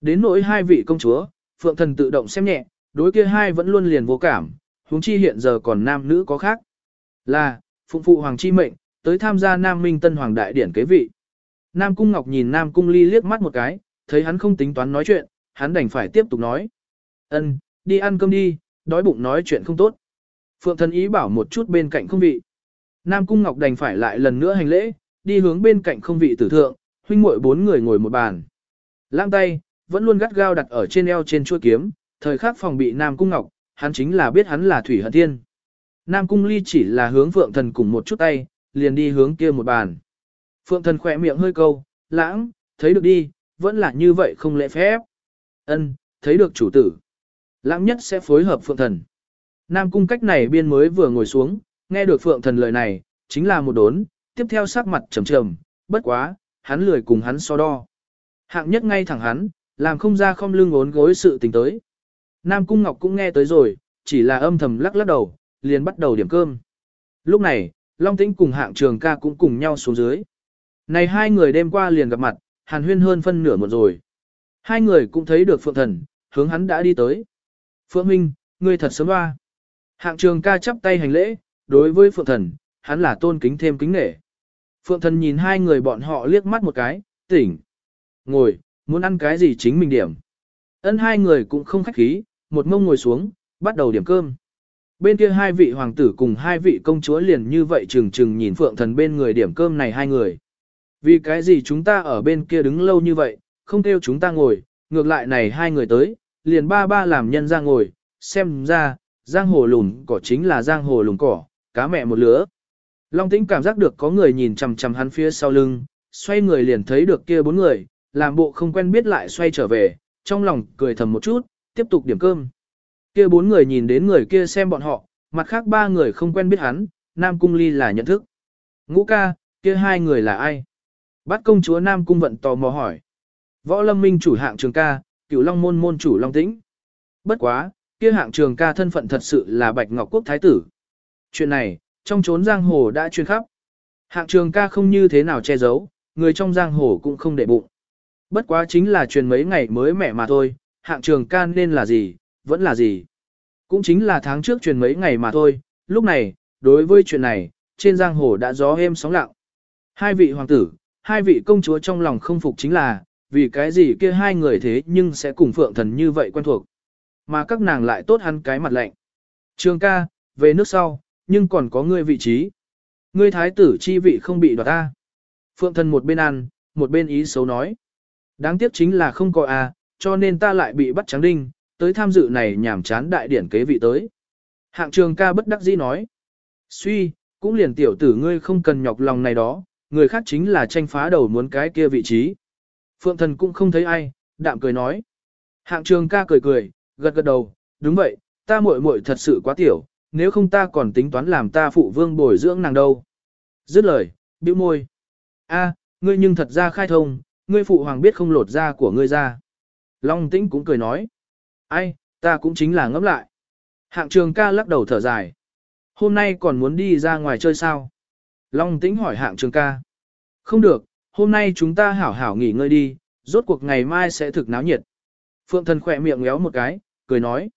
Đến nỗi hai vị công chúa, Phượng thần tự động xem nhẹ, đối kia hai vẫn luôn liền vô cảm, huống chi hiện giờ còn nam nữ có khác. Là, phụng phụ hoàng chi mệnh, tới tham gia Nam Minh Tân Hoàng đại điển kế vị. Nam Cung Ngọc nhìn Nam Cung Ly liếc mắt một cái, thấy hắn không tính toán nói chuyện, hắn đành phải tiếp tục nói. Ân, đi ăn cơm đi, đói bụng nói chuyện không tốt. Phượng thần ý bảo một chút bên cạnh không vị. Nam Cung Ngọc đành phải lại lần nữa hành lễ, đi hướng bên cạnh không vị tử thượng, huynh muội bốn người ngồi một bàn. Lãng tay, vẫn luôn gắt gao đặt ở trên eo trên chuôi kiếm, thời khắc phòng bị Nam Cung Ngọc, hắn chính là biết hắn là Thủy Hận Thiên. Nam Cung Ly chỉ là hướng Phượng Thần cùng một chút tay, liền đi hướng kia một bàn. Phượng Thần khỏe miệng hơi câu, lãng, thấy được đi, vẫn là như vậy không lễ phép. Ân, thấy được chủ tử. Lãng nhất sẽ phối hợp Phượng Thần. Nam Cung cách này biên mới vừa ngồi xuống, nghe được Phượng Thần lời này, chính là một đốn, tiếp theo sắc mặt trầm trầm, bất quá, hắn lười cùng hắn so đo. Hạng nhất ngay thẳng hắn, làm không ra không lưng ốn gối sự tình tới. Nam Cung Ngọc cũng nghe tới rồi, chỉ là âm thầm lắc lắc đầu, liền bắt đầu điểm cơm. Lúc này, Long Tĩnh cùng hạng trường ca cũng cùng nhau xuống dưới. Này hai người đêm qua liền gặp mặt, hàn huyên hơn phân nửa một rồi. Hai người cũng thấy được Phượng Thần, hướng hắn đã đi tới. Phượng Minh, ngươi thật sớm hoa. Hạng trường ca chắp tay hành lễ, đối với Phượng Thần, hắn là tôn kính thêm kính nể. Phượng Thần nhìn hai người bọn họ liếc mắt một cái, tỉnh. Ngồi, muốn ăn cái gì chính mình điểm. Ân hai người cũng không khách khí, một mông ngồi xuống, bắt đầu điểm cơm. Bên kia hai vị hoàng tử cùng hai vị công chúa liền như vậy chừng chừng nhìn Phượng Thần bên người điểm cơm này hai người. Vì cái gì chúng ta ở bên kia đứng lâu như vậy, không kêu chúng ta ngồi, ngược lại này hai người tới, liền ba ba làm nhân ra ngồi, xem ra, giang hồ lùn cỏ chính là giang hồ lùn cỏ, cá mẹ một lứa. Long tĩnh cảm giác được có người nhìn chằm chằm hắn phía sau lưng, xoay người liền thấy được kia bốn người, làm bộ không quen biết lại xoay trở về, trong lòng cười thầm một chút, tiếp tục điểm cơm. Kia bốn người nhìn đến người kia xem bọn họ, mặt khác ba người không quen biết hắn, Nam Cung Ly là nhận thức. Ngũ ca, kia hai người là ai? Bắt công chúa Nam Cung vận tò mò hỏi. Võ lâm minh chủ hạng trường ca, cửu long môn môn chủ long tĩnh. Bất quá, kia hạng trường ca thân phận thật sự là Bạch Ngọc Quốc Thái tử. Chuyện này, trong chốn giang hồ đã truyền khắp. Hạng trường ca không như thế nào che giấu, người trong giang hồ cũng không để bụng. Bất quá chính là truyền mấy ngày mới mẻ mà thôi, hạng trường ca nên là gì, vẫn là gì. Cũng chính là tháng trước truyền mấy ngày mà thôi, lúc này, đối với chuyện này, trên giang hồ đã gió êm sóng lặng. Hai vị hoàng tử, hai vị công chúa trong lòng không phục chính là, vì cái gì kia hai người thế nhưng sẽ cùng phượng thần như vậy quen thuộc. Mà các nàng lại tốt hắn cái mặt lạnh. Trường ca, về nước sau, nhưng còn có ngươi vị trí. Ngươi thái tử chi vị không bị đoạt ta. Phượng thần một bên ăn, một bên ý xấu nói. Đáng tiếc chính là không có a, cho nên ta lại bị bắt trắng đinh, tới tham dự này nhảm chán đại điển kế vị tới. Hạng trường ca bất đắc dĩ nói. Suy, cũng liền tiểu tử ngươi không cần nhọc lòng này đó, người khác chính là tranh phá đầu muốn cái kia vị trí. Phượng thần cũng không thấy ai, đạm cười nói. Hạng trường ca cười cười, gật gật đầu, đúng vậy, ta muội muội thật sự quá tiểu, nếu không ta còn tính toán làm ta phụ vương bồi dưỡng nàng đâu. Dứt lời, bĩu môi. A, ngươi nhưng thật ra khai thông, ngươi phụ hoàng biết không lột da của ngươi ra. Long tĩnh cũng cười nói. Ai, ta cũng chính là ngẫm lại. Hạng trường ca lắc đầu thở dài. Hôm nay còn muốn đi ra ngoài chơi sao? Long tĩnh hỏi hạng trường ca. Không được, hôm nay chúng ta hảo hảo nghỉ ngơi đi, rốt cuộc ngày mai sẽ thực náo nhiệt. Phượng thần khỏe miệng ngéo một cái, cười nói.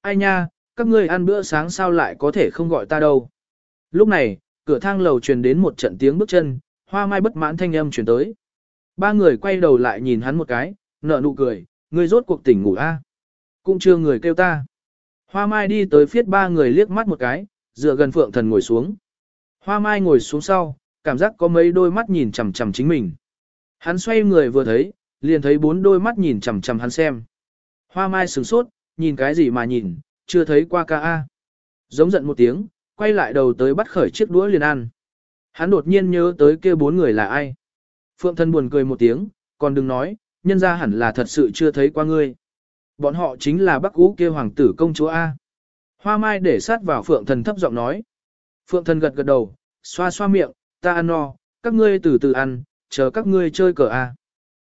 Ai nha, các ngươi ăn bữa sáng sao lại có thể không gọi ta đâu. Lúc này, cửa thang lầu truyền đến một trận tiếng bước chân, hoa mai bất mãn thanh âm truyền tới. Ba người quay đầu lại nhìn hắn một cái, nở nụ cười, ngươi rốt cuộc tỉnh ngủ a? Cũng chưa người kêu ta. Hoa mai đi tới phiết ba người liếc mắt một cái, dựa gần phượng thần ngồi xuống. Hoa mai ngồi xuống sau, cảm giác có mấy đôi mắt nhìn chằm chằm chính mình. Hắn xoay người vừa thấy, liền thấy bốn đôi mắt nhìn chằm chằm hắn xem. Hoa mai sửng sốt, nhìn cái gì mà nhìn, chưa thấy qua ca a. Giống giận một tiếng, quay lại đầu tới bắt khởi chiếc đũa liền ăn. Hắn đột nhiên nhớ tới kia bốn người là ai. Phượng thân buồn cười một tiếng, còn đừng nói, nhân ra hẳn là thật sự chưa thấy qua ngươi. Bọn họ chính là Bắc Ú kia hoàng tử công chúa A. Hoa mai để sát vào Phượng thần thấp giọng nói. Phượng thần gật gật đầu, xoa xoa miệng, ta ăn no, các ngươi từ từ ăn, chờ các ngươi chơi cờ A.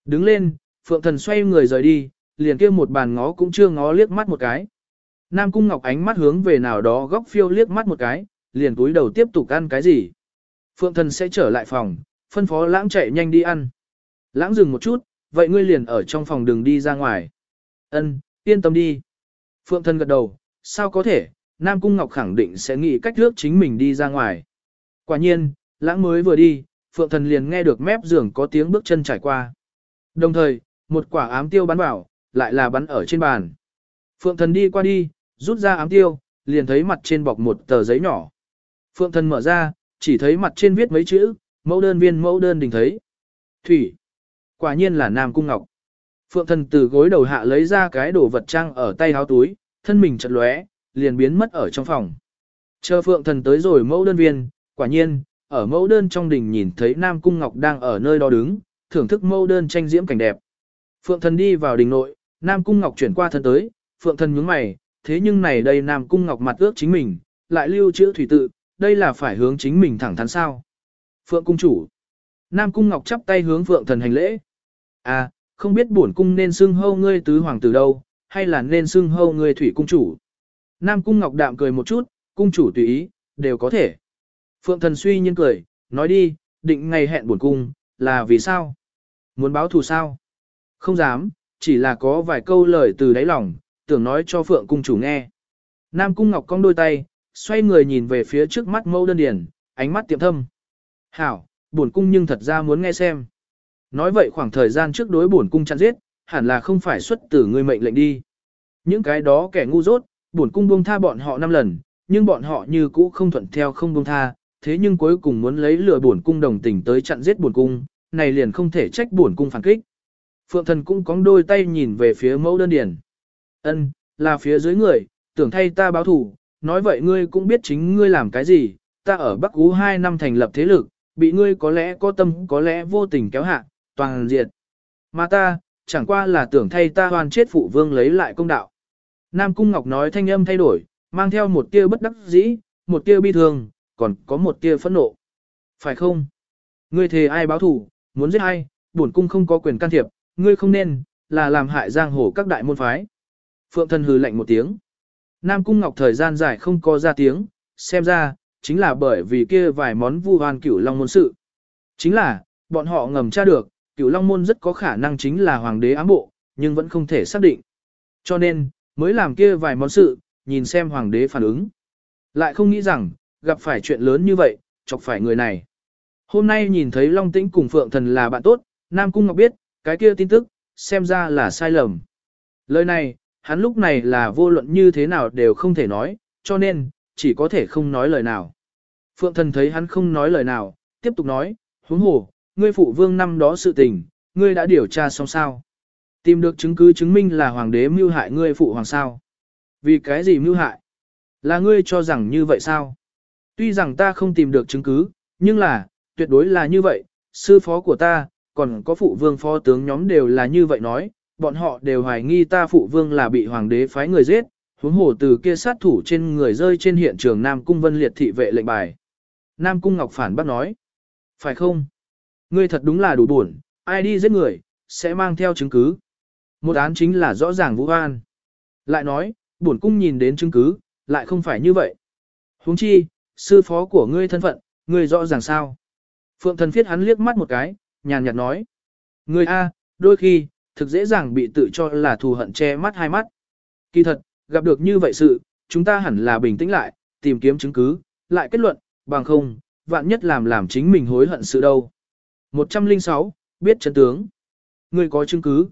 Đứng lên, Phượng thần xoay người rời đi, liền kia một bàn ngó cũng chưa ngó liếc mắt một cái. Nam Cung Ngọc ánh mắt hướng về nào đó góc phiêu liếc mắt một cái, liền túi đầu tiếp tục ăn cái gì. Phượng thần sẽ trở lại phòng, phân phó lãng chạy nhanh đi ăn. Lãng dừng một chút, vậy ngươi liền ở trong phòng đừng đi ra ngoài. Ân, yên tâm đi. Phượng thần gật đầu, sao có thể, Nam Cung Ngọc khẳng định sẽ nghĩ cách lướt chính mình đi ra ngoài. Quả nhiên, lãng mới vừa đi, Phượng thần liền nghe được mép giường có tiếng bước chân trải qua. Đồng thời, một quả ám tiêu bắn vào, lại là bắn ở trên bàn. Phượng thần đi qua đi, rút ra ám tiêu, liền thấy mặt trên bọc một tờ giấy nhỏ. Phượng thần mở ra, chỉ thấy mặt trên viết mấy chữ, mẫu đơn viên mẫu đơn đình thấy. Thủy. Quả nhiên là Nam Cung Ngọc. Phượng thần từ gối đầu hạ lấy ra cái đồ vật trang ở tay áo túi, thân mình chật lóe, liền biến mất ở trong phòng. Chờ Phượng thần tới rồi mẫu đơn viên, quả nhiên, ở mẫu đơn trong đình nhìn thấy Nam Cung Ngọc đang ở nơi đó đứng, thưởng thức mẫu đơn tranh diễm cảnh đẹp. Phượng thần đi vào đình nội, Nam Cung Ngọc chuyển qua thân tới, Phượng thần nhướng mày, thế nhưng này đây Nam Cung Ngọc mặt ước chính mình, lại lưu chữ thủy tự, đây là phải hướng chính mình thẳng thắn sao. Phượng Cung chủ. Nam Cung Ngọc chắp tay hướng Phượng thần hành lễ. À, không biết bổn cung nên xưng hâu ngươi tứ hoàng tử đâu, hay là nên xưng hâu ngươi thủy cung chủ. Nam Cung Ngọc đạm cười một chút, cung chủ tùy ý, đều có thể. Phượng thần suy nhiên cười, nói đi, định ngày hẹn bổn cung, là vì sao? Muốn báo thù sao? Không dám, chỉ là có vài câu lời từ đáy lòng, tưởng nói cho Phượng cung chủ nghe. Nam Cung Ngọc cong đôi tay, xoay người nhìn về phía trước mắt mẫu đơn điển, ánh mắt tiệm thâm. Hảo, bổn cung nhưng thật ra muốn nghe xem. Nói vậy khoảng thời gian trước đối bổn cung chặn giết, hẳn là không phải xuất từ người mệnh lệnh đi. Những cái đó kẻ ngu dốt, bổn cung buông tha bọn họ năm lần, nhưng bọn họ như cũ không thuận theo không buông tha, thế nhưng cuối cùng muốn lấy lừa bổn cung đồng tình tới chặn giết bổn cung, này liền không thể trách bổn cung phản kích. Phượng thần cũng cóng đôi tay nhìn về phía mẫu đơn điển. Ân, là phía dưới người, tưởng thay ta báo thù, nói vậy ngươi cũng biết chính ngươi làm cái gì, ta ở Bắc Ú 2 năm thành lập thế lực, bị ngươi có lẽ có tâm có lẽ vô tình kéo hạ, toàn diệt. Mà ta, chẳng qua là tưởng thay ta hoàn chết phụ vương lấy lại công đạo. Nam Cung Ngọc nói thanh âm thay đổi, mang theo một tia bất đắc dĩ, một tia bi thương, còn có một tia phẫn nộ. Phải không? Ngươi thề ai báo thủ, muốn giết ai, bổn cung không có quyền can thiệp, ngươi không nên, là làm hại giang hồ các đại môn phái. Phượng Thần hừ lạnh một tiếng. Nam Cung Ngọc thời gian dài không có ra tiếng, xem ra, chính là bởi vì kia vài món vu hoan cửu long môn sự. Chính là, bọn họ ngầm tra được, cửu long môn rất có khả năng chính là hoàng đế ám bộ, nhưng vẫn không thể xác định. Cho nên, mới làm kia vài món sự, nhìn xem hoàng đế phản ứng. Lại không nghĩ rằng, gặp phải chuyện lớn như vậy, chọc phải người này. Hôm nay nhìn thấy Long Tĩnh cùng Phượng Thần là bạn tốt, Nam Cung Ngọc biết, cái kia tin tức, xem ra là sai lầm. Lời này, hắn lúc này là vô luận như thế nào đều không thể nói, cho nên, chỉ có thể không nói lời nào. Phượng Thần thấy hắn không nói lời nào, tiếp tục nói, huống hồ, ngươi phụ vương năm đó sự tình, ngươi đã điều tra xong sao. Tìm được chứng cứ chứng minh là hoàng đế mưu hại ngươi phụ hoàng sao. Vì cái gì mưu hại? Là ngươi cho rằng như vậy sao? Tuy rằng ta không tìm được chứng cứ, nhưng là, tuyệt đối là như vậy, sư phó của ta, còn có phụ vương phó tướng nhóm đều là như vậy nói, bọn họ đều hoài nghi ta phụ vương là bị hoàng đế phái người giết, huống hồ từ kia sát thủ trên người rơi trên hiện trường Nam Cung Vân Liệt thị vệ lệnh bài. Nam Cung Ngọc phản bác nói, phải không? Ngươi thật đúng là đủ buồn, ai đi giết người, sẽ mang theo chứng cứ. Một án chính là rõ ràng vũ an. Lại nói, bổn cung nhìn đến chứng cứ, lại không phải như vậy. huống chi, sư phó của ngươi thân phận, ngươi rõ ràng sao. Phượng thần phiết hắn liếc mắt một cái, nhàn nhạt nói. Ngươi A, đôi khi, thực dễ dàng bị tự cho là thù hận che mắt hai mắt. Kỳ thật, gặp được như vậy sự, chúng ta hẳn là bình tĩnh lại, tìm kiếm chứng cứ, lại kết luận, bằng không, vạn nhất làm làm chính mình hối hận sự đâu. 106, biết chân tướng. Ngươi có chứng cứ.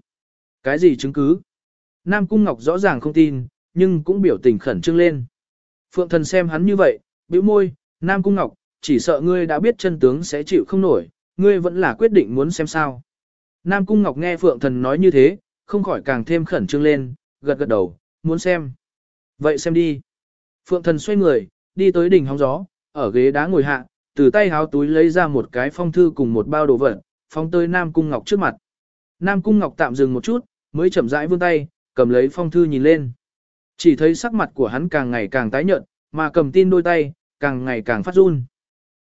Cái gì chứng cứ? Nam Cung Ngọc rõ ràng không tin, nhưng cũng biểu tình khẩn trương lên. Phượng thần xem hắn như vậy, bĩu môi, Nam Cung Ngọc, chỉ sợ ngươi đã biết chân tướng sẽ chịu không nổi, ngươi vẫn là quyết định muốn xem sao. Nam Cung Ngọc nghe Phượng thần nói như thế, không khỏi càng thêm khẩn trương lên, gật gật đầu, muốn xem. Vậy xem đi. Phượng thần xoay người, đi tới đỉnh hóng gió, ở ghế đá ngồi hạ, từ tay háo túi lấy ra một cái phong thư cùng một bao đồ vật, phong tới Nam Cung Ngọc trước mặt. Nam Cung Ngọc tạm dừng một chút, mới chậm rãi vươn tay, cầm lấy phong thư nhìn lên. Chỉ thấy sắc mặt của hắn càng ngày càng tái nhợt, mà cầm tin đôi tay, càng ngày càng phát run.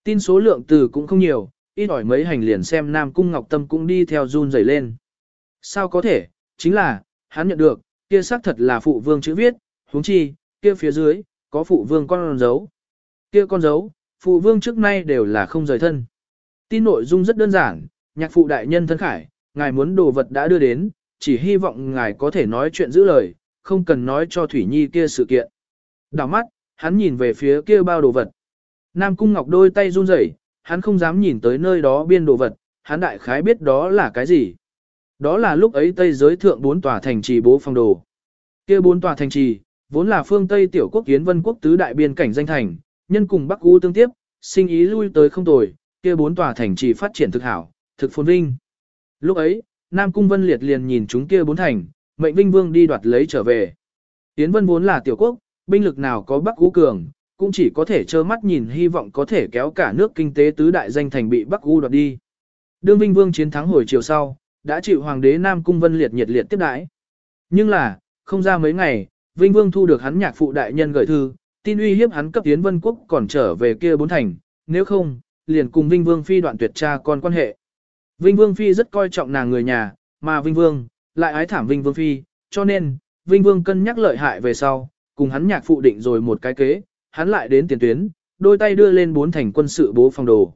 Tin số lượng từ cũng không nhiều, ít ỏi mấy hành liền xem Nam Cung Ngọc Tâm cũng đi theo run rẩy lên. Sao có thể, chính là, hắn nhận được, kia xác thật là phụ vương chữ viết, huống chi, kia phía dưới, có phụ vương con dấu. Kia con dấu, phụ vương trước nay đều là không rời thân. Tin nội dung rất đơn giản, nhạc phụ đại nhân thân khải, ngài muốn đồ vật đã đưa đến, chỉ hy vọng ngài có thể nói chuyện giữ lời, không cần nói cho Thủy Nhi kia sự kiện. Đảo mắt, hắn nhìn về phía kia bao đồ vật. Nam Cung Ngọc đôi tay run rẩy, hắn không dám nhìn tới nơi đó biên đồ vật, hắn đại khái biết đó là cái gì. Đó là lúc ấy Tây giới thượng bốn tòa thành trì bố phong đồ. Kia bốn tòa thành trì, vốn là phương Tây tiểu quốc kiến vân quốc tứ đại biên cảnh danh thành, nhân cùng Bắc U tương tiếp, sinh ý lui tới không tồi, kia bốn tòa thành trì phát triển thực hảo, thực phồn vinh. Lúc ấy, Nam Cung Vân Liệt liền nhìn chúng kia bốn thành, mệnh Vinh Vương đi đoạt lấy trở về. Tiến Vân vốn là tiểu quốc, binh lực nào có Bắc U cường, cũng chỉ có thể trơ mắt nhìn hy vọng có thể kéo cả nước kinh tế tứ đại danh thành bị Bắc U đoạt đi. Đương Vinh Vương chiến thắng hồi chiều sau, đã chịu hoàng đế Nam Cung Vân Liệt nhiệt liệt tiếp đãi. Nhưng là, không ra mấy ngày, Vinh Vương thu được hắn nhạc phụ đại nhân gửi thư, tin uy hiếp hắn cấp Tiến Vân quốc còn trở về kia bốn thành, nếu không, liền cùng Vinh Vương phi đoạn tuyệt cha con quan hệ. Vinh Vương Phi rất coi trọng nàng người nhà, mà Vinh Vương, lại ái thảm Vinh Vương Phi, cho nên, Vinh Vương cân nhắc lợi hại về sau, cùng hắn nhạc phụ định rồi một cái kế, hắn lại đến tiền tuyến, đôi tay đưa lên bốn thành quân sự bố phòng đồ.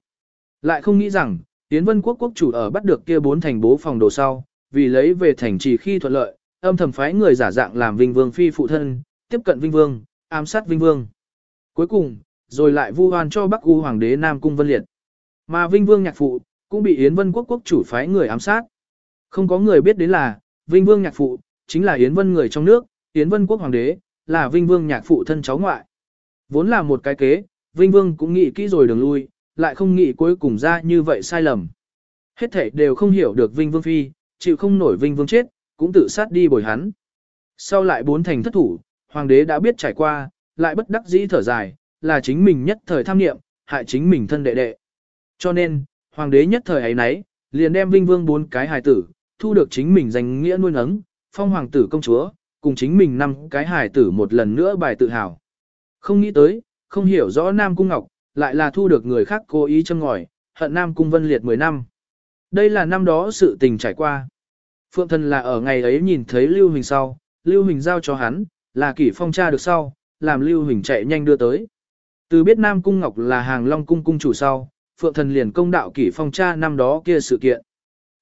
Lại không nghĩ rằng, Tiến Vân Quốc quốc chủ ở bắt được kia bốn thành bố phòng đồ sau, vì lấy về thành trì khi thuận lợi, âm thầm phái người giả dạng làm Vinh Vương Phi phụ thân, tiếp cận Vinh Vương, ám sát Vinh Vương. Cuối cùng, rồi lại vu oan cho Bắc U Hoàng đế Nam Cung Vân Liệt. Mà Vinh Vương nhạc phụ, cũng bị Yến Vân quốc quốc chủ phái người ám sát. Không có người biết đến là, Vinh Vương nhạc phụ, chính là Yến Vân người trong nước, Yến Vân quốc hoàng đế, là Vinh Vương nhạc phụ thân cháu ngoại. Vốn là một cái kế, Vinh Vương cũng nghĩ kỹ rồi đường lui, lại không nghĩ cuối cùng ra như vậy sai lầm. Hết thể đều không hiểu được Vinh Vương Phi, chịu không nổi Vinh Vương chết, cũng tự sát đi bồi hắn. Sau lại bốn thành thất thủ, hoàng đế đã biết trải qua, lại bất đắc dĩ thở dài, là chính mình nhất thời tham niệm, hại chính mình thân đệ đệ. Cho nên, hoàng đế nhất thời ấy nấy, liền đem Vinh Vương bốn cái hài tử, thu được chính mình danh nghĩa nuôi nấng, phong hoàng tử công chúa, cùng chính mình năm cái hài tử một lần nữa bài tự hào. Không nghĩ tới, không hiểu rõ Nam Cung Ngọc, lại là thu được người khác cố ý châm ngòi, hận Nam Cung Vân Liệt 10 năm. Đây là năm đó sự tình trải qua. Phượng thần là ở ngày ấy nhìn thấy Lưu Hình sau, Lưu Hình giao cho hắn, là kỷ phong tra được sau, làm Lưu Hình chạy nhanh đưa tới. Từ biết Nam Cung Ngọc là hàng Long Cung cung chủ sau, Phượng thần liền công đạo kỷ phong tra năm đó kia sự kiện.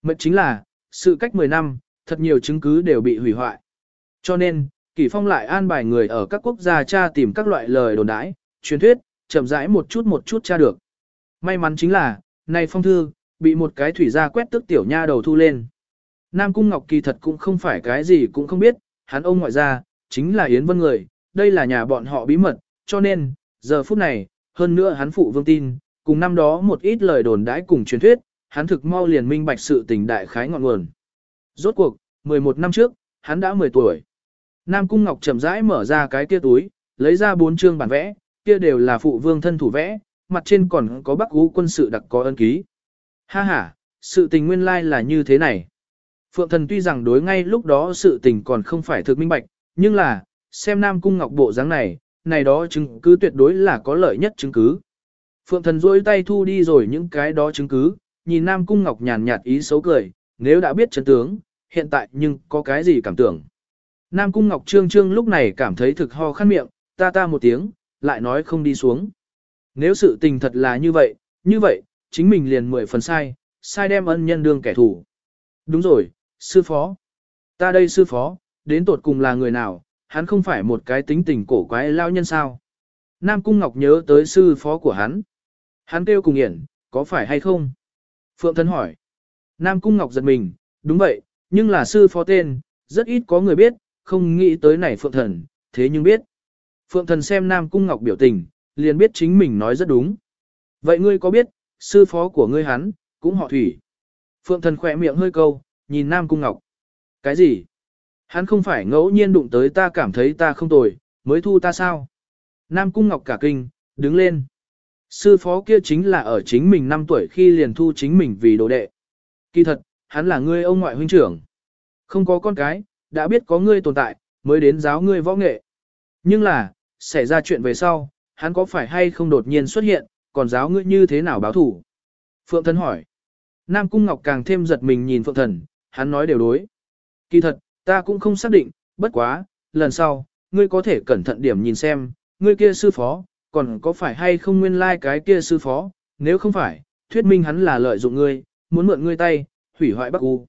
Mệnh chính là, sự cách 10 năm, thật nhiều chứng cứ đều bị hủy hoại. Cho nên, kỷ phong lại an bài người ở các quốc gia tra tìm các loại lời đồn đãi, truyền thuyết, chậm rãi một chút một chút tra được. May mắn chính là, này phong thư, bị một cái thủy gia quét tức tiểu nha đầu thu lên. Nam Cung Ngọc kỳ thật cũng không phải cái gì cũng không biết, hắn ông ngoại gia, chính là Yến Vân người, đây là nhà bọn họ bí mật, cho nên, giờ phút này, hơn nữa hắn phụ vương tin, cùng năm đó một ít lời đồn đãi cùng truyền thuyết, hắn thực mau liền minh bạch sự tình đại khái ngọn nguồn. Rốt cuộc, 11 năm trước, hắn đã 10 tuổi. Nam Cung Ngọc chậm rãi mở ra cái kia túi, lấy ra bốn chương bản vẽ, kia đều là phụ vương thân thủ vẽ, mặt trên còn có bắc ú quân sự đặc có ân ký. Ha ha, sự tình nguyên lai là như thế này. Phượng thần tuy rằng đối ngay lúc đó sự tình còn không phải thực minh bạch, nhưng là, xem Nam Cung Ngọc bộ dáng này, này đó chứng cứ tuyệt đối là có lợi nhất chứng cứ. Phượng thần rôi tay thu đi rồi những cái đó chứng cứ, nhìn Nam Cung Ngọc nhàn nhạt ý xấu cười, nếu đã biết chân tướng, hiện tại nhưng có cái gì cảm tưởng. Nam Cung Ngọc Trương Trương lúc này cảm thấy thực ho khăn miệng, ta ta một tiếng, lại nói không đi xuống. Nếu sự tình thật là như vậy, như vậy, chính mình liền mười phần sai, sai đem ân nhân đương kẻ thù. Đúng rồi, sư phó. Ta đây sư phó, đến tột cùng là người nào, hắn không phải một cái tính tình cổ quái lao nhân sao. Nam Cung Ngọc nhớ tới sư phó của hắn. Hắn kêu cùng hiển, có phải hay không? Phượng Thân hỏi. Nam Cung Ngọc giật mình, đúng vậy, nhưng là sư phó tên, rất ít có người biết, không nghĩ tới này Phượng Thần, thế nhưng biết. Phượng Thần xem Nam Cung Ngọc biểu tình, liền biết chính mình nói rất đúng. Vậy ngươi có biết, sư phó của ngươi hắn, cũng họ Thủy. Phượng Thần khỏe miệng hơi câu, nhìn Nam Cung Ngọc. Cái gì? Hắn không phải ngẫu nhiên đụng tới ta cảm thấy ta không tồi, mới thu ta sao? Nam Cung Ngọc cả kinh, đứng lên. Sư phó kia chính là ở chính mình 5 tuổi khi liền thu chính mình vì đồ đệ. Kỳ thật, hắn là ngươi ông ngoại huynh trưởng. Không có con cái, đã biết có ngươi tồn tại, mới đến giáo ngươi võ nghệ. Nhưng là, xảy ra chuyện về sau, hắn có phải hay không đột nhiên xuất hiện, còn giáo ngươi như thế nào báo thủ? Phượng Thần hỏi. Nam Cung Ngọc càng thêm giật mình nhìn Phượng Thần, hắn nói đều đối. Kỳ thật, ta cũng không xác định, bất quá, lần sau, ngươi có thể cẩn thận điểm nhìn xem, ngươi kia sư phó, còn có phải hay không nguyên lai like cái kia sư phó, nếu không phải, thuyết minh hắn là lợi dụng ngươi, muốn mượn ngươi tay, hủy hoại Bắc U.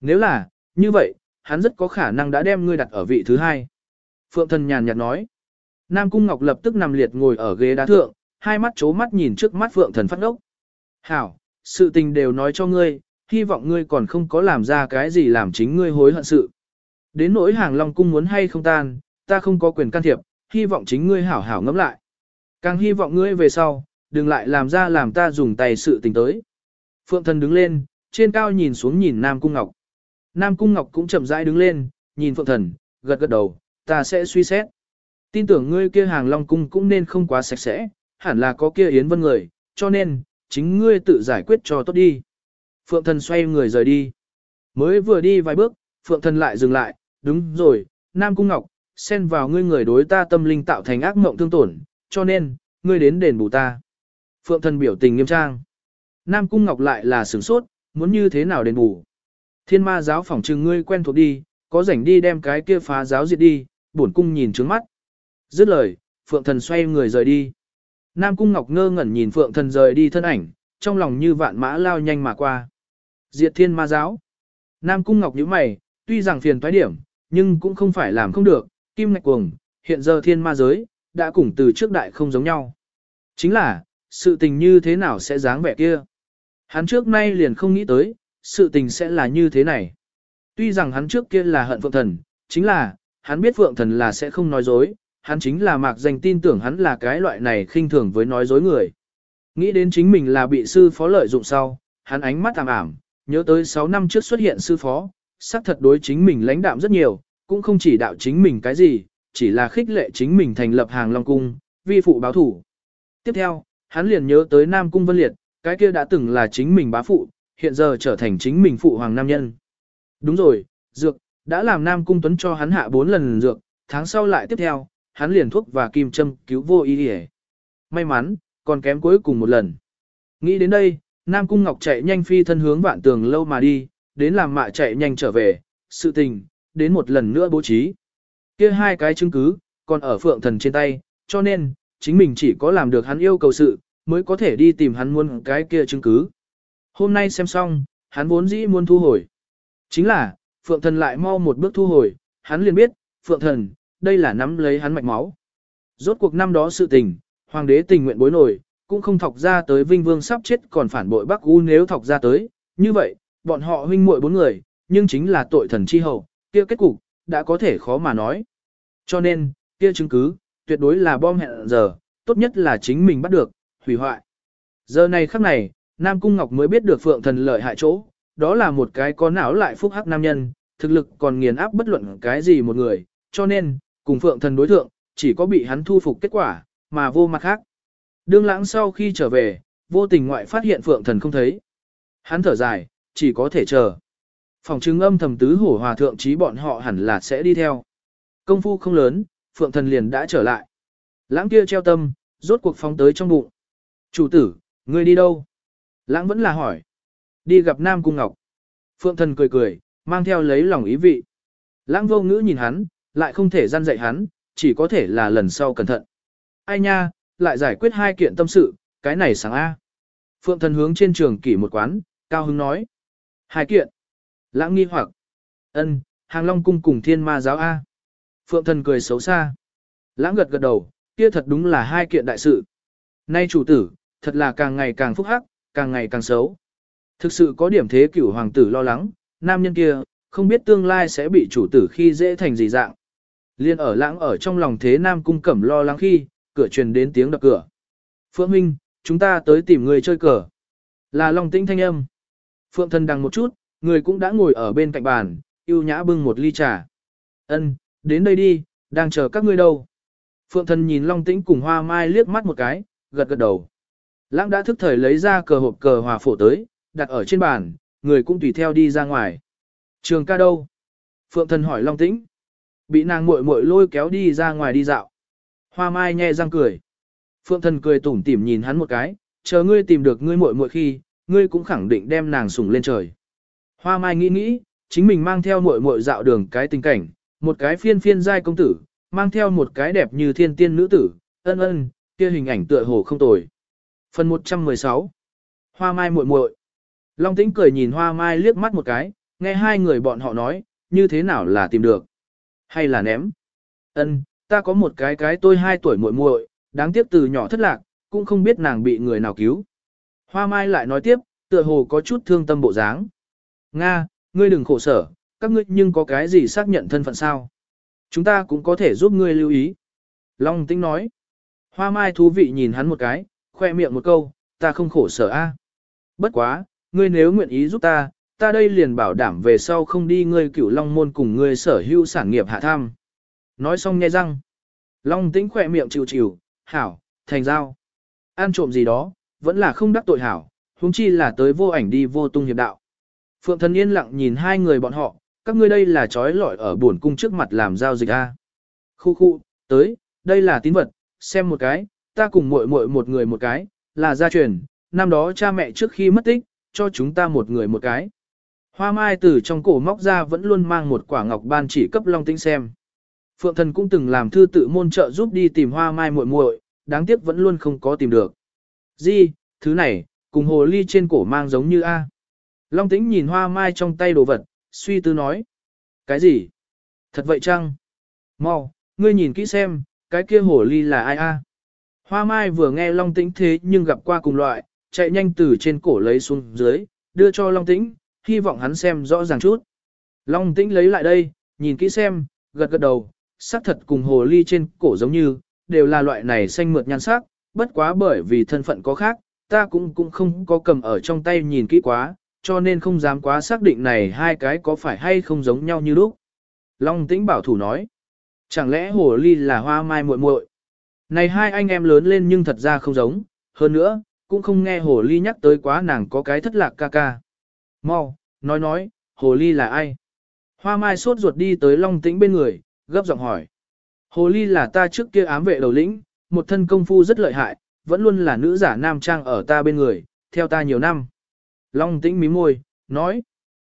Nếu là, như vậy, hắn rất có khả năng đã đem ngươi đặt ở vị thứ hai. Phượng thần nhàn nhạt nói. Nam Cung Ngọc lập tức nằm liệt ngồi ở ghế đá thượng, hai mắt chố mắt nhìn trước mắt Phượng thần phát ốc. Hảo, sự tình đều nói cho ngươi, hy vọng ngươi còn không có làm ra cái gì làm chính ngươi hối hận sự. Đến nỗi hàng Long Cung muốn hay không tan, ta không có quyền can thiệp, hy vọng chính ngươi hảo hảo ngẫm lại. Càng hy vọng ngươi về sau, đừng lại làm ra làm ta dùng tay sự tình tới. Phượng thần đứng lên, trên cao nhìn xuống nhìn Nam Cung Ngọc. Nam Cung Ngọc cũng chậm rãi đứng lên, nhìn Phượng thần, gật gật đầu, ta sẽ suy xét. Tin tưởng ngươi kia hàng Long Cung cũng nên không quá sạch sẽ, hẳn là có kia Yến Vân người, cho nên, chính ngươi tự giải quyết cho tốt đi. Phượng thần xoay người rời đi. Mới vừa đi vài bước, Phượng thần lại dừng lại, đúng rồi, Nam Cung Ngọc, xen vào ngươi người đối ta tâm linh tạo thành ác mộng thương tổn, cho nên, ngươi đến đền bù ta. Phượng thần biểu tình nghiêm trang. Nam Cung Ngọc lại là sửng sốt, muốn như thế nào đền bù. Thiên ma giáo phỏng trừng ngươi quen thuộc đi, có rảnh đi đem cái kia phá giáo diệt đi, bổn cung nhìn trướng mắt. Dứt lời, Phượng thần xoay người rời đi. Nam Cung Ngọc ngơ ngẩn nhìn Phượng thần rời đi thân ảnh, trong lòng như vạn mã lao nhanh mà qua. Diệt thiên ma giáo. Nam Cung Ngọc nhíu mày, tuy rằng phiền toái điểm, nhưng cũng không phải làm không được, kim ngạch cuồng, hiện giờ thiên ma giới, đã cùng từ trước đại không giống nhau. Chính là, sự tình như thế nào sẽ dáng vẻ kia? Hắn trước nay liền không nghĩ tới, sự tình sẽ là như thế này. Tuy rằng hắn trước kia là hận phượng thần, chính là, hắn biết phượng thần là sẽ không nói dối, hắn chính là mạc danh tin tưởng hắn là cái loại này khinh thường với nói dối người. Nghĩ đến chính mình là bị sư phó lợi dụng sau, hắn ánh mắt ảm ảm, nhớ tới 6 năm trước xuất hiện sư phó, xác thật đối chính mình lãnh đạm rất nhiều, cũng không chỉ đạo chính mình cái gì, chỉ là khích lệ chính mình thành lập hàng Long Cung, vi phụ báo thủ. Tiếp theo, hắn liền nhớ tới Nam Cung Vân Liệt, cái kia đã từng là chính mình bá phụ, hiện giờ trở thành chính mình phụ hoàng nam nhân. Đúng rồi, dược, đã làm Nam Cung Tuấn cho hắn hạ 4 lần dược, tháng sau lại tiếp theo, hắn liền thuốc và kim châm cứu vô ý hề. May mắn, còn kém cuối cùng một lần. Nghĩ đến đây, Nam Cung Ngọc chạy nhanh phi thân hướng vạn tường lâu mà đi, đến làm mạ chạy nhanh trở về, sự tình, đến một lần nữa bố trí. kia hai cái chứng cứ, còn ở phượng thần trên tay, cho nên, chính mình chỉ có làm được hắn yêu cầu sự, mới có thể đi tìm hắn muốn cái kia chứng cứ. Hôm nay xem xong, hắn vốn dĩ muốn thu hồi. Chính là, phượng thần lại mau một bước thu hồi, hắn liền biết, phượng thần, đây là nắm lấy hắn mạch máu. Rốt cuộc năm đó sự tình, hoàng đế tình nguyện bối nổi, cũng không thọc ra tới Vinh Vương sắp chết còn phản bội Bắc U nếu thọc ra tới, như vậy, bọn họ huynh muội bốn người, nhưng chính là tội thần chi hậu, kia kết cục, đã có thể khó mà nói. Cho nên, kia chứng cứ, tuyệt đối là bom hẹn giờ, tốt nhất là chính mình bắt được, hủy hoại. Giờ này khắc này, Nam Cung Ngọc mới biết được Phượng Thần lợi hại chỗ, đó là một cái có não lại phúc hắc nam nhân, thực lực còn nghiền áp bất luận cái gì một người, cho nên, cùng Phượng Thần đối thượng, chỉ có bị hắn thu phục kết quả, mà vô mặt khác. Đương lãng sau khi trở về, vô tình ngoại phát hiện Phượng Thần không thấy. Hắn thở dài, chỉ có thể chờ. Phòng chứng âm thầm tứ hổ hòa thượng trí bọn họ hẳn là sẽ đi theo. Công phu không lớn, Phượng Thần liền đã trở lại. Lãng kia treo tâm, rốt cuộc phóng tới trong bụng. Chủ tử, ngươi đi đâu? Lãng vẫn là hỏi. Đi gặp Nam Cung Ngọc. Phượng Thần cười cười, mang theo lấy lòng ý vị. Lãng vô ngữ nhìn hắn, lại không thể gian dạy hắn, chỉ có thể là lần sau cẩn thận. Ai nha, lại giải quyết hai kiện tâm sự, cái này sáng A. Phượng Thần hướng trên trường kỷ một quán, cao hứng nói. Hai kiện. Lãng nghi hoặc. ân, hàng long cung cùng thiên ma giáo A. Phượng thần cười xấu xa. Lãng gật gật đầu, kia thật đúng là hai kiện đại sự. Nay chủ tử, thật là càng ngày càng phúc hắc, càng ngày càng xấu. Thực sự có điểm thế cửu hoàng tử lo lắng, nam nhân kia, không biết tương lai sẽ bị chủ tử khi dễ thành gì dạng. Liên ở lãng ở trong lòng thế nam cung cẩm lo lắng khi, cửa truyền đến tiếng đập cửa. Phượng Minh, chúng ta tới tìm người chơi cờ. Là Long Tĩnh thanh âm. Phượng thân đằng một chút, người cũng đã ngồi ở bên cạnh bàn, yêu nhã bưng một ly trà. Ân, đến đây đi, đang chờ các ngươi đâu. Phượng thân nhìn Long Tĩnh cùng Hoa Mai liếc mắt một cái, gật gật đầu. Lãng đã thức thời lấy ra cờ hộp cờ hòa phổ tới, đặt ở trên bàn, người cũng tùy theo đi ra ngoài. Trường ca đâu? Phượng thần hỏi Long Tĩnh. Bị nàng muội muội lôi kéo đi ra ngoài đi dạo. Hoa Mai nhe răng cười. Phượng thần cười tủm tỉm nhìn hắn một cái, chờ ngươi tìm được ngươi muội muội khi, ngươi cũng khẳng định đem nàng sủng lên trời. Hoa Mai nghĩ nghĩ, chính mình mang theo muội muội dạo đường cái tình cảnh, một cái phiên phiên giai công tử, mang theo một cái đẹp như thiên tiên nữ tử, ân ân, kia hình ảnh tựa hồ không tồi. Phần 116 Hoa Mai muội muội Long Tĩnh cười nhìn Hoa Mai liếc mắt một cái, nghe hai người bọn họ nói, như thế nào là tìm được, hay là ném. Ân, ta có một cái cái tôi hai tuổi muội muội, đáng tiếc từ nhỏ thất lạc, cũng không biết nàng bị người nào cứu. Hoa Mai lại nói tiếp, tựa hồ có chút thương tâm bộ dáng. Nga, ngươi đừng khổ sở, các ngươi nhưng có cái gì xác nhận thân phận sao? Chúng ta cũng có thể giúp ngươi lưu ý. Long Tĩnh nói. Hoa Mai thú vị nhìn hắn một cái, khoe miệng một câu, ta không khổ sở a. Bất quá, ngươi nếu nguyện ý giúp ta, ta đây liền bảo đảm về sau không đi ngươi cửu Long môn cùng ngươi sở hữu sản nghiệp hạ tham. Nói xong nghe răng. Long Tĩnh khoe miệng chịu chịu, hảo, thành giao. Ăn trộm gì đó, vẫn là không đắc tội hảo, huống chi là tới vô ảnh đi vô tung hiệp đạo. Phượng thần yên lặng nhìn hai người bọn họ, các ngươi đây là trói lọi ở buồn cung trước mặt làm giao dịch a. Khu khu, tới, đây là tín vật, xem một cái, ta cùng muội muội một người một cái, là gia truyền, năm đó cha mẹ trước khi mất tích, cho chúng ta một người một cái. Hoa mai từ trong cổ móc ra vẫn luôn mang một quả ngọc ban chỉ cấp Long Tĩnh xem. Phượng thần cũng từng làm thư tự môn trợ giúp đi tìm hoa mai muội muội, đáng tiếc vẫn luôn không có tìm được. Di, thứ này, cùng hồ ly trên cổ mang giống như A. Long tĩnh nhìn hoa mai trong tay đồ vật, suy tư nói. Cái gì? Thật vậy chăng? Mau, ngươi nhìn kỹ xem, cái kia hồ ly là ai a? Hoa mai vừa nghe Long Tĩnh thế nhưng gặp qua cùng loại, chạy nhanh từ trên cổ lấy xuống dưới, đưa cho Long Tĩnh, hy vọng hắn xem rõ ràng chút. Long Tĩnh lấy lại đây, nhìn kỹ xem, gật gật đầu, sắc thật cùng hồ ly trên cổ giống như, đều là loại này xanh mượt nhan sắc, bất quá bởi vì thân phận có khác, ta cũng cũng không có cầm ở trong tay nhìn kỹ quá, cho nên không dám quá xác định này hai cái có phải hay không giống nhau như lúc. Long Tĩnh bảo thủ nói, chẳng lẽ hồ ly là hoa mai muội muội? Này hai anh em lớn lên nhưng thật ra không giống, hơn nữa, cũng không nghe hồ ly nhắc tới quá nàng có cái thất lạc ca ca. Mau, nói nói, hồ ly là ai? Hoa mai sốt ruột đi tới Long Tĩnh bên người, gấp giọng hỏi. Hồ ly là ta trước kia ám vệ đầu lĩnh, một thân công phu rất lợi hại, vẫn luôn là nữ giả nam trang ở ta bên người, theo ta nhiều năm. Long Tĩnh mí môi, nói.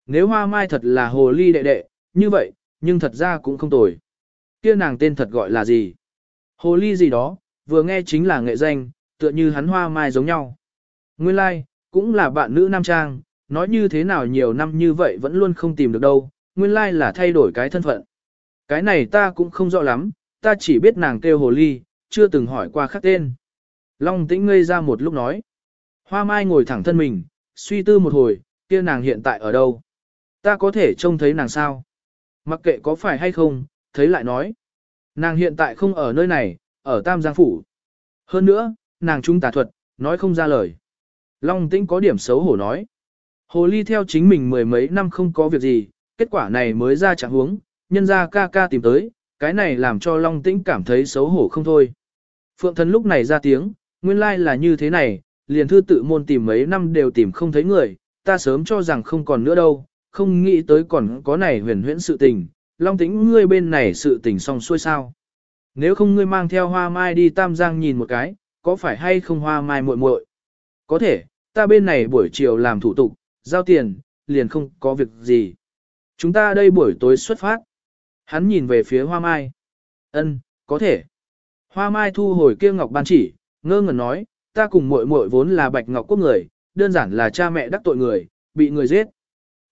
Nếu hoa mai thật là hồ ly đệ đệ, như vậy, nhưng thật ra cũng không tồi. Kia nàng tên thật gọi là gì? Hồ ly gì đó, vừa nghe chính là nghệ danh, tựa như hắn hoa mai giống nhau. Nguyên lai, like, cũng là bạn nữ nam trang, nói như thế nào nhiều năm như vậy vẫn luôn không tìm được đâu, nguyên lai like là thay đổi cái thân phận. Cái này ta cũng không rõ lắm, ta chỉ biết nàng kêu hồ ly, chưa từng hỏi qua khác tên. Long tĩnh ngây ra một lúc nói. Hoa mai ngồi thẳng thân mình, suy tư một hồi, kia nàng hiện tại ở đâu? Ta có thể trông thấy nàng sao? Mặc kệ có phải hay không, thấy lại nói. Nàng hiện tại không ở nơi này, ở Tam Giang Phủ. Hơn nữa, nàng trung tà thuật, nói không ra lời. Long tĩnh có điểm xấu hổ nói. Hồ ly theo chính mình mười mấy năm không có việc gì, kết quả này mới ra trạng huống, nhân ra ca ca tìm tới, cái này làm cho Long tĩnh cảm thấy xấu hổ không thôi. Phượng thần lúc này ra tiếng, nguyên lai like là như thế này, liền thư tự môn tìm mấy năm đều tìm không thấy người, ta sớm cho rằng không còn nữa đâu, không nghĩ tới còn có này huyền huyễn sự tình, Long tĩnh ngươi bên này sự tình xong xuôi sao. Nếu không ngươi mang theo hoa mai đi Tam Giang nhìn một cái, có phải hay không hoa mai muội muội? Có thể, ta bên này buổi chiều làm thủ tục, giao tiền, liền không có việc gì. Chúng ta đây buổi tối xuất phát. Hắn nhìn về phía hoa mai. Ân, có thể. Hoa mai thu hồi kia ngọc ban chỉ, ngơ ngẩn nói, ta cùng muội muội vốn là bạch ngọc quốc người, đơn giản là cha mẹ đắc tội người, bị người giết.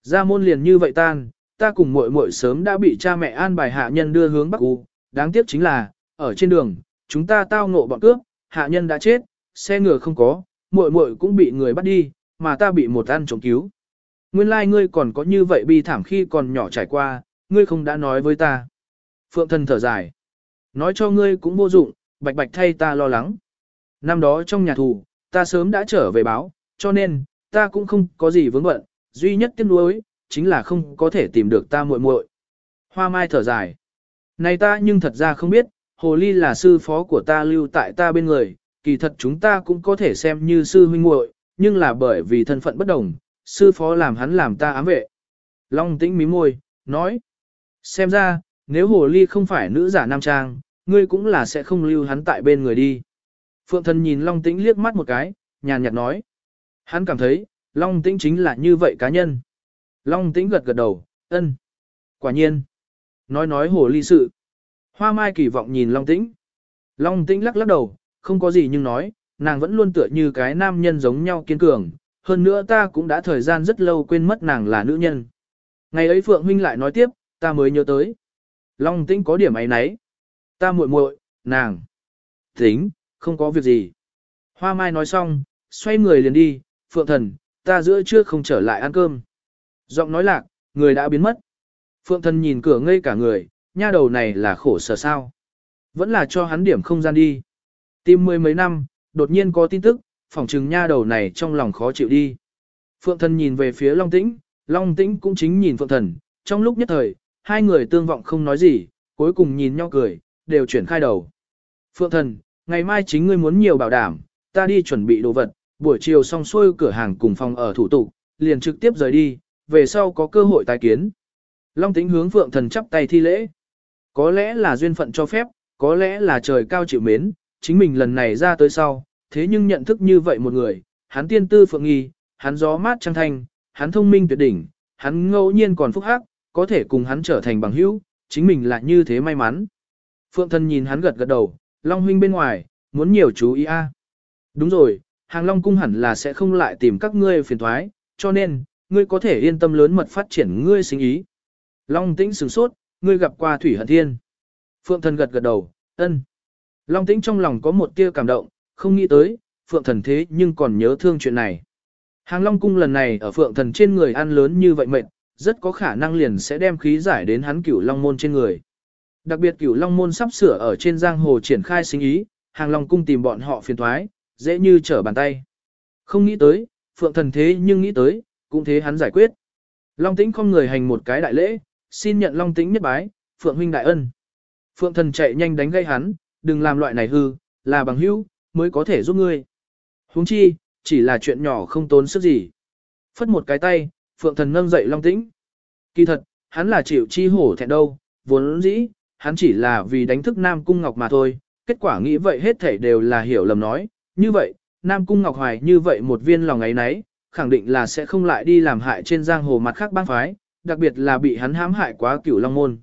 Ra môn liền như vậy tan, ta cùng muội muội sớm đã bị cha mẹ an bài hạ nhân đưa hướng Bắc U, đáng tiếc chính là, ở trên đường, chúng ta tao ngộ bọn cướp, hạ nhân đã chết, xe ngựa không có, muội muội cũng bị người bắt đi, mà ta bị một ăn trộm cứu. Nguyên lai like ngươi còn có như vậy bi thảm khi còn nhỏ trải qua, ngươi không đã nói với ta. Phượng thần thở dài. Nói cho ngươi cũng vô dụng, bạch bạch thay ta lo lắng. Năm đó trong nhà thù, ta sớm đã trở về báo, cho nên, ta cũng không có gì vướng bận, duy nhất tiếc nuối, chính là không có thể tìm được ta muội muội. Hoa mai thở dài. Này ta nhưng thật ra không biết, hồ ly là sư phó của ta lưu tại ta bên người, kỳ thật chúng ta cũng có thể xem như sư huynh muội, nhưng là bởi vì thân phận bất đồng, sư phó làm hắn làm ta ám vệ. Long tĩnh mím môi, nói. Xem ra, nếu hồ ly không phải nữ giả nam trang, ngươi cũng là sẽ không lưu hắn tại bên người đi. Phượng thần nhìn Long tĩnh liếc mắt một cái, nhàn nhạt nói. Hắn cảm thấy, Long tĩnh chính là như vậy cá nhân. Long tĩnh gật gật đầu, ân. Quả nhiên. Nói nói hồ ly sự. Hoa mai kỳ vọng nhìn Long tĩnh. Long tĩnh lắc lắc đầu, không có gì nhưng nói, nàng vẫn luôn tựa như cái nam nhân giống nhau kiên cường. Hơn nữa ta cũng đã thời gian rất lâu quên mất nàng là nữ nhân. Ngày ấy Phượng Huynh lại nói tiếp, ta mới nhớ tới. Long tĩnh có điểm ấy nấy. Ta muội muội, nàng. Tính, không có việc gì. Hoa mai nói xong, xoay người liền đi, Phượng thần, ta giữa trưa không trở lại ăn cơm. Giọng nói lạc, người đã biến mất. Phượng thần nhìn cửa ngây cả người, nha đầu này là khổ sở sao. Vẫn là cho hắn điểm không gian đi. Tìm mười mấy năm, đột nhiên có tin tức, phỏng chừng nha đầu này trong lòng khó chịu đi. Phượng thần nhìn về phía Long Tĩnh, Long Tĩnh cũng chính nhìn Phượng thần, trong lúc nhất thời, hai người tương vọng không nói gì, cuối cùng nhìn nhau cười, đều chuyển khai đầu. Phượng thần, ngày mai chính ngươi muốn nhiều bảo đảm, ta đi chuẩn bị đồ vật, buổi chiều xong xuôi cửa hàng cùng phòng ở thủ tục, liền trực tiếp rời đi, về sau có cơ hội tái kiến. Long tính hướng Phượng Thần chắp tay thi lễ. Có lẽ là duyên phận cho phép, có lẽ là trời cao chịu mến, chính mình lần này ra tới sau, thế nhưng nhận thức như vậy một người, hắn tiên tư phượng nghi, hắn gió mát trăng thanh, hắn thông minh tuyệt đỉnh, hắn ngẫu nhiên còn phúc hắc, có thể cùng hắn trở thành bằng hữu, chính mình lại như thế may mắn. Phượng Thần nhìn hắn gật gật đầu, Long huynh bên ngoài, muốn nhiều chú ý a. Đúng rồi, Hàng Long cung hẳn là sẽ không lại tìm các ngươi phiền thoái, cho nên, ngươi có thể yên tâm lớn mật phát triển ngươi sinh ý. Long tĩnh sửng sốt, ngươi gặp qua Thủy Hận Thiên. Phượng thần gật gật đầu, ân. Long tĩnh trong lòng có một tia cảm động, không nghĩ tới, phượng thần thế nhưng còn nhớ thương chuyện này. Hàng Long cung lần này ở phượng thần trên người ăn lớn như vậy mệt, rất có khả năng liền sẽ đem khí giải đến hắn cửu long môn trên người. Đặc biệt cửu long môn sắp sửa ở trên giang hồ triển khai sinh ý, hàng long cung tìm bọn họ phiền thoái, dễ như trở bàn tay. Không nghĩ tới, phượng thần thế nhưng nghĩ tới, cũng thế hắn giải quyết. Long tĩnh không người hành một cái đại lễ, xin nhận long tĩnh nhất bái, phượng huynh đại ân. Phượng thần chạy nhanh đánh gây hắn, đừng làm loại này hư, là bằng hữu, mới có thể giúp ngươi. Huống chi, chỉ là chuyện nhỏ không tốn sức gì. Phất một cái tay, phượng thần nâng dậy long tĩnh. Kỳ thật, hắn là chịu chi hổ thẹn đâu, vốn dĩ, hắn chỉ là vì đánh thức Nam Cung Ngọc mà thôi, kết quả nghĩ vậy hết thảy đều là hiểu lầm nói, như vậy, Nam Cung Ngọc Hoài như vậy một viên lòng ấy nấy, khẳng định là sẽ không lại đi làm hại trên giang hồ mặt khác bang phái, đặc biệt là bị hắn hãm hại quá cửu long môn.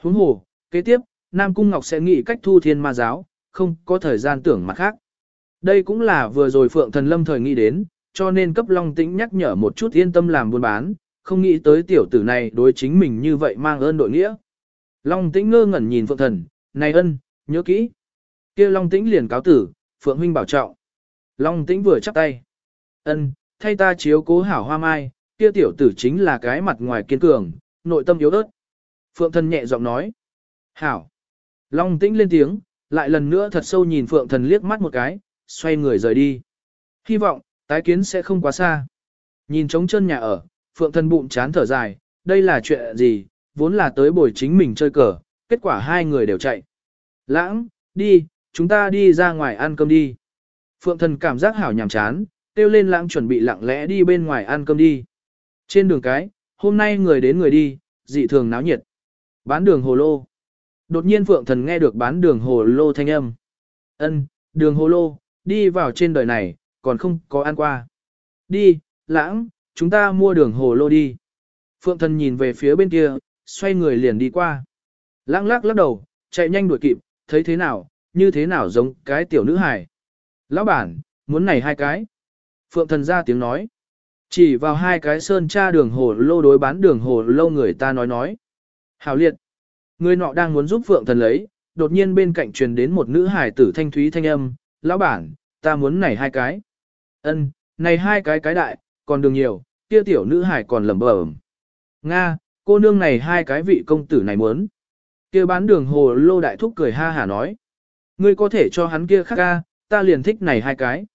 Huống hồ, kế tiếp, Nam Cung Ngọc sẽ nghĩ cách thu thiên ma giáo, không có thời gian tưởng mặt khác. Đây cũng là vừa rồi Phượng Thần Lâm thời nghĩ đến, cho nên cấp Long Tĩnh nhắc nhở một chút yên tâm làm buôn bán, không nghĩ tới tiểu tử này đối chính mình như vậy mang ơn đội nghĩa. Long Tĩnh ngơ ngẩn nhìn Phượng Thần, này ân, nhớ kỹ. kia Long Tĩnh liền cáo tử, Phượng Huynh bảo trọng. Long Tĩnh vừa chắp tay. ân, thay ta chiếu cố hảo hoa mai, kia tiểu tử chính là cái mặt ngoài kiên cường, nội tâm yếu ớt. Phượng Thần nhẹ giọng nói. Hảo. Long Tĩnh lên tiếng, lại lần nữa thật sâu nhìn Phượng Thần liếc mắt một cái, xoay người rời đi. Hy vọng, tái kiến sẽ không quá xa. Nhìn trống chân nhà ở, Phượng Thần bụng chán thở dài, đây là chuyện gì, vốn là tới buổi chính mình chơi cờ, kết quả hai người đều chạy. Lãng, đi, chúng ta đi ra ngoài ăn cơm đi. Phượng Thần cảm giác hảo nhàm chán, kêu lên lãng chuẩn bị lặng lẽ đi bên ngoài ăn cơm đi. Trên đường cái, hôm nay người đến người đi, dị thường náo nhiệt. Bán đường hồ lô. Đột nhiên Phượng Thần nghe được bán đường hồ lô thanh âm. Ân, đường hồ lô, đi vào trên đời này, còn không có ăn qua. Đi, lãng, chúng ta mua đường hồ lô đi. Phượng Thần nhìn về phía bên kia, xoay người liền đi qua. Lãng lắc lắc đầu, chạy nhanh đuổi kịp, thấy thế nào, như thế nào giống cái tiểu nữ hài. Lão bản, muốn này hai cái. Phượng Thần ra tiếng nói. Chỉ vào hai cái sơn tra đường hồ lô đối bán đường hồ lô người ta nói nói. Hảo liệt. Người nọ đang muốn giúp Phượng Thần lấy, đột nhiên bên cạnh truyền đến một nữ hải tử thanh thúy thanh âm, lão bản, ta muốn này hai cái. Ân, này hai cái cái đại, còn đường nhiều, kia tiểu nữ hải còn lẩm bẩm. Nga, cô nương này hai cái vị công tử này muốn. Kia bán đường hồ lô đại thúc cười ha hả nói. Ngươi có thể cho hắn kia khác ca, ta liền thích này hai cái.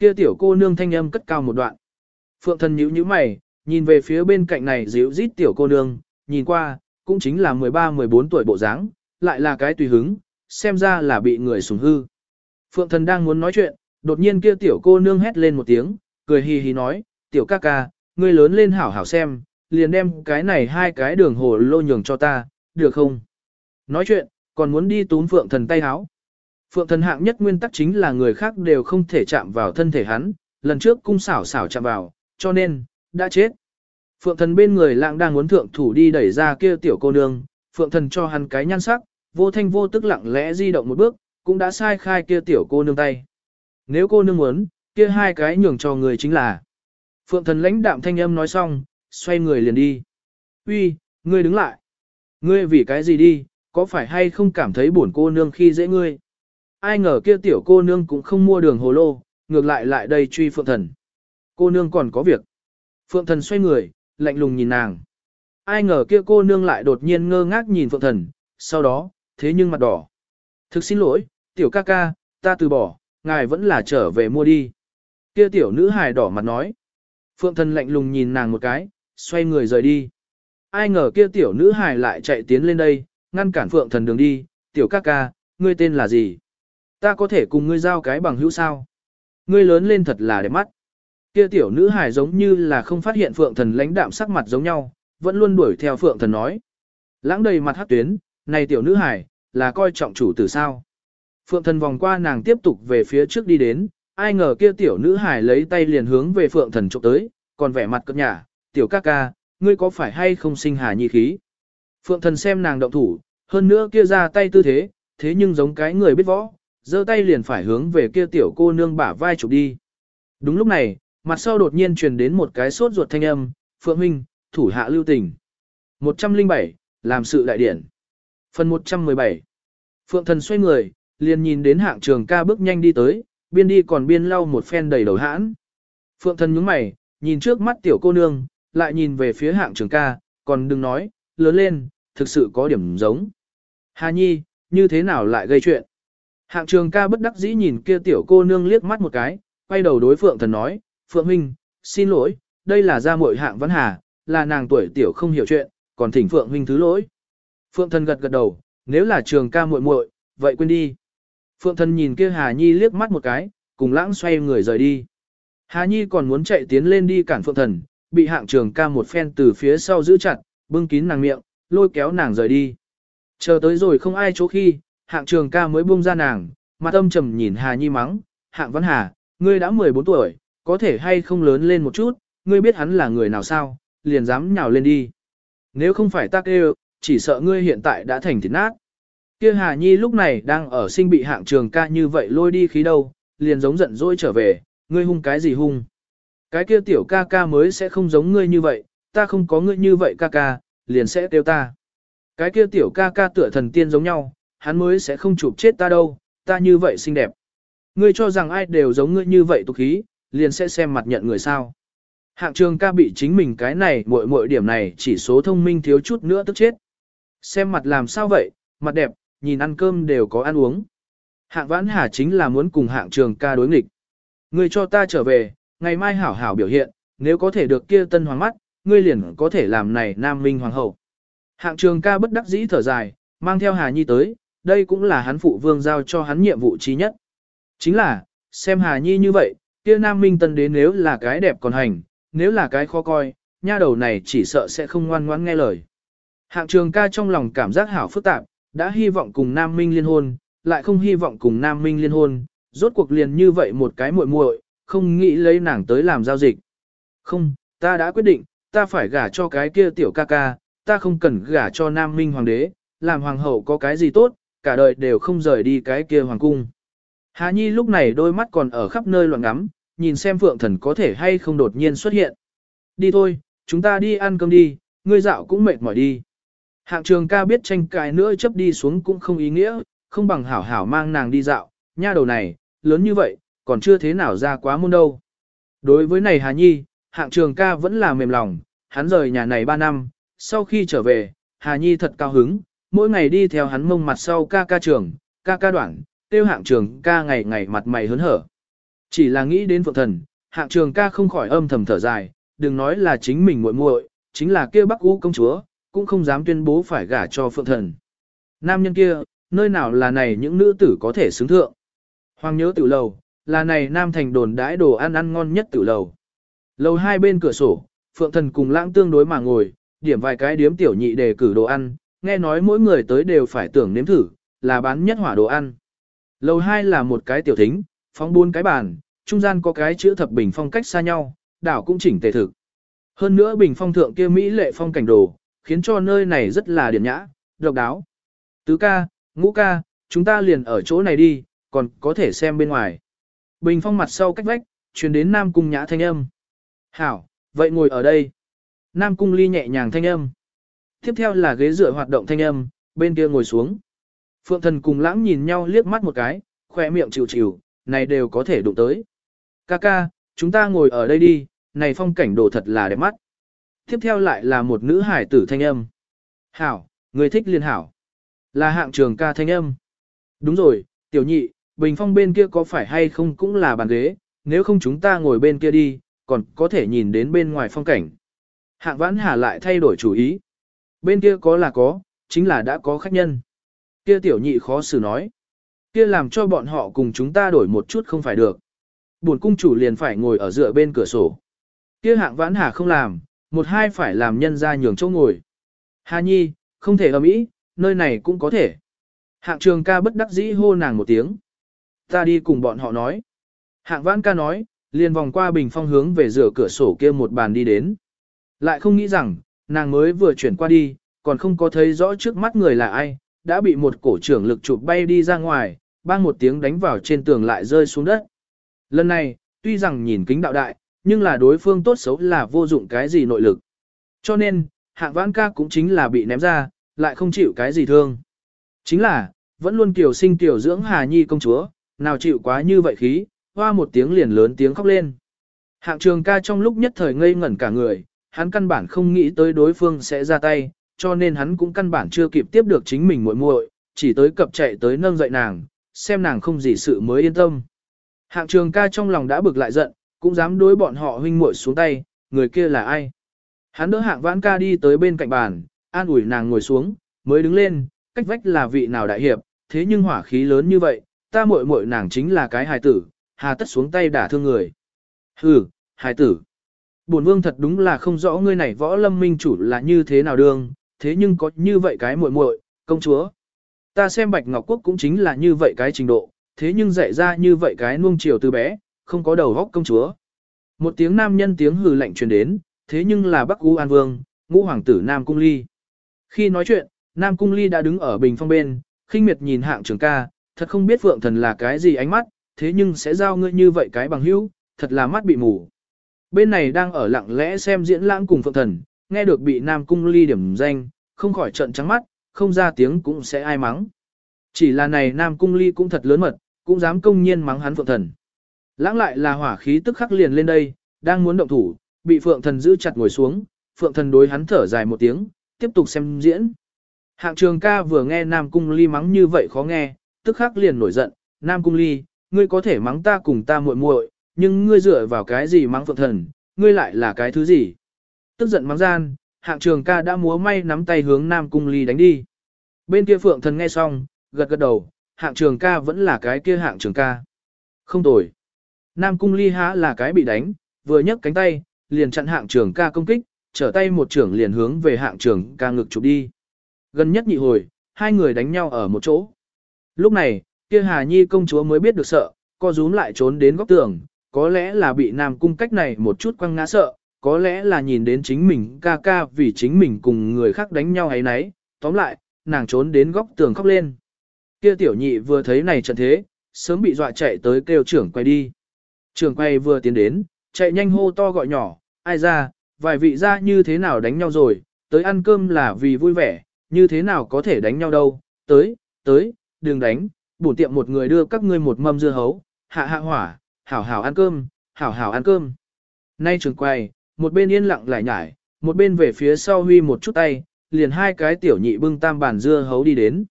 Kia tiểu cô nương thanh âm cất cao một đoạn. Phượng thần nhíu nhíu mày, nhìn về phía bên cạnh này dịu rít tiểu cô nương, nhìn qua, cũng chính là 13-14 tuổi bộ dáng, lại là cái tùy hứng, xem ra là bị người sùng hư. Phượng thần đang muốn nói chuyện, đột nhiên kia tiểu cô nương hét lên một tiếng, cười hì hì nói, tiểu ca ca, ngươi lớn lên hảo hảo xem, liền đem cái này hai cái đường hồ lô nhường cho ta, được không? Nói chuyện, còn muốn đi túm phượng thần tay háo. Phượng thần hạng nhất nguyên tắc chính là người khác đều không thể chạm vào thân thể hắn, lần trước cung xảo xảo chạm vào, cho nên, đã chết. Phượng thần bên người lạng đang muốn thượng thủ đi đẩy ra kia tiểu cô nương, phượng thần cho hắn cái nhan sắc, vô thanh vô tức lặng lẽ di động một bước, cũng đã sai khai kia tiểu cô nương tay. Nếu cô nương muốn, kia hai cái nhường cho người chính là. Phượng thần lãnh đạm thanh âm nói xong, xoay người liền đi. Uy, ngươi đứng lại. Ngươi vì cái gì đi, có phải hay không cảm thấy buồn cô nương khi dễ ngươi? Ai ngờ kia tiểu cô nương cũng không mua đường hồ lô, ngược lại lại đây truy phượng thần. Cô nương còn có việc. Phượng thần xoay người, lạnh lùng nhìn nàng. Ai ngờ kia cô nương lại đột nhiên ngơ ngác nhìn phượng thần, sau đó, thế nhưng mặt đỏ. Thực xin lỗi, tiểu ca ca, ta từ bỏ, ngài vẫn là trở về mua đi. Kia tiểu nữ hài đỏ mặt nói. Phượng thần lạnh lùng nhìn nàng một cái, xoay người rời đi. Ai ngờ kia tiểu nữ hài lại chạy tiến lên đây, ngăn cản phượng thần đường đi, tiểu ca ca, ngươi tên là gì? Ta có thể cùng ngươi giao cái bằng hữu sao? Ngươi lớn lên thật là đẹp mắt. Kia tiểu nữ hài giống như là không phát hiện phượng thần lãnh đạm sắc mặt giống nhau, vẫn luôn đuổi theo phượng thần nói. Lãng đầy mặt hát tuyến, này tiểu nữ hài, là coi trọng chủ tử sao? Phượng thần vòng qua nàng tiếp tục về phía trước đi đến, ai ngờ kia tiểu nữ hài lấy tay liền hướng về phượng thần trộm tới, còn vẻ mặt cất nhả, tiểu ca ca, ngươi có phải hay không sinh hà nhi khí? Phượng thần xem nàng động thủ, hơn nữa kia ra tay tư thế, thế nhưng giống cái người biết võ, giơ tay liền phải hướng về kia tiểu cô nương bả vai chụp đi. Đúng lúc này, mặt sau đột nhiên truyền đến một cái sốt ruột thanh âm, Phượng huynh, thủ hạ lưu tình. 107, làm sự đại điển. Phần 117. Phượng thần xoay người, liền nhìn đến hạng trường ca bước nhanh đi tới, biên đi còn biên lau một phen đầy đầu hãn. Phượng thần nhướng mày, nhìn trước mắt tiểu cô nương, lại nhìn về phía hạng trường ca, còn đừng nói, lớn lên, thực sự có điểm giống. Hà Nhi, như thế nào lại gây chuyện? Hạng trường ca bất đắc dĩ nhìn kia tiểu cô nương liếc mắt một cái, quay đầu đối Phượng thần nói, Phượng Huynh, xin lỗi, đây là gia muội hạng văn hà, là nàng tuổi tiểu không hiểu chuyện, còn thỉnh Phượng Huynh thứ lỗi. Phượng thần gật gật đầu, nếu là trường ca muội muội, vậy quên đi. Phượng thần nhìn kia Hà Nhi liếc mắt một cái, cùng lãng xoay người rời đi. Hà Nhi còn muốn chạy tiến lên đi cản Phượng thần, bị hạng trường ca một phen từ phía sau giữ chặt, bưng kín nàng miệng, lôi kéo nàng rời đi. Chờ tới rồi không ai chỗ khi, hạng trường ca mới buông ra nàng, mặt âm trầm nhìn Hà Nhi mắng, hạng văn hà, ngươi đã 14 tuổi, có thể hay không lớn lên một chút, ngươi biết hắn là người nào sao, liền dám nhào lên đi. Nếu không phải ta kêu, chỉ sợ ngươi hiện tại đã thành thịt nát. Kia Hà Nhi lúc này đang ở sinh bị hạng trường ca như vậy lôi đi khí đâu, liền giống giận dỗi trở về, ngươi hung cái gì hung. Cái kia tiểu ca ca mới sẽ không giống ngươi như vậy, ta không có ngươi như vậy ca ca, liền sẽ tiêu ta. Cái kia tiểu ca ca tựa thần tiên giống nhau, hắn mới sẽ không chụp chết ta đâu, ta như vậy xinh đẹp. Ngươi cho rằng ai đều giống ngươi như vậy tục khí, liền sẽ xem mặt nhận người sao. Hạng trường ca bị chính mình cái này mỗi mỗi điểm này chỉ số thông minh thiếu chút nữa tức chết. Xem mặt làm sao vậy, mặt đẹp, nhìn ăn cơm đều có ăn uống. Hạng vãn hà chính là muốn cùng hạng trường ca đối nghịch. Ngươi cho ta trở về, ngày mai hảo hảo biểu hiện, nếu có thể được kia tân hoàng mắt, ngươi liền có thể làm này nam minh hoàng hậu. Hạng trường ca bất đắc dĩ thở dài, mang theo Hà Nhi tới, đây cũng là hắn phụ vương giao cho hắn nhiệm vụ trí nhất. Chính là, xem Hà Nhi như vậy, kia nam minh tân đến nếu là cái đẹp còn hành, nếu là cái khó coi, nha đầu này chỉ sợ sẽ không ngoan ngoãn nghe lời. Hạng trường ca trong lòng cảm giác hảo phức tạp, đã hy vọng cùng nam minh liên hôn, lại không hy vọng cùng nam minh liên hôn, rốt cuộc liền như vậy một cái muội muội, không nghĩ lấy nàng tới làm giao dịch. Không, ta đã quyết định, ta phải gả cho cái kia tiểu ca ca, ta không cần gả cho nam minh hoàng đế, làm hoàng hậu có cái gì tốt, cả đời đều không rời đi cái kia hoàng cung. Hà Nhi lúc này đôi mắt còn ở khắp nơi loạn ngắm, nhìn xem phượng thần có thể hay không đột nhiên xuất hiện. Đi thôi, chúng ta đi ăn cơm đi, ngươi dạo cũng mệt mỏi đi. Hạng trường ca biết tranh cãi nữa chấp đi xuống cũng không ý nghĩa, không bằng hảo hảo mang nàng đi dạo, nha đầu này, lớn như vậy, còn chưa thế nào ra quá môn đâu. Đối với này Hà Nhi, hạng trường ca vẫn là mềm lòng, hắn rời nhà này 3 năm, sau khi trở về, Hà Nhi thật cao hứng, mỗi ngày đi theo hắn mông mặt sau ca ca trường, ca ca đoạn, tiêu hạng trường ca ngày ngày mặt mày hớn hở. Chỉ là nghĩ đến phượng thần, hạng trường ca không khỏi âm thầm thở dài, đừng nói là chính mình muội muội, chính là kia bắc u công chúa, cũng không dám tuyên bố phải gả cho phượng thần. Nam nhân kia, nơi nào là này những nữ tử có thể xứng thượng. Hoàng nhớ tiểu lầu, là này nam thành đồn đãi đồ ăn ăn ngon nhất tiểu lầu. Lầu hai bên cửa sổ, phượng thần cùng lãng tương đối mà ngồi, điểm vài cái điếm tiểu nhị đề cử đồ ăn, nghe nói mỗi người tới đều phải tưởng nếm thử, là bán nhất hỏa đồ ăn. Lầu hai là một cái tiểu thính, phóng buôn cái bàn, trung gian có cái chữ thập bình phong cách xa nhau, đảo cũng chỉnh tề thực. Hơn nữa bình phong thượng kia Mỹ lệ phong cảnh đồ, khiến cho nơi này rất là điển nhã, độc đáo. Tứ ca, ngũ ca, chúng ta liền ở chỗ này đi, còn có thể xem bên ngoài. Bình phong mặt sau cách vách, truyền đến Nam Cung nhã thanh âm. Hảo, vậy ngồi ở đây. Nam Cung ly nhẹ nhàng thanh âm. Tiếp theo là ghế dựa hoạt động thanh âm, bên kia ngồi xuống. Phượng thần cùng lãng nhìn nhau liếc mắt một cái, khoe miệng chịu chịu, này đều có thể đụng tới. Ca ca, chúng ta ngồi ở đây đi, này phong cảnh đồ thật là đẹp mắt. Tiếp theo lại là một nữ hải tử thanh âm. Hảo, người thích liên hảo. Là hạng trường ca thanh âm. Đúng rồi, tiểu nhị, bình phong bên kia có phải hay không cũng là bàn ghế, nếu không chúng ta ngồi bên kia đi, còn có thể nhìn đến bên ngoài phong cảnh. Hạng vãn hà lại thay đổi chủ ý. Bên kia có là có, chính là đã có khách nhân. Kia tiểu nhị khó xử nói. Kia làm cho bọn họ cùng chúng ta đổi một chút không phải được. Buồn cung chủ liền phải ngồi ở dựa bên cửa sổ. Kia hạng vãn hà không làm, một hai phải làm nhân ra nhường chỗ ngồi. Hà nhi, không thể ầm ĩ, nơi này cũng có thể. Hạng trường ca bất đắc dĩ hô nàng một tiếng. Ta đi cùng bọn họ nói. Hạng vãn ca nói, liền vòng qua bình phong hướng về rửa cửa sổ kia một bàn đi đến. Lại không nghĩ rằng, nàng mới vừa chuyển qua đi, còn không có thấy rõ trước mắt người là ai, đã bị một cổ trưởng lực chụp bay đi ra ngoài, bang một tiếng đánh vào trên tường lại rơi xuống đất. Lần này, tuy rằng nhìn kính đạo đại, nhưng là đối phương tốt xấu là vô dụng cái gì nội lực. Cho nên, hạng vãn ca cũng chính là bị ném ra, lại không chịu cái gì thương. Chính là, vẫn luôn tiểu sinh tiểu dưỡng Hà Nhi công chúa, nào chịu quá như vậy khí, hoa một tiếng liền lớn tiếng khóc lên. Hạng trường ca trong lúc nhất thời ngây ngẩn cả người, hắn căn bản không nghĩ tới đối phương sẽ ra tay, cho nên hắn cũng căn bản chưa kịp tiếp được chính mình muội muội, chỉ tới cập chạy tới nâng dậy nàng, xem nàng không gì sự mới yên tâm. Hạng trường ca trong lòng đã bực lại giận, cũng dám đối bọn họ huynh muội xuống tay, người kia là ai? Hắn đỡ hạng vãn ca đi tới bên cạnh bàn, an ủi nàng ngồi xuống, mới đứng lên, cách vách là vị nào đại hiệp, thế nhưng hỏa khí lớn như vậy, ta muội muội nàng chính là cái hài tử, hà tất xuống tay đả thương người. Hừ, hài tử. Bổn vương thật đúng là không rõ ngươi này võ lâm minh chủ là như thế nào đương, thế nhưng có như vậy cái muội muội, công chúa. Ta xem Bạch Ngọc Quốc cũng chính là như vậy cái trình độ, thế nhưng dạy ra như vậy cái nuông chiều từ bé, không có đầu góc công chúa. Một tiếng nam nhân tiếng hừ lạnh truyền đến, thế nhưng là Bắc U An Vương, ngũ hoàng tử Nam Cung Ly. Khi nói chuyện, Nam Cung Ly đã đứng ở bình phong bên, khinh miệt nhìn hạng trường ca, thật không biết Phượng Thần là cái gì ánh mắt, thế nhưng sẽ giao ngươi như vậy cái bằng hữu, thật là mắt bị mù. Bên này đang ở lặng lẽ xem diễn lãng cùng Phượng Thần, nghe được bị Nam Cung Ly điểm danh, không khỏi trận trắng mắt, không ra tiếng cũng sẽ ai mắng. Chỉ là này Nam Cung Ly cũng thật lớn mật, cũng dám công nhiên mắng hắn Phượng Thần. Lãng lại là hỏa khí tức khắc liền lên đây, đang muốn động thủ, bị Phượng Thần giữ chặt ngồi xuống, Phượng Thần đối hắn thở dài một tiếng, tiếp tục xem diễn. Hạng trường ca vừa nghe Nam Cung Ly mắng như vậy khó nghe, tức khắc liền nổi giận, Nam Cung Ly, ngươi có thể mắng ta cùng ta muội muội, nhưng ngươi dựa vào cái gì mắng Phượng Thần, ngươi lại là cái thứ gì? Tức giận mắng gian, hạng trường ca đã múa may nắm tay hướng Nam Cung Ly đánh đi. Bên kia Phượng Thần nghe xong, gật gật đầu, hạng trường ca vẫn là cái kia hạng trường ca. Không tồi. Nam Cung Ly há là cái bị đánh, vừa nhấc cánh tay, liền chặn hạng trường ca công kích, trở tay một trưởng liền hướng về hạng trường ca ngực chụp đi. Gần nhất nhị hồi, hai người đánh nhau ở một chỗ. Lúc này, kia Hà Nhi công chúa mới biết được sợ, co rúm lại trốn đến góc tường, có lẽ là bị Nam Cung cách này một chút quăng ngã sợ, có lẽ là nhìn đến chính mình ca ca vì chính mình cùng người khác đánh nhau ấy nấy, tóm lại, nàng trốn đến góc tường khóc lên. Kia tiểu nhị vừa thấy này trận thế, sớm bị dọa chạy tới kêu trưởng quay đi. Trưởng quay vừa tiến đến, chạy nhanh hô to gọi nhỏ, ai ra, vài vị ra như thế nào đánh nhau rồi, tới ăn cơm là vì vui vẻ, như thế nào có thể đánh nhau đâu, tới, tới, đừng đánh, bổn tiệm một người đưa các ngươi một mâm dưa hấu, hạ hạ hỏa, hảo hảo ăn cơm, hảo hảo ăn cơm. Nay trường quay, một bên yên lặng lại nhải, một bên về phía sau huy một chút tay, liền hai cái tiểu nhị bưng tam bàn dưa hấu đi đến.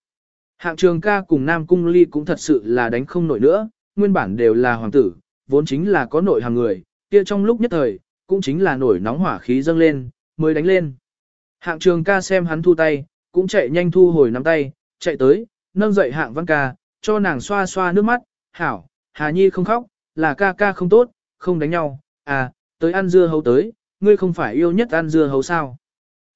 Hạng trường ca cùng Nam Cung Ly cũng thật sự là đánh không nổi nữa, nguyên bản đều là hoàng tử, vốn chính là có nội hàng người, kia trong lúc nhất thời, cũng chính là nổi nóng hỏa khí dâng lên, mới đánh lên. Hạng trường ca xem hắn thu tay, cũng chạy nhanh thu hồi nắm tay, chạy tới, nâng dậy hạng văn ca, cho nàng xoa xoa nước mắt, hảo, Hà Nhi không khóc, là ca ca không tốt, không đánh nhau, à, tới ăn dưa hấu tới, ngươi không phải yêu nhất ăn dưa hấu sao.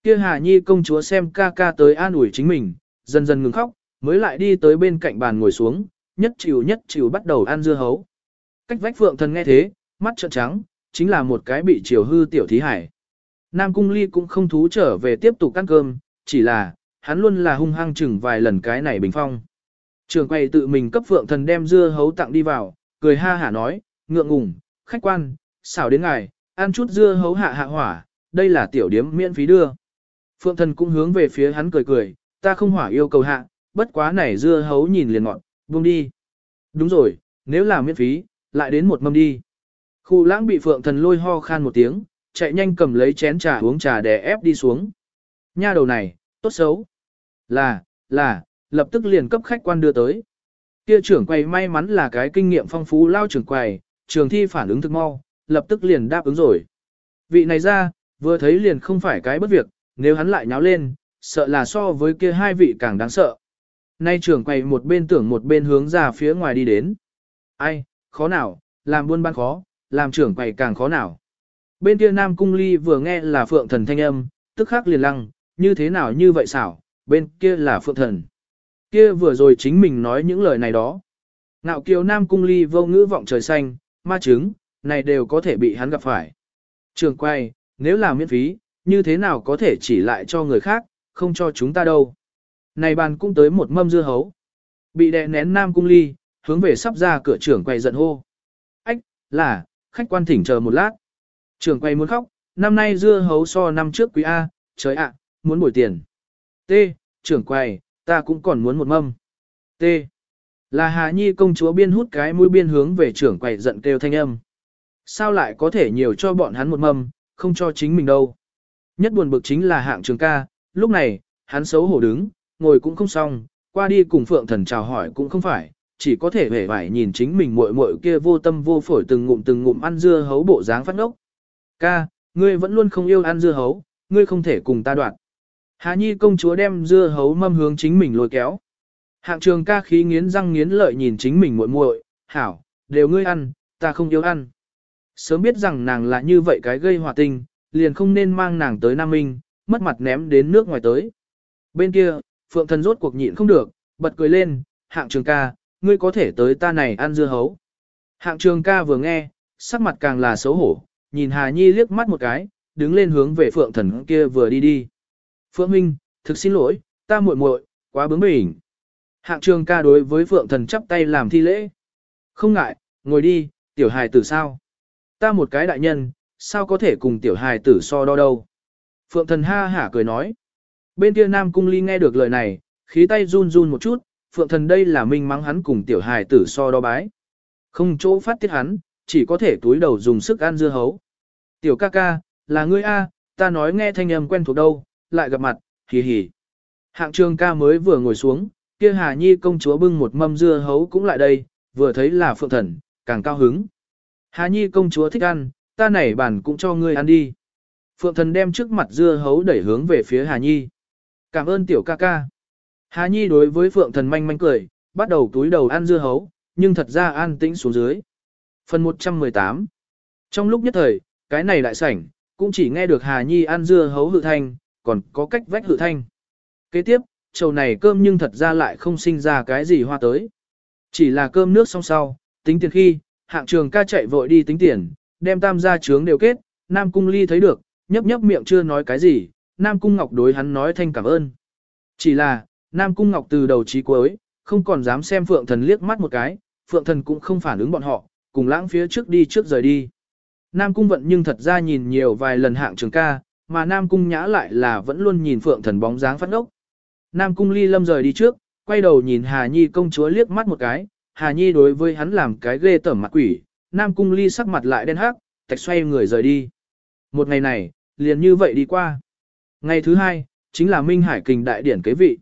Kia Hà Nhi công chúa xem ca ca tới an ủi chính mình, dần dần ngừng khóc, mới lại đi tới bên cạnh bàn ngồi xuống, nhất chịu nhất chịu bắt đầu ăn dưa hấu. Cách vách phượng thần nghe thế, mắt trợn trắng, chính là một cái bị chiều hư tiểu thí hải. Nam Cung Ly cũng không thú trở về tiếp tục ăn cơm, chỉ là, hắn luôn là hung hăng chừng vài lần cái này bình phong. Trường quay tự mình cấp phượng thần đem dưa hấu tặng đi vào, cười ha hả nói, ngượng ngùng, khách quan, xảo đến ngài, ăn chút dưa hấu hạ hạ hỏa, đây là tiểu điếm miễn phí đưa. Phượng thần cũng hướng về phía hắn cười cười, ta không hỏa yêu cầu hạ, bất quá này dưa hấu nhìn liền ngọn, buông đi. Đúng rồi, nếu là miễn phí, lại đến một mâm đi. Khu lãng bị phượng thần lôi ho khan một tiếng, chạy nhanh cầm lấy chén trà uống trà để ép đi xuống. Nha đầu này, tốt xấu. Là, là, lập tức liền cấp khách quan đưa tới. Kia trưởng quầy may mắn là cái kinh nghiệm phong phú lao trưởng quầy, trường thi phản ứng thực mau, lập tức liền đáp ứng rồi. Vị này ra, vừa thấy liền không phải cái bất việc, nếu hắn lại nháo lên, sợ là so với kia hai vị càng đáng sợ. Nay trưởng quầy một bên tưởng một bên hướng ra phía ngoài đi đến. Ai, khó nào, làm buôn bán khó, làm trưởng quầy càng khó nào. Bên kia Nam Cung Ly vừa nghe là phượng thần thanh âm, tức khắc liền lăng, như thế nào như vậy xảo, bên kia là phượng thần. Kia vừa rồi chính mình nói những lời này đó. Ngạo kiều Nam Cung Ly vô ngữ vọng trời xanh, ma chứng, này đều có thể bị hắn gặp phải. Trường quay, nếu là miễn phí, như thế nào có thể chỉ lại cho người khác, không cho chúng ta đâu. Này bàn cũng tới một mâm dưa hấu. Bị đè nén Nam Cung Ly, hướng về sắp ra cửa trưởng quay giận hô. Ách, là, khách quan thỉnh chờ một lát. trường quay muốn khóc, năm nay dưa hấu so năm trước quý A, trời ạ, muốn bồi tiền. T, trưởng quay, ta cũng còn muốn một mâm. T. Là Hà Nhi công chúa biên hút cái mũi biên hướng về trưởng quầy giận kêu thanh âm. Sao lại có thể nhiều cho bọn hắn một mâm, không cho chính mình đâu. Nhất buồn bực chính là hạng trường ca, lúc này, hắn xấu hổ đứng, ngồi cũng không xong, qua đi cùng phượng thần chào hỏi cũng không phải, chỉ có thể vẻ vải nhìn chính mình muội muội kia vô tâm vô phổi từng ngụm từng ngụm ăn dưa hấu bộ dáng phát ngốc. Ca, ngươi vẫn luôn không yêu ăn dưa hấu, ngươi không thể cùng ta đoạn. Hà Nhi công chúa đem dưa hấu mâm hướng chính mình lôi kéo. Hạng trường ca khí nghiến răng nghiến lợi nhìn chính mình muội muội, hảo, đều ngươi ăn, ta không yêu ăn. Sớm biết rằng nàng là như vậy cái gây hòa tình, liền không nên mang nàng tới Nam Minh, mất mặt ném đến nước ngoài tới. Bên kia, Phượng thần rốt cuộc nhịn không được, bật cười lên, hạng trường ca, ngươi có thể tới ta này ăn dưa hấu. Hạng trường ca vừa nghe, sắc mặt càng là xấu hổ, nhìn Hà Nhi liếc mắt một cái, đứng lên hướng về Phượng thần kia vừa đi đi. Phượng Minh, thực xin lỗi, ta muội muội, quá bướng bỉnh. Hạng trường ca đối với Phượng thần chắp tay làm thi lễ. Không ngại, ngồi đi, tiểu hài tử sao? Ta một cái đại nhân, sao có thể cùng tiểu hài tử so đo đâu? Phượng thần ha hả cười nói. Bên kia Nam Cung Ly nghe được lời này, khí tay run run một chút, Phượng thần đây là minh mắng hắn cùng tiểu hài tử so đo bái. Không chỗ phát tiết hắn, chỉ có thể túi đầu dùng sức ăn dưa hấu. Tiểu ca ca, là ngươi A, ta nói nghe thanh âm quen thuộc đâu, lại gặp mặt, hì hì. Hạng trường ca mới vừa ngồi xuống, kia Hà Nhi công chúa bưng một mâm dưa hấu cũng lại đây, vừa thấy là Phượng thần, càng cao hứng. Hà Nhi công chúa thích ăn, ta nảy bản cũng cho ngươi ăn đi. Phượng thần đem trước mặt dưa hấu đẩy hướng về phía Hà Nhi. Cảm ơn tiểu ca ca. Hà Nhi đối với Phượng thần manh manh cười, bắt đầu túi đầu ăn dưa hấu, nhưng thật ra an tĩnh xuống dưới. Phần 118 Trong lúc nhất thời, cái này lại sảnh, cũng chỉ nghe được Hà Nhi ăn dưa hấu hự thanh, còn có cách vách hự thanh. Kế tiếp, chầu này cơm nhưng thật ra lại không sinh ra cái gì hoa tới. Chỉ là cơm nước xong sau, tính tiền khi, hạng trường ca chạy vội đi tính tiền, đem tam gia trướng đều kết, Nam Cung Ly thấy được, nhấp nhấp miệng chưa nói cái gì, Nam Cung Ngọc đối hắn nói thanh cảm ơn. Chỉ là, Nam Cung Ngọc từ đầu chí cuối, không còn dám xem Phượng Thần liếc mắt một cái, Phượng Thần cũng không phản ứng bọn họ, cùng lãng phía trước đi trước rời đi. Nam Cung Vận nhưng thật ra nhìn nhiều vài lần hạng trường ca, mà Nam Cung Nhã lại là vẫn luôn nhìn Phượng Thần bóng dáng phát ốc. Nam Cung Ly Lâm rời đi trước, quay đầu nhìn Hà Nhi công chúa liếc mắt một cái, Hà Nhi đối với hắn làm cái ghê tởm mặt quỷ, Nam Cung Ly sắc mặt lại đen hắc, tạch xoay người rời đi. Một ngày này, liền như vậy đi qua. Ngày thứ hai, chính là Minh Hải Kình đại điển kế vị.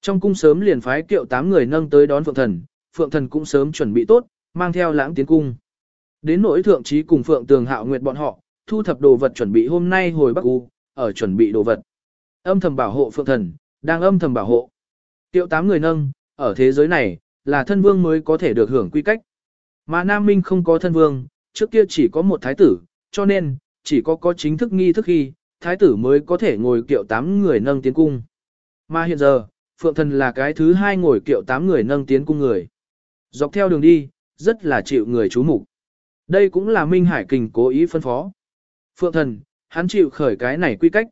Trong cung sớm liền phái kiệu tám người nâng tới đón Phượng Thần, Phượng Thần cũng sớm chuẩn bị tốt, mang theo lãng tiến cung. Đến nỗi thượng trí cùng Phượng Tường Hạo Nguyệt bọn họ, thu thập đồ vật chuẩn bị hôm nay hồi Bắc U, ở chuẩn bị đồ vật. Âm thầm bảo hộ Phượng Thần, đang âm thầm bảo hộ. Tiệu tám người nâng, ở thế giới này, là thân vương mới có thể được hưởng quy cách. Mà Nam Minh không có thân vương, trước kia chỉ có một thái tử, cho nên, chỉ có có chính thức nghi thức khi, thái tử mới có thể ngồi kiệu tám người nâng tiến cung. Mà hiện giờ, Phượng Thần là cái thứ hai ngồi kiệu tám người nâng tiến cung người. Dọc theo đường đi, rất là chịu người chú mục. Đây cũng là Minh Hải Kình cố ý phân phó. Phượng Thần, hắn chịu khởi cái này quy cách.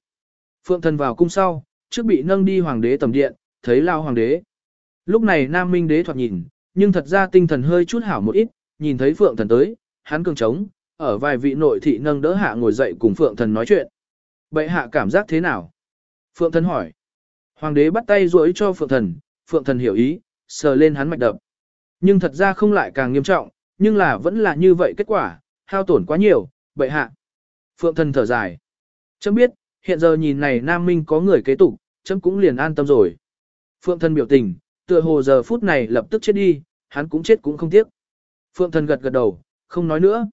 Phượng Thần vào cung sau, trước bị nâng đi hoàng đế tầm điện, thấy lao hoàng đế. Lúc này Nam Minh đế thoạt nhìn, nhưng thật ra tinh thần hơi chút hảo một ít, nhìn thấy Phượng Thần tới, hắn cường trống, ở vài vị nội thị nâng đỡ hạ ngồi dậy cùng Phượng Thần nói chuyện. Bệ hạ cảm giác thế nào? Phượng Thần hỏi. Hoàng đế bắt tay rối cho Phượng Thần, Phượng Thần hiểu ý, sờ lên hắn mạch đập. Nhưng thật ra không lại càng nghiêm trọng, nhưng là vẫn là như vậy kết quả, hao tổn quá nhiều, bệ hạ. Phượng Thần thở dài. Chấm biết, hiện giờ nhìn này Nam Minh có người kế tục, chấm cũng liền an tâm rồi. Phượng Thần biểu tình, tựa hồ giờ phút này lập tức chết đi, hắn cũng chết cũng không tiếc. Phượng Thần gật gật đầu, không nói nữa.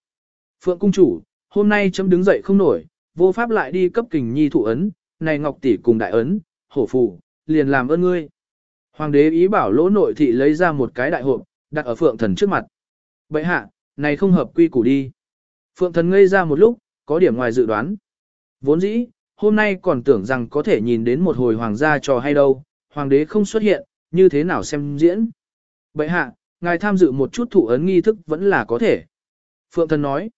Phượng Cung Chủ, hôm nay chấm đứng dậy không nổi, vô pháp lại đi cấp kình nhi thụ ấn, này Ngọc Tỷ cùng đại ấn, hổ phù, liền làm ơn ngươi. Hoàng đế ý bảo lỗ nội thị lấy ra một cái đại hộp, đặt ở Phượng Thần trước mặt. Bậy hạ, này không hợp quy củ đi. Phượng Thần ngây ra một lúc, có điểm ngoài dự đoán. Vốn dĩ, hôm nay còn tưởng rằng có thể nhìn đến một hồi hoàng gia trò hay đâu, hoàng đế không xuất hiện, như thế nào xem diễn. Bệ hạ, ngài tham dự một chút thụ ấn nghi thức vẫn là có thể. Phượng Thần nói,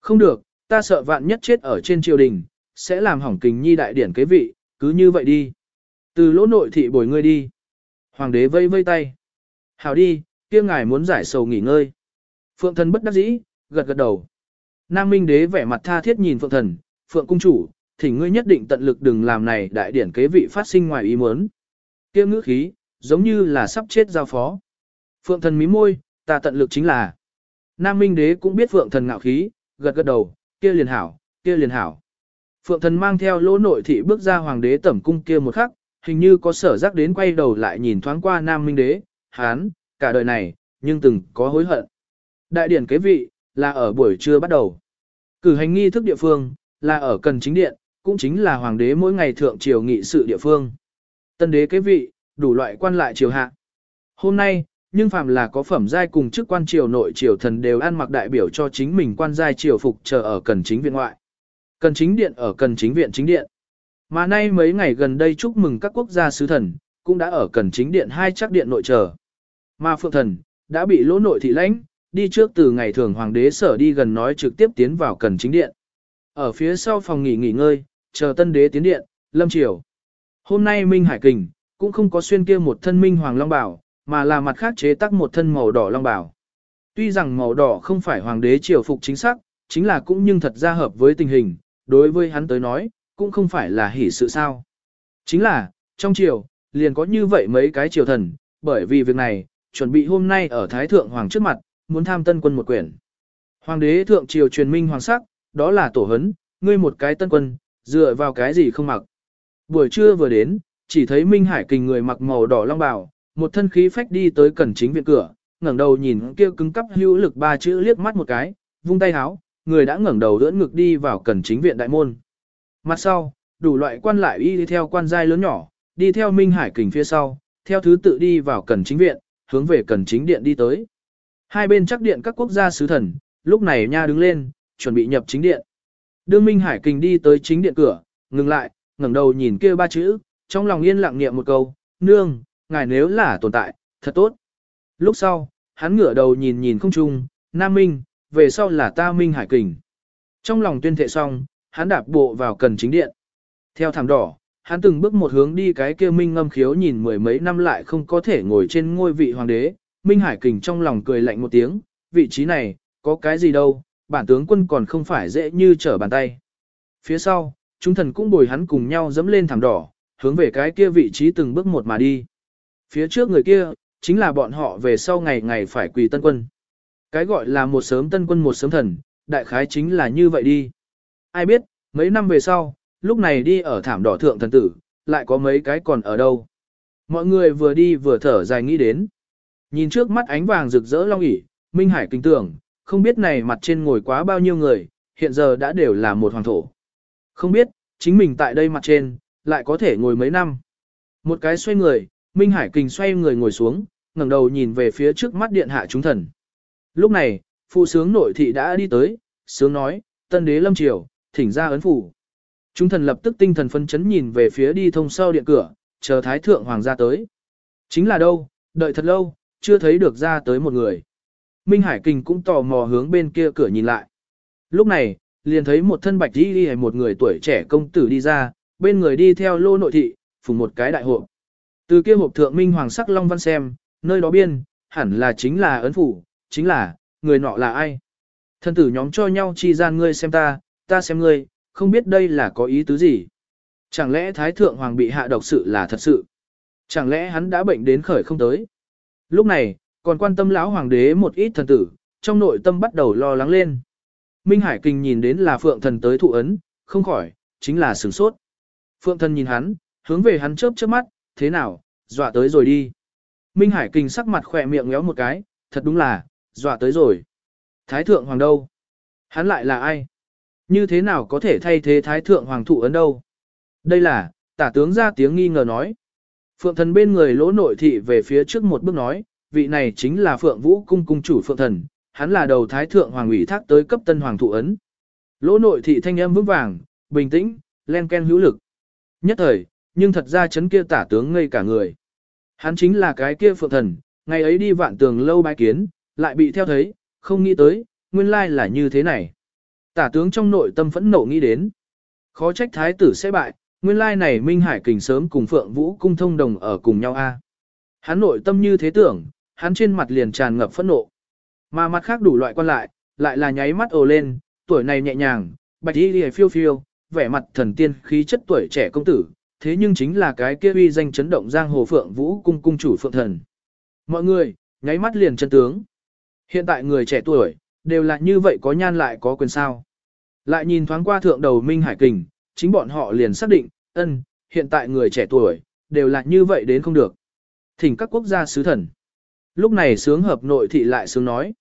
không được, ta sợ vạn nhất chết ở trên triều đình, sẽ làm hỏng kình nhi đại điển kế vị, cứ như vậy đi. Từ lỗ nội thị bồi ngươi đi. Hoàng đế vây vây tay. Hảo đi, kia ngài muốn giải sầu nghỉ ngơi. Phượng thần bất đắc dĩ, gật gật đầu. Nam Minh đế vẻ mặt tha thiết nhìn Phượng thần, Phượng cung chủ, thỉnh ngươi nhất định tận lực đừng làm này đại điển kế vị phát sinh ngoài ý muốn. Kia ngữ khí, giống như là sắp chết giao phó. Phượng thần mí môi, ta tận lực chính là. Nam Minh Đế cũng biết Phượng thần ngạo khí, gật gật đầu, kia liền hảo, kia liền hảo. Phượng thần mang theo lỗ nội thị bước ra hoàng đế tẩm cung kia một khắc, hình như có sở giác đến quay đầu lại nhìn thoáng qua Nam Minh Đế, hán, cả đời này, nhưng từng có hối hận. Đại điển kế vị, là ở buổi trưa bắt đầu. Cử hành nghi thức địa phương, là ở cần chính điện, cũng chính là hoàng đế mỗi ngày thượng triều nghị sự địa phương. Tân đế kế vị, đủ loại quan lại triều hạ. Hôm nay, nhưng phàm là có phẩm giai cùng chức quan triều nội triều thần đều ăn mặc đại biểu cho chính mình quan giai triều phục chờ ở cần chính viện ngoại. Cần chính điện ở cần chính viện chính điện. Mà nay mấy ngày gần đây chúc mừng các quốc gia sứ thần, cũng đã ở cần chính điện hai chắc điện nội chờ. Mà phượng thần, đã bị lỗ nội thị lãnh, đi trước từ ngày thường hoàng đế sở đi gần nói trực tiếp tiến vào cần chính điện. Ở phía sau phòng nghỉ nghỉ ngơi, chờ tân đế tiến điện, lâm triều. Hôm nay Minh Hải Kình, cũng không có xuyên kia một thân Minh Hoàng Long Bảo, mà là mặt khác chế tác một thân màu đỏ Long Bảo. Tuy rằng màu đỏ không phải hoàng đế triều phục chính xác, chính là cũng nhưng thật ra hợp với tình hình, đối với hắn tới nói, cũng không phải là hỷ sự sao. Chính là, trong triều, liền có như vậy mấy cái triều thần, bởi vì việc này, chuẩn bị hôm nay ở Thái Thượng Hoàng trước mặt, muốn tham tân quân một quyển. Hoàng đế thượng triều truyền minh hoàng sắc, đó là tổ hấn, ngươi một cái tân quân, dựa vào cái gì không mặc. Buổi trưa vừa đến, chỉ thấy Minh Hải kình người mặc màu đỏ long bào, một thân khí phách đi tới cẩn chính viện cửa, ngẩng đầu nhìn kia cứng cắp hữu lực ba chữ liếc mắt một cái, vung tay háo, người đã ngẩng đầu đỡ ngực đi vào cẩn chính viện đại môn. Mặt sau, đủ loại quan lại y đi theo quan giai lớn nhỏ, đi theo Minh Hải kình phía sau, theo thứ tự đi vào cẩn chính viện, hướng về cẩn chính điện đi tới. Hai bên chắc điện các quốc gia sứ thần, lúc này nha đứng lên, chuẩn bị nhập chính điện. Đương Minh Hải kình đi tới chính điện cửa, ngừng lại, ngẩng đầu nhìn kia ba chữ, trong lòng yên lặng niệm một câu, nương, ngài nếu là tồn tại, thật tốt. Lúc sau, hắn ngửa đầu nhìn nhìn không trung, Nam Minh, về sau là ta Minh Hải Kình. Trong lòng tuyên thệ xong, hắn đạp bộ vào cần chính điện. Theo thảm đỏ, hắn từng bước một hướng đi cái kia Minh ngâm khiếu nhìn mười mấy năm lại không có thể ngồi trên ngôi vị hoàng đế. Minh Hải Kình trong lòng cười lạnh một tiếng, vị trí này, có cái gì đâu, bản tướng quân còn không phải dễ như trở bàn tay. Phía sau, chúng thần cũng bồi hắn cùng nhau dẫm lên thảm đỏ, hướng về cái kia vị trí từng bước một mà đi. Phía trước người kia, chính là bọn họ về sau ngày ngày phải quỳ tân quân. Cái gọi là một sớm tân quân một sớm thần, đại khái chính là như vậy đi. Ai biết, mấy năm về sau, lúc này đi ở thảm đỏ thượng thần tử, lại có mấy cái còn ở đâu. Mọi người vừa đi vừa thở dài nghĩ đến. Nhìn trước mắt ánh vàng rực rỡ long ỉ, Minh Hải kinh tưởng, không biết này mặt trên ngồi quá bao nhiêu người, hiện giờ đã đều là một hoàng thổ. Không biết, chính mình tại đây mặt trên, lại có thể ngồi mấy năm. Một cái xoay người, Minh Hải Kình xoay người ngồi xuống, ngẩng đầu nhìn về phía trước mắt điện hạ chúng thần. Lúc này, phụ sướng nội thị đã đi tới, sướng nói, tân đế lâm triều, thỉnh ra ấn phủ. Chúng thần lập tức tinh thần phân chấn nhìn về phía đi thông sau điện cửa, chờ thái thượng hoàng gia tới. Chính là đâu, đợi thật lâu, chưa thấy được ra tới một người. Minh Hải Kình cũng tò mò hướng bên kia cửa nhìn lại. Lúc này, liền thấy một thân bạch đi đi một người tuổi trẻ công tử đi ra, bên người đi theo lô nội thị, phùng một cái đại hộp. Từ kia hộp thượng minh hoàng sắc long văn xem, nơi đó biên, hẳn là chính là ấn phủ, chính là, người nọ là ai. Thân tử nhóm cho nhau chi gian ngươi xem ta, ta xem ngươi, không biết đây là có ý tứ gì. Chẳng lẽ Thái Thượng Hoàng bị hạ độc sự là thật sự? Chẳng lẽ hắn đã bệnh đến khởi không tới? Lúc này, còn quan tâm lão hoàng đế một ít thần tử, trong nội tâm bắt đầu lo lắng lên. Minh Hải Kinh nhìn đến là Phượng thần tới thụ ấn, không khỏi, chính là sửng sốt. Phượng thần nhìn hắn, hướng về hắn chớp chớp mắt, thế nào, dọa tới rồi đi. Minh Hải Kinh sắc mặt khỏe miệng ngéo một cái, thật đúng là, dọa tới rồi. Thái thượng hoàng đâu? Hắn lại là ai? Như thế nào có thể thay thế thái thượng hoàng thụ ấn đâu? Đây là, tả tướng ra tiếng nghi ngờ nói. Phượng thần bên người lỗ nội thị về phía trước một bước nói, vị này chính là Phượng Vũ cung cung chủ Phượng thần, hắn là đầu thái thượng hoàng ủy thác tới cấp tân hoàng thụ ấn. Lỗ nội thị thanh âm vững vàng, bình tĩnh, len ken hữu lực. Nhất thời, nhưng thật ra chấn kia tả tướng ngây cả người. Hắn chính là cái kia phượng thần, ngày ấy đi vạn tường lâu bái kiến, lại bị theo thấy, không nghĩ tới, nguyên lai là như thế này. Tả tướng trong nội tâm phẫn nộ nghĩ đến. Khó trách thái tử sẽ bại, nguyên lai này Minh Hải kình sớm cùng Phượng Vũ cung thông đồng ở cùng nhau a. Hắn nội tâm như thế tưởng, hắn trên mặt liền tràn ngập phẫn nộ. Mà mặt khác đủ loại quan lại, lại là nháy mắt ồ lên, tuổi này nhẹ nhàng, bạch y liễu phiêu phiêu, vẻ mặt thần tiên khí chất tuổi trẻ công tử, thế nhưng chính là cái kia uy danh chấn động giang hồ Phượng Vũ cung cung chủ Phượng Thần. Mọi người, nháy mắt liền chân tướng. Hiện tại người trẻ tuổi, đều là như vậy có nhan lại có quyền sao. Lại nhìn thoáng qua thượng đầu Minh Hải Kình, chính bọn họ liền xác định, ân, hiện tại người trẻ tuổi, đều là như vậy đến không được. Thỉnh các quốc gia sứ thần. Lúc này sướng hợp nội thị lại sướng nói.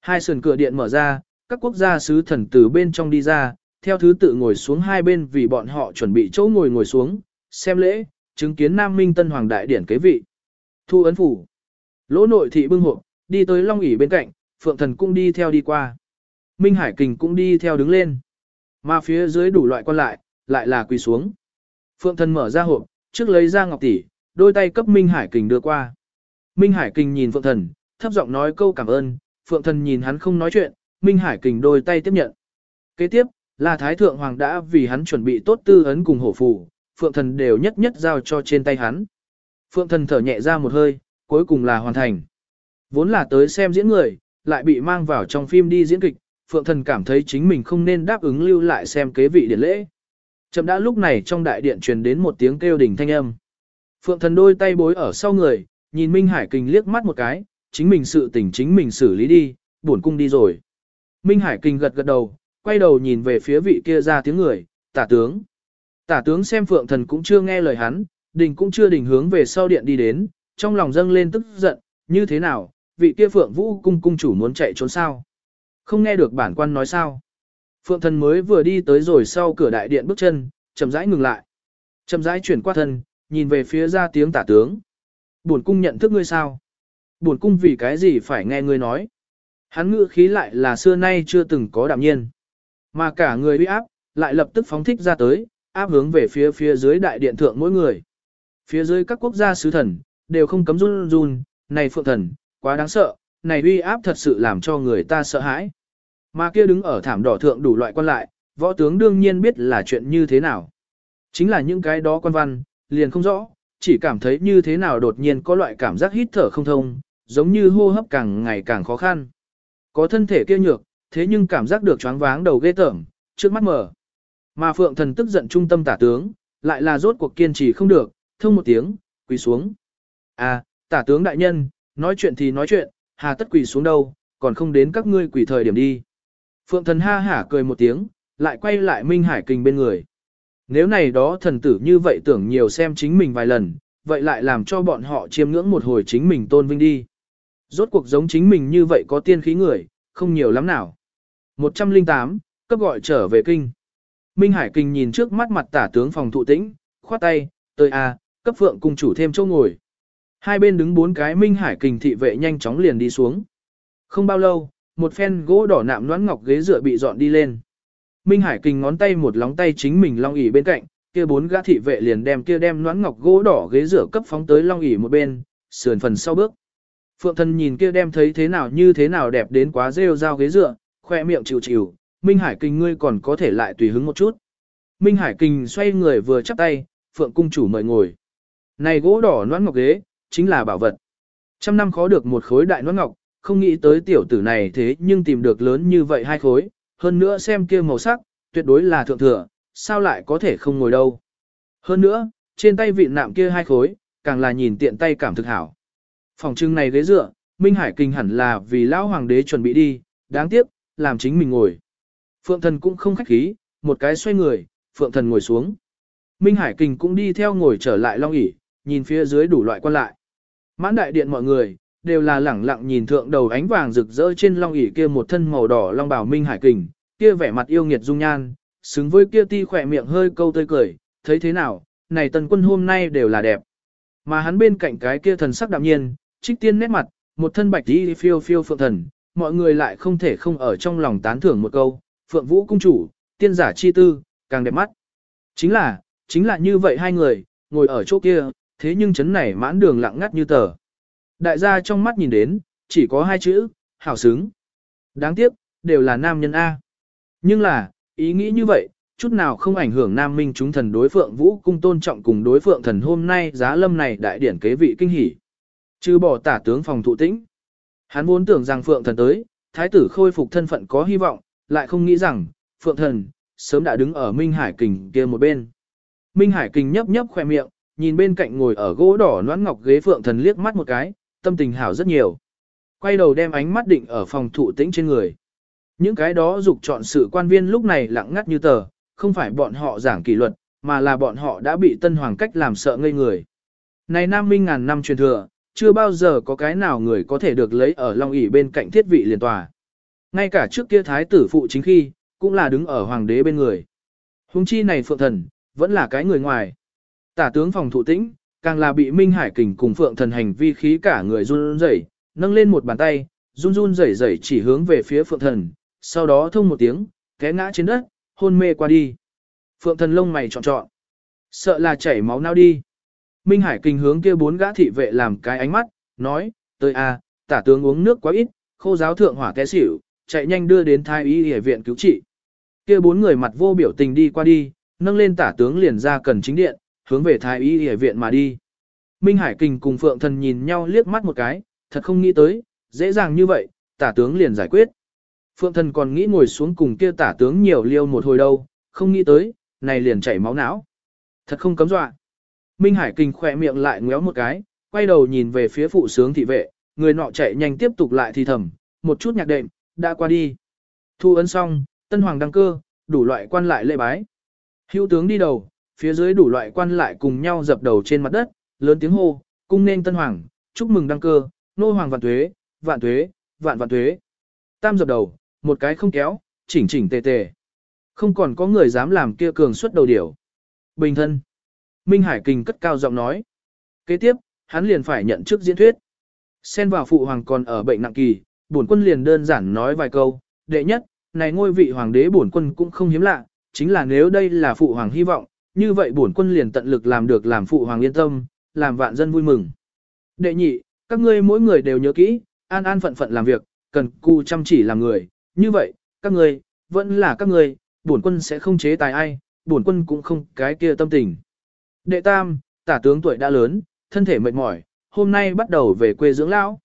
Hai sườn cửa điện mở ra, các quốc gia sứ thần từ bên trong đi ra, theo thứ tự ngồi xuống hai bên vì bọn họ chuẩn bị chỗ ngồi ngồi xuống, xem lễ, chứng kiến Nam Minh Tân Hoàng Đại Điển kế vị. Thu ấn phủ. Lỗ nội thị bưng hộp, đi tới Long ỉ bên cạnh, Phượng Thần cũng đi theo đi qua. Minh Hải Kình cũng đi theo đứng lên. Mà phía dưới đủ loại quan lại, lại là quỳ xuống. Phượng Thần mở ra hộp, trước lấy ra ngọc tỷ, đôi tay cấp Minh Hải Kình đưa qua. Minh Hải Kình nhìn Phượng Thần, thấp giọng nói câu cảm ơn, Phượng Thần nhìn hắn không nói chuyện, Minh Hải Kình đôi tay tiếp nhận. Kế tiếp, là Thái Thượng Hoàng đã vì hắn chuẩn bị tốt tư ấn cùng hổ phù, Phượng Thần đều nhất nhất giao cho trên tay hắn. Phượng Thần thở nhẹ ra một hơi, cuối cùng là hoàn thành. Vốn là tới xem diễn người, lại bị mang vào trong phim đi diễn kịch, Phượng Thần cảm thấy chính mình không nên đáp ứng lưu lại xem kế vị điển lễ. Chậm đã lúc này trong đại điện truyền đến một tiếng kêu đỉnh thanh âm. Phượng Thần đôi tay bối ở sau người, nhìn Minh Hải Kình liếc mắt một cái, chính mình sự tình chính mình xử lý đi, buồn cung đi rồi. Minh Hải Kình gật gật đầu, quay đầu nhìn về phía vị kia ra tiếng người, tả tướng. Tả tướng xem Phượng Thần cũng chưa nghe lời hắn, đình cũng chưa đình hướng về sau điện đi đến, trong lòng dâng lên tức giận, như thế nào, vị kia Phượng Vũ cung cung chủ muốn chạy trốn sao? Không nghe được bản quan nói sao? Phượng Thần mới vừa đi tới rồi sau cửa đại điện bước chân, chậm rãi ngừng lại. Chậm rãi chuyển qua thân, nhìn về phía ra tiếng tả tướng. Bổn cung nhận thức ngươi sao? Bổn cung vì cái gì phải nghe ngươi nói? Hắn ngữ khí lại là xưa nay chưa từng có đạm nhiên. Mà cả người uy áp, lại lập tức phóng thích ra tới, áp hướng về phía phía dưới đại điện thượng mỗi người. Phía dưới các quốc gia sứ thần, đều không cấm run run, này phượng thần, quá đáng sợ, này uy áp thật sự làm cho người ta sợ hãi. Mà kia đứng ở thảm đỏ thượng đủ loại quan lại, võ tướng đương nhiên biết là chuyện như thế nào. Chính là những cái đó quan văn, liền không rõ, chỉ cảm thấy như thế nào đột nhiên có loại cảm giác hít thở không thông, giống như hô hấp càng ngày càng khó khăn. Có thân thể kia nhược, thế nhưng cảm giác được choáng váng đầu ghê tởm, trước mắt mở. Mà phượng thần tức giận trung tâm tả tướng, lại là rốt cuộc kiên trì không được, thông một tiếng, quỳ xuống. À, tả tướng đại nhân, nói chuyện thì nói chuyện, hà tất quỳ xuống đâu, còn không đến các ngươi quỳ thời điểm đi. Phượng thần ha hả cười một tiếng, lại quay lại Minh Hải Kình bên người. Nếu này đó thần tử như vậy tưởng nhiều xem chính mình vài lần, vậy lại làm cho bọn họ chiêm ngưỡng một hồi chính mình tôn vinh đi. Rốt cuộc giống chính mình như vậy có tiên khí người, không nhiều lắm nào. 108, cấp gọi trở về kinh. Minh Hải Kinh nhìn trước mắt mặt tả tướng phòng thụ tĩnh, khoát tay, tới a, cấp phượng cung chủ thêm chỗ ngồi. Hai bên đứng bốn cái Minh Hải Kinh thị vệ nhanh chóng liền đi xuống. Không bao lâu, một phen gỗ đỏ nạm noãn ngọc ghế dựa bị dọn đi lên. Minh Hải Kình ngón tay một lóng tay chính mình long ỷ bên cạnh, kia bốn gã thị vệ liền đem kia đem noãn ngọc gỗ đỏ ghế dựa cấp phóng tới long ỷ một bên, sườn phần sau bước. Phượng thần nhìn kia đem thấy thế nào như thế nào đẹp đến quá rêu rao ghế dựa, khoe miệng chịu chịu, Minh Hải Kinh ngươi còn có thể lại tùy hứng một chút. Minh Hải Kinh xoay người vừa chắp tay, Phượng cung chủ mời ngồi. Này gỗ đỏ noãn ngọc ghế, chính là bảo vật. Trăm năm khó được một khối đại noãn ngọc, không nghĩ tới tiểu tử này thế nhưng tìm được lớn như vậy hai khối, hơn nữa xem kia màu sắc, tuyệt đối là thượng thừa, sao lại có thể không ngồi đâu. Hơn nữa, trên tay vị nạm kia hai khối, càng là nhìn tiện tay cảm thực hảo. Phòng trưng này ghế dựa, Minh Hải Kinh hẳn là vì lão hoàng đế chuẩn bị đi, đáng tiếc, làm chính mình ngồi. Phượng thần cũng không khách khí, một cái xoay người, Phượng thần ngồi xuống. Minh Hải Kinh cũng đi theo ngồi trở lại long ỉ, nhìn phía dưới đủ loại quan lại. Mãn đại điện mọi người, đều là lẳng lặng nhìn thượng đầu ánh vàng rực rỡ trên long ỷ kia một thân màu đỏ long bảo Minh Hải kình, kia vẻ mặt yêu nghiệt dung nhan, xứng với kia ti khỏe miệng hơi câu tươi cười, thấy thế nào, này tần quân hôm nay đều là đẹp. Mà hắn bên cạnh cái kia thần sắc đạm nhiên, trích tiên nét mặt, một thân bạch đi phiêu phiêu phượng thần, mọi người lại không thể không ở trong lòng tán thưởng một câu, phượng vũ cung chủ, tiên giả chi tư, càng đẹp mắt. Chính là, chính là như vậy hai người, ngồi ở chỗ kia, thế nhưng chấn này mãn đường lặng ngắt như tờ. Đại gia trong mắt nhìn đến, chỉ có hai chữ, hảo xứng. Đáng tiếc, đều là nam nhân A. Nhưng là, ý nghĩ như vậy, chút nào không ảnh hưởng nam minh chúng thần đối phượng vũ cung tôn trọng cùng đối phượng thần hôm nay giá lâm này đại điển kế vị kinh hỉ. Chứ bỏ tả tướng phòng thụ tĩnh. Hắn vốn tưởng rằng phượng thần tới, thái tử khôi phục thân phận có hy vọng, lại không nghĩ rằng, phượng thần, sớm đã đứng ở Minh Hải kình kia một bên. Minh Hải Kình nhấp nhấp khoe miệng, nhìn bên cạnh ngồi ở gỗ đỏ noãn ngọc ghế phượng thần liếc mắt một cái, tâm tình hảo rất nhiều. Quay đầu đem ánh mắt định ở phòng thụ tĩnh trên người. Những cái đó dục chọn sự quan viên lúc này lặng ngắt như tờ, không phải bọn họ giảng kỷ luật, mà là bọn họ đã bị tân hoàng cách làm sợ ngây người. Này Nam Minh ngàn năm truyền thừa, chưa bao giờ có cái nào người có thể được lấy ở Long ỷ bên cạnh thiết vị liền tòa. Ngay cả trước kia thái tử phụ chính khi, cũng là đứng ở hoàng đế bên người. Hùng chi này phượng thần, vẫn là cái người ngoài. Tả tướng phòng thụ tĩnh, càng là bị Minh Hải kình cùng phượng thần hành vi khí cả người run rẩy, nâng lên một bàn tay, run run rẩy rẩy chỉ hướng về phía phượng thần, sau đó thông một tiếng, té ngã trên đất, hôn mê qua đi. Phượng thần lông mày trọn trọn, sợ là chảy máu nao đi. Minh Hải kình hướng kia bốn gã thị vệ làm cái ánh mắt, nói, tới a, tả tướng uống nước quá ít, khô giáo thượng hỏa té xỉu, chạy nhanh đưa đến thái y y viện cứu trị. Kia bốn người mặt vô biểu tình đi qua đi, nâng lên tả tướng liền ra cần chính điện, hướng về thái y y viện mà đi. Minh Hải Kình cùng Phượng Thần nhìn nhau liếc mắt một cái, thật không nghĩ tới, dễ dàng như vậy, tả tướng liền giải quyết. Phượng Thần còn nghĩ ngồi xuống cùng kia tả tướng nhiều liêu một hồi đâu, không nghĩ tới, này liền chảy máu não. Thật không cấm dọa. Minh Hải Kình khỏe miệng lại ngéo một cái, quay đầu nhìn về phía phụ sướng thị vệ, người nọ chạy nhanh tiếp tục lại thì thầm, một chút nhạc đệm, đã qua đi. Thu ấn xong, tân hoàng đăng cơ, đủ loại quan lại lễ bái. Hữu tướng đi đầu, phía dưới đủ loại quan lại cùng nhau dập đầu trên mặt đất, lớn tiếng hô, cung nên tân hoàng, chúc mừng đăng cơ, nô hoàng vạn tuế, vạn tuế, vạn vạn tuế. Tam dập đầu, một cái không kéo, chỉnh chỉnh tề tề. Không còn có người dám làm kia cường suất đầu điểu. Bình thân. Minh Hải Kình cất cao giọng nói. Kế tiếp, hắn liền phải nhận chức diễn thuyết. Xen vào phụ hoàng còn ở bệnh nặng kỳ, bổn quân liền đơn giản nói vài câu. Đệ nhất, này ngôi vị hoàng đế bổn quân cũng không hiếm lạ, chính là nếu đây là phụ hoàng hy vọng, như vậy bổn quân liền tận lực làm được làm phụ hoàng yên tâm, làm vạn dân vui mừng. Đệ nhị, các ngươi mỗi người đều nhớ kỹ, an an phận phận làm việc, cần cù chăm chỉ làm người, như vậy, các ngươi, vẫn là các ngươi, bổn quân sẽ không chế tài ai, bổn quân cũng không cái kia tâm tình. Đệ tam, tả tướng tuổi đã lớn, thân thể mệt mỏi, hôm nay bắt đầu về quê dưỡng lão.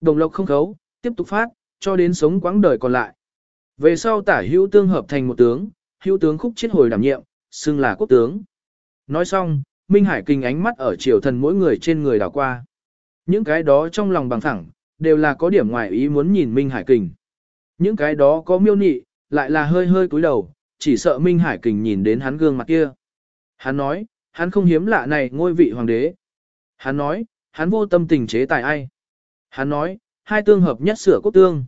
Đồng lộc không khấu, tiếp tục phát, cho đến sống quãng đời còn lại. Về sau tả hữu tương hợp thành một tướng, hữu tướng khúc chết hồi đảm nhiệm, xưng là quốc tướng. Nói xong, Minh Hải kinh ánh mắt ở triều thần mỗi người trên người đảo qua. Những cái đó trong lòng bằng thẳng, đều là có điểm ngoài ý muốn nhìn Minh Hải kình. Những cái đó có miêu nị, lại là hơi hơi cúi đầu, chỉ sợ Minh Hải kình nhìn đến hắn gương mặt kia. Hắn nói, hắn không hiếm lạ này ngôi vị hoàng đế. Hắn nói, hắn vô tâm tình chế tài ai. Hắn nói, hai tương hợp nhất sửa quốc tương.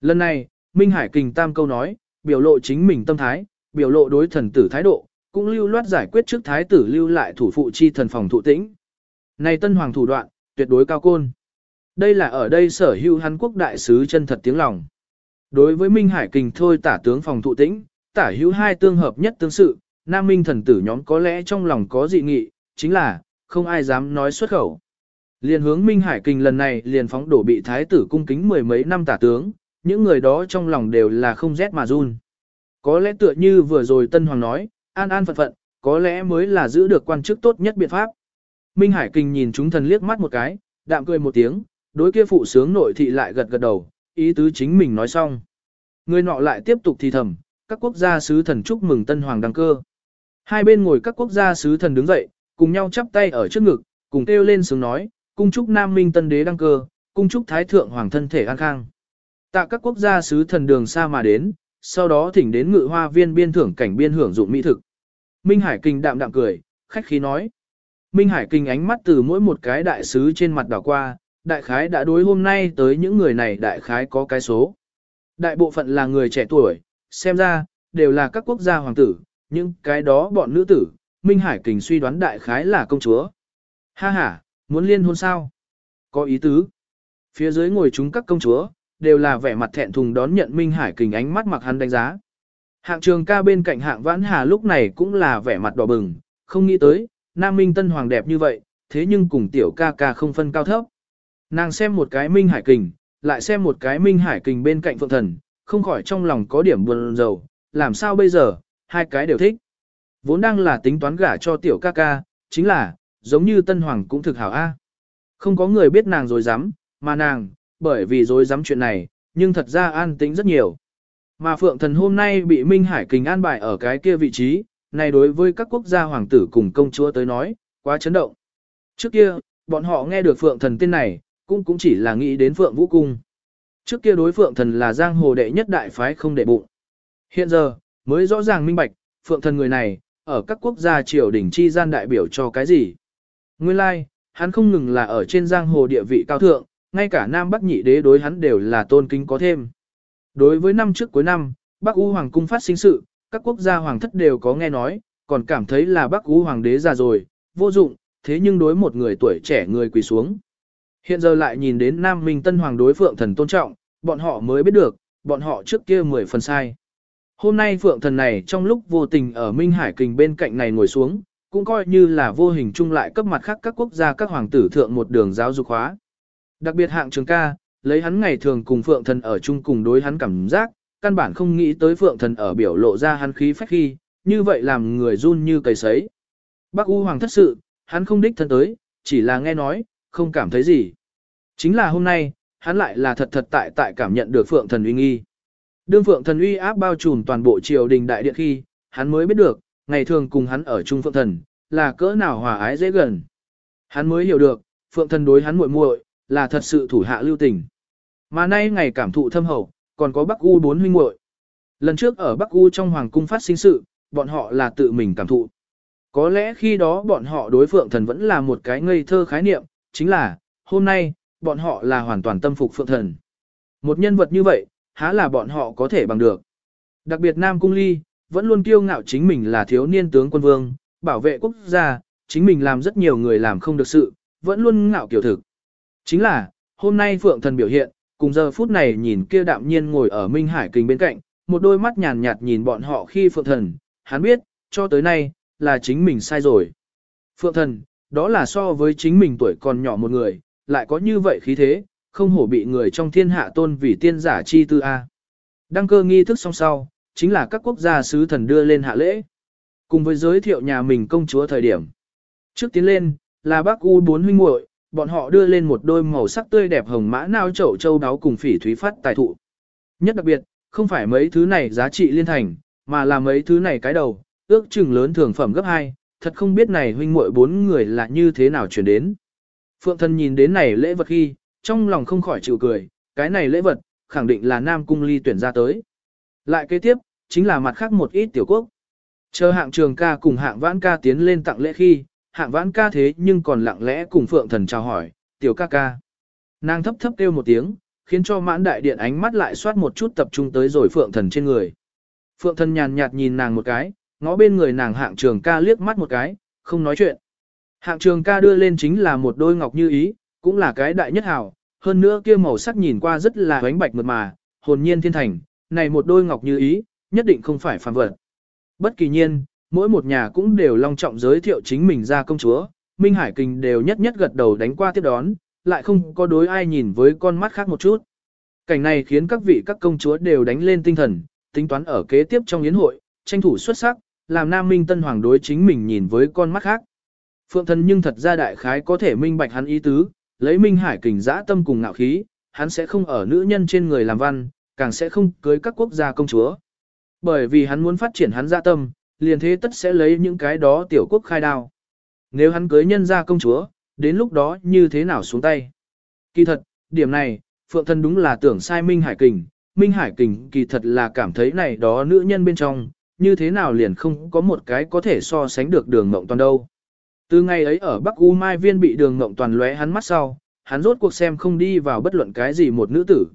Lần này, Minh Hải kình tam câu nói, biểu lộ chính mình tâm thái, biểu lộ đối thần tử thái độ, cũng lưu loát giải quyết trước thái tử lưu lại thủ phụ chi thần phòng thụ tĩnh. Này tân hoàng thủ đoạn, tuyệt đối cao côn. Đây là ở đây sở hữu hắn quốc đại sứ chân thật tiếng lòng. Đối với Minh Hải Kình thôi tả tướng phòng thụ tĩnh, tả hữu hai tương hợp nhất tương sự, Nam Minh thần tử nhóm có lẽ trong lòng có dị nghị, chính là, không ai dám nói xuất khẩu. Liên hướng Minh Hải Kình lần này liền phóng đổ bị thái tử cung kính mười mấy năm tả tướng, những người đó trong lòng đều là không rét mà run. Có lẽ tựa như vừa rồi Tân Hoàng nói, an an phận phận, có lẽ mới là giữ được quan chức tốt nhất biện pháp. Minh Hải Kình nhìn chúng thần liếc mắt một cái, đạm cười một tiếng, đối kia phụ sướng nội thị lại gật gật đầu, ý tứ chính mình nói xong. Người nọ lại tiếp tục thì thầm, các quốc gia sứ thần chúc mừng tân hoàng đăng cơ. Hai bên ngồi các quốc gia sứ thần đứng dậy, cùng nhau chắp tay ở trước ngực, cùng kêu lên sướng nói, cung chúc Nam Minh tân đế đăng cơ, cung chúc Thái Thượng Hoàng thân thể an khang. Tạ các quốc gia sứ thần đường xa mà đến, sau đó thỉnh đến ngự hoa viên biên thưởng cảnh biên hưởng dụng mỹ thực. Minh Hải Kinh đạm đạm cười, khách khí nói. Minh Hải Kinh ánh mắt từ mỗi một cái đại sứ trên mặt đảo qua, đại khái đã đối hôm nay tới những người này đại khái có cái số. Đại bộ phận là người trẻ tuổi, xem ra, đều là các quốc gia hoàng tử, nhưng cái đó bọn nữ tử, Minh Hải Kình suy đoán đại khái là công chúa. Ha ha, muốn liên hôn sao? Có ý tứ. Phía dưới ngồi chúng các công chúa, đều là vẻ mặt thẹn thùng đón nhận Minh Hải Kình ánh mắt mặc hắn đánh giá. Hạng trường ca bên cạnh hạng vãn hà lúc này cũng là vẻ mặt đỏ bừng, không nghĩ tới, Nam Minh Tân Hoàng đẹp như vậy, thế nhưng cùng tiểu ca ca không phân cao thấp. Nàng xem một cái Minh Hải Kình, lại xem một cái Minh Hải Kình bên cạnh Phượng Thần, không khỏi trong lòng có điểm buồn rầu, làm sao bây giờ, hai cái đều thích. Vốn đang là tính toán gả cho tiểu ca ca, chính là, giống như Tân Hoàng cũng thực hảo A. Không có người biết nàng rồi dám, mà nàng, bởi vì dối dám chuyện này, nhưng thật ra an tĩnh rất nhiều. Mà Phượng Thần hôm nay bị Minh Hải Kình an bài ở cái kia vị trí, này đối với các quốc gia hoàng tử cùng công chúa tới nói, quá chấn động. Trước kia, bọn họ nghe được Phượng Thần tên này, cũng cũng chỉ là nghĩ đến Phượng Vũ Cung. Trước kia đối Phượng Thần là giang hồ đệ nhất đại phái không đệ bụng. Hiện giờ, mới rõ ràng minh bạch, Phượng Thần người này, ở các quốc gia triều đỉnh chi gian đại biểu cho cái gì. Nguyên lai, like, hắn không ngừng là ở trên giang hồ địa vị cao thượng, ngay cả Nam Bắc nhị đế đối hắn đều là tôn kính có thêm. Đối với năm trước cuối năm, Bắc U Hoàng cung phát sinh sự, các quốc gia hoàng thất đều có nghe nói, còn cảm thấy là Bắc U Hoàng đế già rồi, vô dụng, thế nhưng đối một người tuổi trẻ người quỳ xuống. Hiện giờ lại nhìn đến Nam Minh Tân Hoàng đối Phượng Thần tôn trọng, bọn họ mới biết được, bọn họ trước kia mười phần sai. Hôm nay Phượng Thần này trong lúc vô tình ở Minh Hải Kình bên cạnh này ngồi xuống, cũng coi như là vô hình chung lại cấp mặt khác các quốc gia các hoàng tử thượng một đường giáo dục hóa. Đặc biệt hạng trường ca, lấy hắn ngày thường cùng Phượng Thần ở chung cùng đối hắn cảm giác, căn bản không nghĩ tới Phượng Thần ở biểu lộ ra hắn khí phách khi, như vậy làm người run như cầy sấy. Bác U Hoàng thất sự, hắn không đích thân tới, chỉ là nghe nói, không cảm thấy gì. Chính là hôm nay, hắn lại là thật thật tại tại cảm nhận được Phượng Thần uy nghi. Đương Phượng Thần uy áp bao trùm toàn bộ triều đình đại điện khi, hắn mới biết được, ngày thường cùng hắn ở chung Phượng Thần, là cỡ nào hòa ái dễ gần. Hắn mới hiểu được, Phượng Thần đối hắn muội muội là thật sự thủ hạ lưu tình. Mà nay ngày cảm thụ thâm hậu, còn có Bắc U bốn huynh muội. Lần trước ở Bắc U trong hoàng cung phát sinh sự, bọn họ là tự mình cảm thụ. Có lẽ khi đó bọn họ đối Phượng Thần vẫn là một cái ngây thơ khái niệm, chính là, hôm nay, bọn họ là hoàn toàn tâm phục Phượng Thần. Một nhân vật như vậy, há là bọn họ có thể bằng được. Đặc biệt Nam Cung Ly, vẫn luôn kiêu ngạo chính mình là thiếu niên tướng quân vương, bảo vệ quốc gia, chính mình làm rất nhiều người làm không được sự, vẫn luôn ngạo kiểu thực. Chính là, hôm nay Phượng Thần biểu hiện, cùng giờ phút này nhìn kia đạm nhiên ngồi ở Minh Hải Kình bên cạnh, một đôi mắt nhàn nhạt nhìn bọn họ khi Phượng Thần, hắn biết, cho tới nay, là chính mình sai rồi. Phượng Thần, đó là so với chính mình tuổi còn nhỏ một người, lại có như vậy khí thế, không hổ bị người trong thiên hạ tôn vì tiên giả chi tư A. Đăng cơ nghi thức song sau, chính là các quốc gia sứ thần đưa lên hạ lễ. Cùng với giới thiệu nhà mình công chúa thời điểm. Trước tiến lên, là bác U bốn huynh muội bọn họ đưa lên một đôi màu sắc tươi đẹp hồng mã nao chậu châu đáo cùng phỉ thúy phát tài thụ. Nhất đặc biệt, không phải mấy thứ này giá trị liên thành, mà là mấy thứ này cái đầu, ước chừng lớn thường phẩm gấp 2, thật không biết này huynh muội bốn người là như thế nào chuyển đến. Phượng thân nhìn đến này lễ vật khi, trong lòng không khỏi chịu cười, cái này lễ vật, khẳng định là Nam Cung Ly tuyển ra tới. Lại kế tiếp, chính là mặt khác một ít tiểu quốc. Chờ hạng trường ca cùng hạng vãn ca tiến lên tặng lễ khi, hạng vãn ca thế nhưng còn lặng lẽ cùng Phượng Thần chào hỏi, tiểu ca ca. Nàng thấp thấp kêu một tiếng, khiến cho mãn đại điện ánh mắt lại soát một chút tập trung tới rồi Phượng Thần trên người. Phượng Thần nhàn nhạt nhìn nàng một cái, ngó bên người nàng hạng trường ca liếc mắt một cái, không nói chuyện. Hạng trường ca đưa lên chính là một đôi ngọc như ý, cũng là cái đại nhất hảo, hơn nữa kia màu sắc nhìn qua rất là ánh bạch mượt mà, hồn nhiên thiên thành, này một đôi ngọc như ý, nhất định không phải phàm vật. Bất kỳ nhiên, mỗi một nhà cũng đều long trọng giới thiệu chính mình ra công chúa, Minh Hải Kình đều nhất nhất gật đầu đánh qua tiếp đón, lại không có đối ai nhìn với con mắt khác một chút. Cảnh này khiến các vị các công chúa đều đánh lên tinh thần, tính toán ở kế tiếp trong yến hội, tranh thủ xuất sắc, làm Nam Minh Tân Hoàng đối chính mình nhìn với con mắt khác. Phượng thân nhưng thật ra đại khái có thể minh bạch hắn ý tứ, lấy Minh Hải Kình dã tâm cùng ngạo khí, hắn sẽ không ở nữ nhân trên người làm văn, càng sẽ không cưới các quốc gia công chúa. Bởi vì hắn muốn phát triển hắn dã tâm, liền thế tất sẽ lấy những cái đó tiểu quốc khai đao. Nếu hắn cưới nhân ra công chúa, đến lúc đó như thế nào xuống tay. Kỳ thật, điểm này, Phượng Thân đúng là tưởng sai Minh Hải Kình, Minh Hải Kình kỳ thật là cảm thấy này đó nữ nhân bên trong, như thế nào liền không có một cái có thể so sánh được đường mộng toàn đâu. Từ ngày ấy ở Bắc U Mai Viên bị đường mộng toàn lóe hắn mắt sau, hắn rốt cuộc xem không đi vào bất luận cái gì một nữ tử.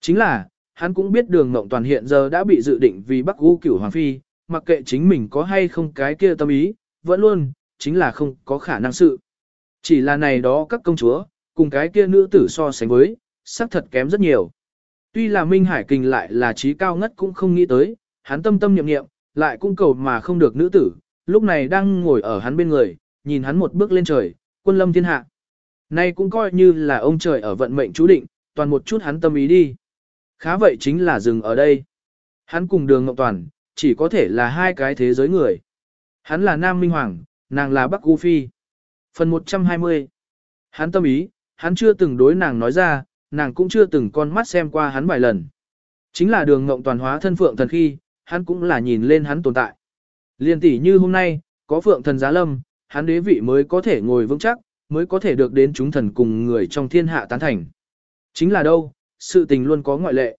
Chính là, hắn cũng biết đường mộng toàn hiện giờ đã bị dự định vì Bắc U cửu Hoàng Phi, mặc kệ chính mình có hay không cái kia tâm ý, vẫn luôn, chính là không có khả năng sự. Chỉ là này đó các công chúa, cùng cái kia nữ tử so sánh với, sắc thật kém rất nhiều. Tuy là Minh Hải Kình lại là trí cao ngất cũng không nghĩ tới, hắn tâm tâm niệm niệm, lại cung cầu mà không được nữ tử, lúc này đang ngồi ở hắn bên người, nhìn hắn một bước lên trời, quân lâm thiên hạ. Nay cũng coi như là ông trời ở vận mệnh chú định, toàn một chút hắn tâm ý đi. Khá vậy chính là dừng ở đây. Hắn cùng đường Ngọc Toàn, chỉ có thể là hai cái thế giới người. Hắn là Nam Minh Hoàng, nàng là Bắc U Phi. Phần 120 Hắn tâm ý, hắn chưa từng đối nàng nói ra, nàng cũng chưa từng con mắt xem qua hắn vài lần. Chính là đường ngộng toàn hóa thân phượng thần khi, hắn cũng là nhìn lên hắn tồn tại. Liên tỷ như hôm nay, có phượng thần giá lâm, hắn đế vị mới có thể ngồi vững chắc, mới có thể được đến chúng thần cùng người trong thiên hạ tán thành. Chính là đâu, sự tình luôn có ngoại lệ.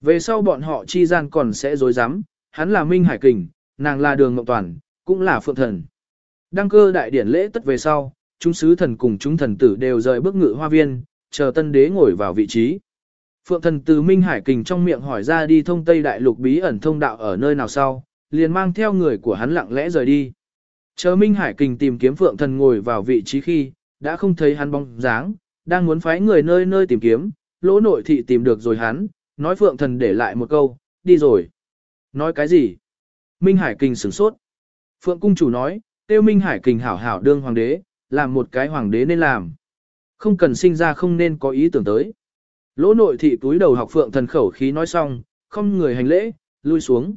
Về sau bọn họ chi gian còn sẽ dối rắm hắn là Minh Hải Kình, nàng là Đường Ngọc Toàn, cũng là Phượng Thần. Đăng cơ đại điển lễ tất về sau, chúng sứ thần cùng chúng thần tử đều rời bước ngự hoa viên, chờ tân đế ngồi vào vị trí. Phượng Thần từ Minh Hải Kình trong miệng hỏi ra đi thông Tây Đại Lục bí ẩn thông đạo ở nơi nào sau, liền mang theo người của hắn lặng lẽ rời đi. Chờ Minh Hải Kình tìm kiếm Phượng Thần ngồi vào vị trí khi, đã không thấy hắn bóng dáng, đang muốn phái người nơi nơi tìm kiếm, lỗ nội thị tìm được rồi hắn, nói Phượng Thần để lại một câu, đi rồi. Nói cái gì? Minh Hải Kình sửng sốt. Phượng Cung Chủ nói, tiêu Minh Hải Kình hảo hảo đương hoàng đế, làm một cái hoàng đế nên làm. Không cần sinh ra không nên có ý tưởng tới. Lỗ nội thị túi đầu học Phượng Thần khẩu khí nói xong, không người hành lễ, lui xuống.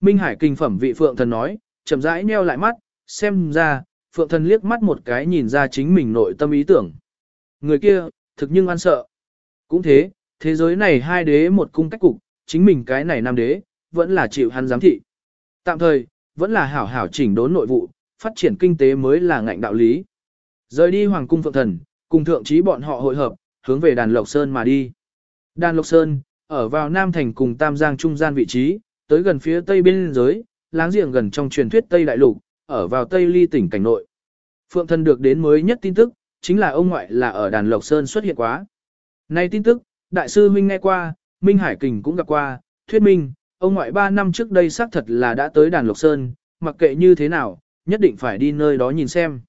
Minh Hải Kình phẩm vị Phượng Thần nói, chậm rãi nheo lại mắt, xem ra, Phượng Thần liếc mắt một cái nhìn ra chính mình nội tâm ý tưởng. Người kia, thực nhưng ăn sợ. Cũng thế, thế giới này hai đế một cung cách cục, chính mình cái này nam đế, vẫn là chịu hắn giám thị. Tạm thời, vẫn là hảo hảo chỉnh đốn nội vụ, phát triển kinh tế mới là ngạnh đạo lý. Rời đi Hoàng cung Phượng Thần, cùng thượng trí bọn họ hội hợp, hướng về đàn Lộc Sơn mà đi. Đàn Lộc Sơn, ở vào Nam Thành cùng Tam Giang trung gian vị trí, tới gần phía tây biên giới, láng giềng gần trong truyền thuyết Tây Đại Lục, ở vào Tây Ly tỉnh cảnh nội. Phượng Thần được đến mới nhất tin tức, chính là ông ngoại là ở đàn Lộc Sơn xuất hiện quá. nay tin tức, đại sư Minh nghe qua, Minh Hải Kình cũng gặp qua, thuyết minh, ông ngoại 3 năm trước đây xác thật là đã tới đàn Lộc Sơn, mặc kệ như thế nào, nhất định phải đi nơi đó nhìn xem.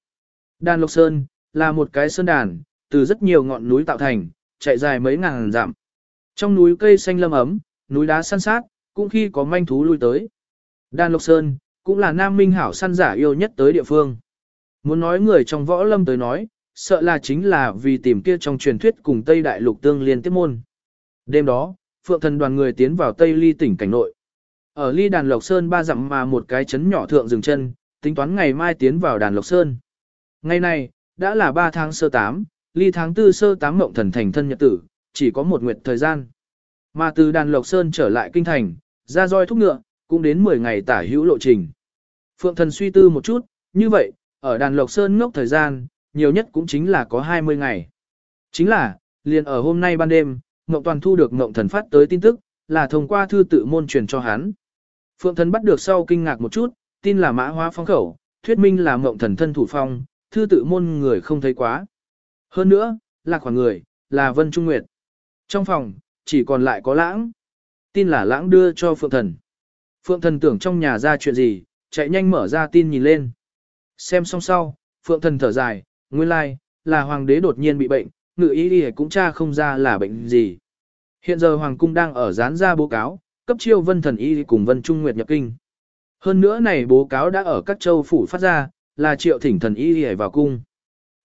Đàn Lộc Sơn, là một cái sơn đàn, từ rất nhiều ngọn núi tạo thành, chạy dài mấy ngàn dặm. Trong núi cây xanh lâm ấm, núi đá săn sát, cũng khi có manh thú lui tới. Đan Lộc Sơn, cũng là nam minh hảo săn giả yêu nhất tới địa phương. Muốn nói người trong võ lâm tới nói, sợ là chính là vì tìm kia trong truyền thuyết cùng Tây Đại Lục tương liên tiếp môn. Đêm đó, Phượng thần đoàn người tiến vào Tây Ly tỉnh cảnh nội. Ở Ly Đàn Lộc Sơn ba dặm mà một cái chấn nhỏ thượng dừng chân, tính toán ngày mai tiến vào Đàn Lộc Sơn. Ngày này, đã là 3 tháng sơ 8, Ly tháng 4 sơ 8 mộng thần thành thân nhật tử, chỉ có một nguyệt thời gian. Mà từ Đàn Lộc Sơn trở lại kinh thành, ra roi thúc ngựa, cũng đến 10 ngày tả hữu lộ trình. Phượng thần suy tư một chút, như vậy, ở Đàn Lộc Sơn ngốc thời gian, nhiều nhất cũng chính là có 20 ngày. Chính là, liền ở hôm nay ban đêm, Ngộng Toàn thu được Ngộng Thần phát tới tin tức, là thông qua thư tự môn truyền cho hắn. Phượng Thần bắt được sau kinh ngạc một chút, tin là mã hóa phong khẩu, thuyết minh là Ngộng Thần thân thủ phong, thư tự môn người không thấy quá. Hơn nữa, là khoảng người, là Vân Trung Nguyệt. Trong phòng, chỉ còn lại có lãng. Tin là lãng đưa cho Phượng Thần. Phượng Thần tưởng trong nhà ra chuyện gì, chạy nhanh mở ra tin nhìn lên. Xem xong sau, Phượng Thần thở dài, nguyên lai, like, là hoàng đế đột nhiên bị bệnh, ngự ý y cũng tra không ra là bệnh gì. Hiện giờ hoàng cung đang ở dán ra báo cáo, cấp chiêu vân thần y cùng vân trung nguyệt nhập kinh. Hơn nữa này báo cáo đã ở các châu phủ phát ra, là triệu thỉnh thần y y vào cung.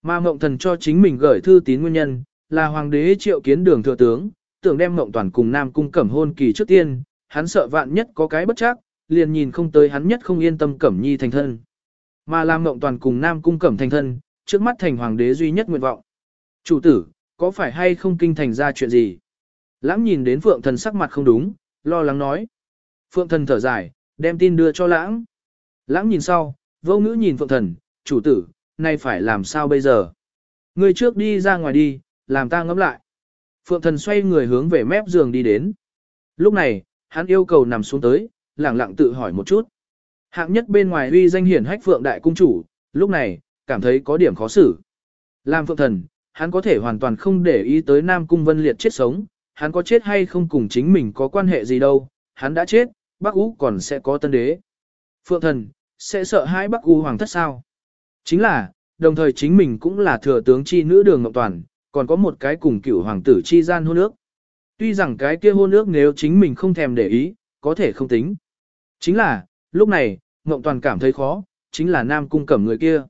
Mà mộng thần cho chính mình gửi thư tín nguyên nhân, là hoàng đế triệu kiến đường thừa tướng, tưởng đem mộng toàn cùng nam cung cẩm hôn kỳ trước tiên, hắn sợ vạn nhất có cái bất chắc, liền nhìn không tới hắn nhất không yên tâm cẩm nhi thành thân. Mà làm mộng toàn cùng nam cung cẩm thành thân, trước mắt thành hoàng đế duy nhất nguyện vọng. Chủ tử, có phải hay không kinh thành ra chuyện gì? Lãng nhìn đến Phượng Thần sắc mặt không đúng, lo lắng nói. Phượng Thần thở dài, đem tin đưa cho Lãng. Lãng nhìn sau, vô ngữ nhìn Phượng Thần, chủ tử, nay phải làm sao bây giờ? Người trước đi ra ngoài đi, làm ta ngẫm lại. Phượng Thần xoay người hướng về mép giường đi đến. Lúc này, hắn yêu cầu nằm xuống tới, lẳng lặng tự hỏi một chút. Hạng nhất bên ngoài uy danh hiển hách Phượng Đại Cung Chủ, lúc này, cảm thấy có điểm khó xử. Làm Phượng Thần, hắn có thể hoàn toàn không để ý tới Nam Cung Vân Liệt chết sống, hắn có chết hay không cùng chính mình có quan hệ gì đâu, hắn đã chết, Bắc Ú còn sẽ có tân đế. Phượng thần, sẽ sợ hãi Bắc U hoàng thất sao? Chính là, đồng thời chính mình cũng là thừa tướng chi nữ đường Ngọc Toàn, còn có một cái cùng cựu hoàng tử chi gian hôn ước. Tuy rằng cái kia hôn ước nếu chính mình không thèm để ý, có thể không tính. Chính là, lúc này, Ngọc Toàn cảm thấy khó, chính là nam cung cẩm người kia.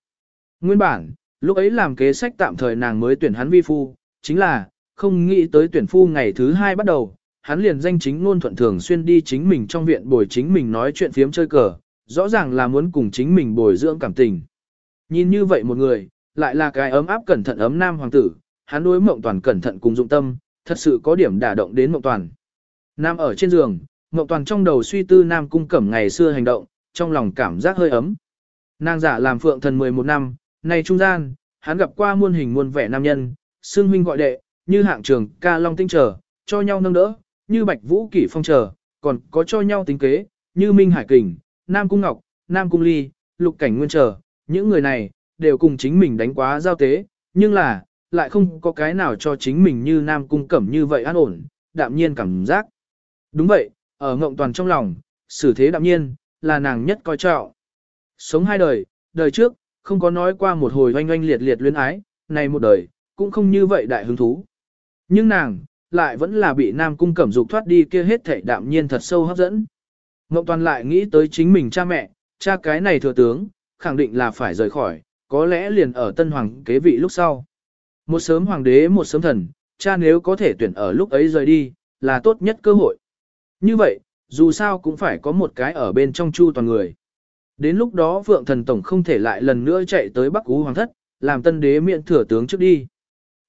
Nguyên bản, lúc ấy làm kế sách tạm thời nàng mới tuyển hắn vi phu, chính là, không nghĩ tới tuyển phu ngày thứ hai bắt đầu, hắn liền danh chính ngôn thuận thường xuyên đi chính mình trong viện bồi chính mình nói chuyện phiếm chơi cờ, rõ ràng là muốn cùng chính mình bồi dưỡng cảm tình. Nhìn như vậy một người, lại là cái ấm áp cẩn thận ấm nam hoàng tử, hắn đối mộng toàn cẩn thận cùng dụng tâm, thật sự có điểm đả động đến mộng toàn. Nam ở trên giường, mộng toàn trong đầu suy tư nam cung cẩm ngày xưa hành động, trong lòng cảm giác hơi ấm. Nàng giả làm phượng thần 11 năm, này trung gian, hắn gặp qua muôn hình muôn vẻ nam nhân, xương huynh gọi đệ, như hạng trường ca long tinh trở, cho nhau nâng đỡ, như bạch vũ kỷ phong trở, còn có cho nhau tính kế, như minh hải kình, nam cung ngọc, nam cung ly, lục cảnh nguyên trở, những người này, đều cùng chính mình đánh quá giao tế, nhưng là, lại không có cái nào cho chính mình như nam cung cẩm như vậy an ổn, đạm nhiên cảm giác. Đúng vậy, ở ngộng toàn trong lòng, xử thế đạm nhiên, là nàng nhất coi trọng. Sống hai đời, đời trước, không có nói qua một hồi oanh oanh liệt liệt luyến ái, này một đời, cũng không như vậy đại hứng thú. Nhưng nàng, lại vẫn là bị nam cung cẩm dục thoát đi kia hết thảy đạm nhiên thật sâu hấp dẫn. Ngộng toàn lại nghĩ tới chính mình cha mẹ, cha cái này thừa tướng, khẳng định là phải rời khỏi, có lẽ liền ở tân hoàng kế vị lúc sau. Một sớm hoàng đế một sớm thần, cha nếu có thể tuyển ở lúc ấy rời đi, là tốt nhất cơ hội. Như vậy, dù sao cũng phải có một cái ở bên trong chu toàn người. Đến lúc đó Phượng Thần Tổng không thể lại lần nữa chạy tới Bắc Ú Hoàng thất, làm tân đế miễn thừa tướng trước đi.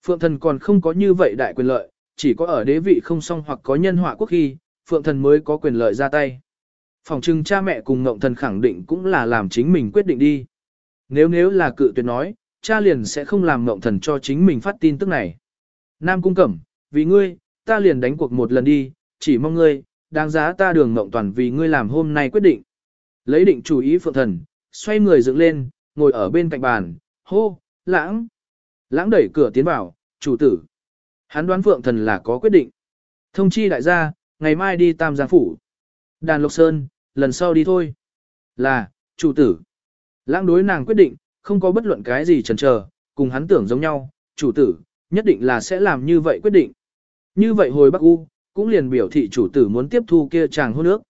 Phượng Thần còn không có như vậy đại quyền lợi, chỉ có ở đế vị không song hoặc có nhân họa quốc khi, Phượng Thần mới có quyền lợi ra tay. Phòng trưng cha mẹ cùng Ngộng Thần khẳng định cũng là làm chính mình quyết định đi. Nếu nếu là cự tuyệt nói, cha liền sẽ không làm Ngộng Thần cho chính mình phát tin tức này. Nam Cung Cẩm, vì ngươi, ta liền đánh cuộc một lần đi, chỉ mong ngươi, đáng giá ta đường Ngộng Toàn vì ngươi làm hôm nay quyết định. Lấy định chủ ý Phượng Thần, xoay người dựng lên, ngồi ở bên cạnh bàn, hô, lãng. Lãng đẩy cửa tiến vào, chủ tử. Hắn đoán Phượng Thần là có quyết định. Thông chi đại gia, ngày mai đi Tam Giang Phủ. Đàn Lộc Sơn, lần sau đi thôi. Là, chủ tử. Lãng đối nàng quyết định, không có bất luận cái gì chần chờ, cùng hắn tưởng giống nhau, chủ tử, nhất định là sẽ làm như vậy quyết định. Như vậy hồi Bắc U, cũng liền biểu thị chủ tử muốn tiếp thu kia chàng hôn nước.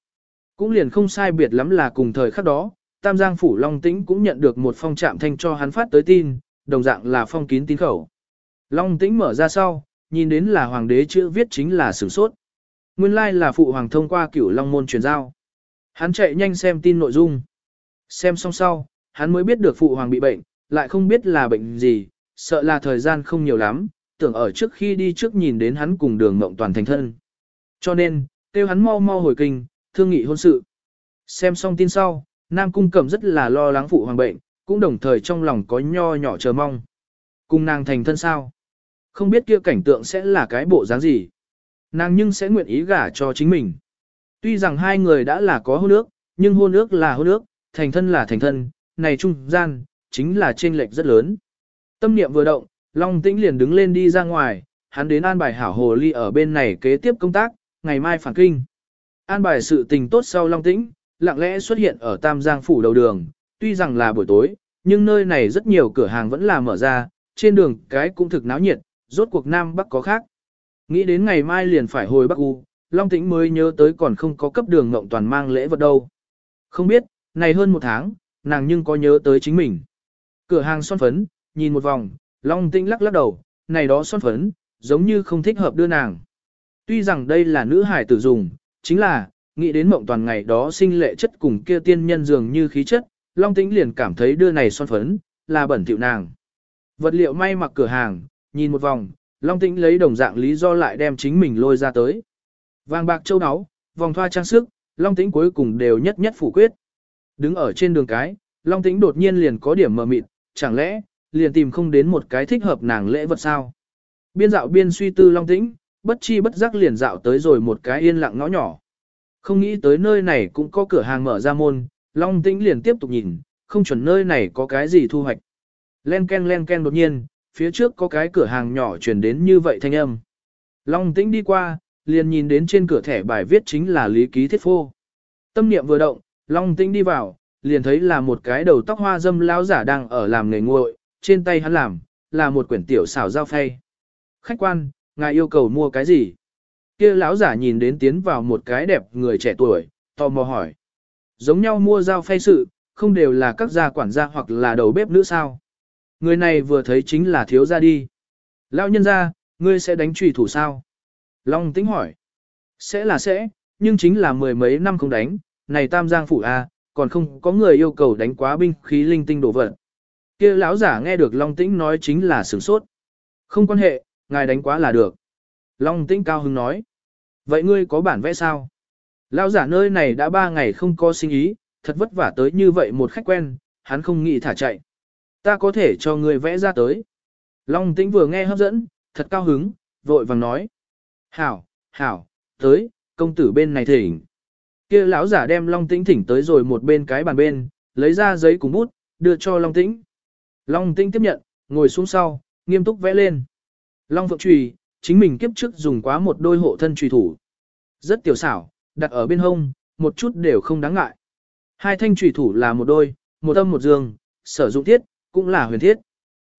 Cũng liền không sai biệt lắm là cùng thời khắc đó, Tam Giang Phủ Long Tĩnh cũng nhận được một phong trạm thanh cho hắn phát tới tin, đồng dạng là phong kín tín khẩu. Long Tĩnh mở ra sau, nhìn đến là hoàng đế chữ viết chính là sử sốt. Nguyên lai like là phụ hoàng thông qua cửu long môn truyền giao. Hắn chạy nhanh xem tin nội dung. Xem xong sau, hắn mới biết được phụ hoàng bị bệnh, lại không biết là bệnh gì, sợ là thời gian không nhiều lắm, tưởng ở trước khi đi trước nhìn đến hắn cùng đường mộng toàn thành thân. Cho nên, kêu hắn mau mau hồi kinh, thương nghị hôn sự. Xem xong tin sau, Nam Cung Cẩm rất là lo lắng phụ hoàng bệnh, cũng đồng thời trong lòng có nho nhỏ chờ mong. Cùng nàng thành thân sao? Không biết kia cảnh tượng sẽ là cái bộ dáng gì. Nàng nhưng sẽ nguyện ý gả cho chính mình. Tuy rằng hai người đã là có hôn ước, nhưng hôn ước là hôn ước, thành thân là thành thân, này trung gian, chính là chênh lệch rất lớn. Tâm niệm vừa động, Long Tĩnh liền đứng lên đi ra ngoài, hắn đến an bài hảo hồ ly ở bên này kế tiếp công tác, ngày mai phản kinh. An bài sự tình tốt sau Long Tĩnh, lặng lẽ xuất hiện ở Tam Giang phủ đầu đường, tuy rằng là buổi tối, nhưng nơi này rất nhiều cửa hàng vẫn là mở ra, trên đường cái cũng thực náo nhiệt, rốt cuộc Nam Bắc có khác. Nghĩ đến ngày mai liền phải hồi Bắc U, Long Tĩnh mới nhớ tới còn không có cấp đường ngộng toàn mang lễ vật đâu. Không biết, này hơn một tháng, nàng nhưng có nhớ tới chính mình. Cửa hàng son phấn, nhìn một vòng, Long Tĩnh lắc lắc đầu, này đó son phấn, giống như không thích hợp đưa nàng. Tuy rằng đây là nữ hải tử dùng, chính là, nghĩ đến mộng toàn ngày đó sinh lệ chất cùng kia tiên nhân dường như khí chất, Long Tĩnh liền cảm thấy đưa này son phấn, là bẩn thỉu nàng. Vật liệu may mặc cửa hàng, nhìn một vòng, Long Tĩnh lấy đồng dạng lý do lại đem chính mình lôi ra tới. Vàng bạc châu áo, vòng thoa trang sức, Long Tĩnh cuối cùng đều nhất nhất phủ quyết. Đứng ở trên đường cái, Long Tĩnh đột nhiên liền có điểm mờ mịt, chẳng lẽ, liền tìm không đến một cái thích hợp nàng lễ vật sao? Biên dạo biên suy tư Long Tĩnh, bất chi bất giác liền dạo tới rồi một cái yên lặng ngõ nhỏ. Không nghĩ tới nơi này cũng có cửa hàng mở ra môn, Long Tĩnh liền tiếp tục nhìn, không chuẩn nơi này có cái gì thu hoạch. Len ken len ken đột nhiên, phía trước có cái cửa hàng nhỏ truyền đến như vậy thanh âm. Long Tĩnh đi qua, liền nhìn đến trên cửa thẻ bài viết chính là Lý Ký Thiết Phô. Tâm niệm vừa động, Long Tĩnh đi vào, liền thấy là một cái đầu tóc hoa dâm lão giả đang ở làm nghề nguội, trên tay hắn làm, là một quyển tiểu xảo giao phay. Khách quan, ngài yêu cầu mua cái gì? Kia lão giả nhìn đến tiến vào một cái đẹp người trẻ tuổi, tò mò hỏi. Giống nhau mua dao phay sự, không đều là các gia quản gia hoặc là đầu bếp nữ sao? Người này vừa thấy chính là thiếu gia đi. Lão nhân gia, ngươi sẽ đánh trùy thủ sao? Long tính hỏi. Sẽ là sẽ, nhưng chính là mười mấy năm không đánh, này tam giang phủ A, còn không có người yêu cầu đánh quá binh khí linh tinh đổ vật. kia lão giả nghe được Long Tĩnh nói chính là sửng sốt. Không quan hệ, ngài đánh quá là được. Long Tĩnh cao hứng nói. Vậy ngươi có bản vẽ sao? Lão giả nơi này đã ba ngày không có sinh ý, thật vất vả tới như vậy một khách quen, hắn không nghĩ thả chạy. Ta có thể cho ngươi vẽ ra tới. Long tĩnh vừa nghe hấp dẫn, thật cao hứng, vội vàng nói. Hảo, hảo, tới, công tử bên này thỉnh. Kia lão giả đem Long tĩnh thỉnh tới rồi một bên cái bàn bên, lấy ra giấy cùng bút, đưa cho Long tĩnh. Long tĩnh tiếp nhận, ngồi xuống sau, nghiêm túc vẽ lên. Long phượng trùy, chính mình kiếp trước dùng quá một đôi hộ thân trùy thủ. Rất tiểu xảo, đặt ở bên hông, một chút đều không đáng ngại. Hai thanh trùy thủ là một đôi, một âm một dương, sử dụng thiết, cũng là huyền thiết.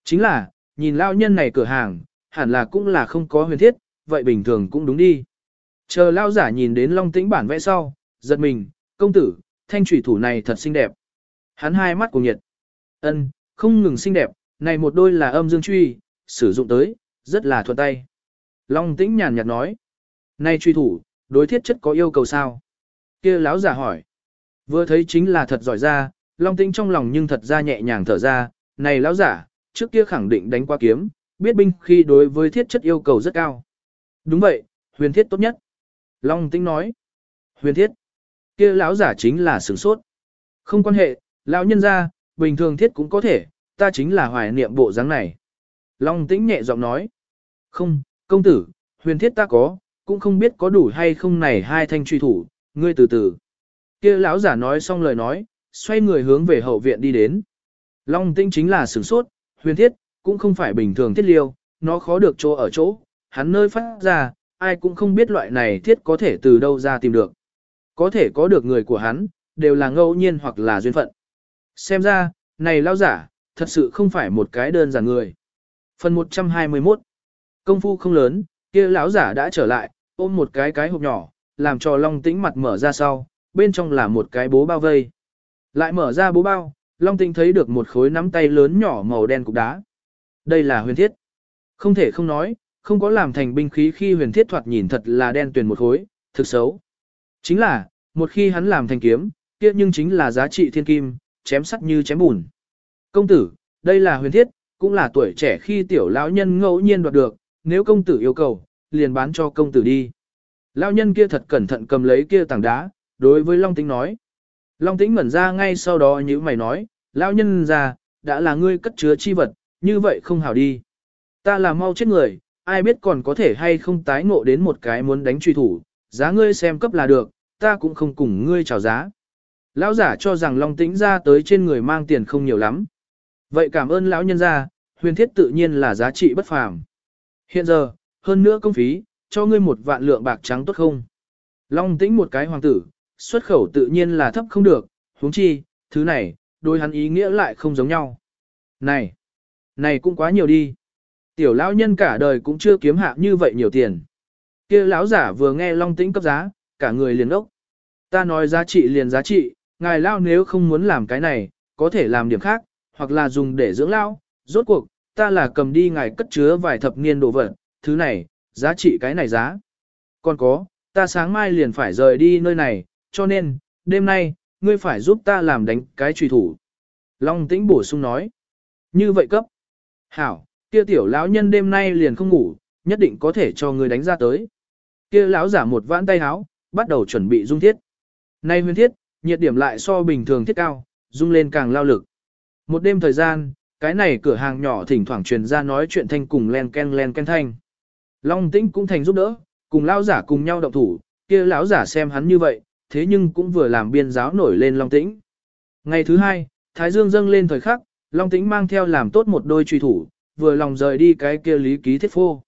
Chính là, nhìn lao nhân này cửa hàng, hẳn là cũng là không có huyền thiết, vậy bình thường cũng đúng đi. Chờ lao giả nhìn đến long tĩnh bản vẽ sau, giật mình, công tử, thanh trùy thủ này thật xinh đẹp. Hắn hai mắt cùng nhiệt. ân không ngừng xinh đẹp, này một đôi là âm dương truy, sử dụng tới, rất là thuận tay. Long tĩnh nhàn nhạt nói. Này truy thủ, đối thiết chất có yêu cầu sao? kia lão giả hỏi. Vừa thấy chính là thật giỏi ra, Long tĩnh trong lòng nhưng thật ra nhẹ nhàng thở ra, này lão giả, trước kia khẳng định đánh qua kiếm, biết binh khi đối với thiết chất yêu cầu rất cao. Đúng vậy, huyền thiết tốt nhất. Long tĩnh nói. Huyền thiết. kia lão giả chính là sửng sốt. Không quan hệ, lão nhân ra, bình thường thiết cũng có thể, ta chính là hoài niệm bộ dáng này. Long tĩnh nhẹ giọng nói. Không, công tử, huyền thiết ta có, cũng không biết có đủ hay không này hai thanh truy thủ, ngươi từ từ. kia lão giả nói xong lời nói, xoay người hướng về hậu viện đi đến. Long tinh chính là sửng sốt, huyền thiết, cũng không phải bình thường thiết liêu, nó khó được chỗ ở chỗ, hắn nơi phát ra, ai cũng không biết loại này thiết có thể từ đâu ra tìm được. Có thể có được người của hắn, đều là ngẫu nhiên hoặc là duyên phận. Xem ra, này lão giả, thật sự không phải một cái đơn giản người. Phần 121 Công phu không lớn, kia lão giả đã trở lại, ôm một cái cái hộp nhỏ, làm cho Long Tĩnh mặt mở ra sau, bên trong là một cái bố bao vây. Lại mở ra bố bao, Long Tĩnh thấy được một khối nắm tay lớn nhỏ màu đen cục đá. Đây là huyền thiết. Không thể không nói, không có làm thành binh khí khi huyền thiết thoạt nhìn thật là đen tuyền một khối, thực xấu. Chính là, một khi hắn làm thành kiếm, kia nhưng chính là giá trị thiên kim, chém sắt như chém bùn. Công tử, đây là huyền thiết, cũng là tuổi trẻ khi tiểu lão nhân ngẫu nhiên đoạt được, nếu công tử yêu cầu, liền bán cho công tử đi. Lão nhân kia thật cẩn thận cầm lấy kia tảng đá, đối với Long Tĩnh nói. Long Tĩnh ngẩn ra ngay sau đó như mày nói, lão nhân già, đã là ngươi cất chứa chi vật, như vậy không hảo đi. Ta là mau chết người, ai biết còn có thể hay không tái ngộ đến một cái muốn đánh truy thủ, giá ngươi xem cấp là được, ta cũng không cùng ngươi chào giá. Lão giả cho rằng Long Tĩnh ra tới trên người mang tiền không nhiều lắm. Vậy cảm ơn lão nhân gia, huyền thiết tự nhiên là giá trị bất phàm. Hiện giờ, hơn nữa công phí, cho ngươi một vạn lượng bạc trắng tốt không? Long tĩnh một cái hoàng tử, xuất khẩu tự nhiên là thấp không được, huống chi, thứ này, đôi hắn ý nghĩa lại không giống nhau. Này, này cũng quá nhiều đi. Tiểu lão nhân cả đời cũng chưa kiếm hạ như vậy nhiều tiền. Kia lão giả vừa nghe Long Tĩnh cấp giá, cả người liền ốc. Ta nói giá trị liền giá trị, ngài lão nếu không muốn làm cái này, có thể làm điểm khác, hoặc là dùng để dưỡng lão. Rốt cuộc, ta là cầm đi ngài cất chứa vài thập niên đồ vật, thứ này, giá trị cái này giá. Còn có, ta sáng mai liền phải rời đi nơi này, cho nên, đêm nay, ngươi phải giúp ta làm đánh cái trùy thủ. Long tĩnh bổ sung nói. Như vậy cấp. Hảo, kia tiểu lão nhân đêm nay liền không ngủ, nhất định có thể cho ngươi đánh ra tới. Kia lão giả một vãn tay háo, bắt đầu chuẩn bị dung thiết. Nay huyền thiết, nhiệt điểm lại so bình thường thiết cao, dung lên càng lao lực. Một đêm thời gian, cái này cửa hàng nhỏ thỉnh thoảng truyền ra nói chuyện thanh cùng len ken len ken thanh. Long tĩnh cũng thành giúp đỡ, cùng lão giả cùng nhau động thủ, kia lão giả xem hắn như vậy, thế nhưng cũng vừa làm biên giáo nổi lên Long tĩnh. Ngày thứ hai, Thái Dương dâng lên thời khắc, Long tĩnh mang theo làm tốt một đôi truy thủ, vừa lòng rời đi cái kia lý ký thiết phô.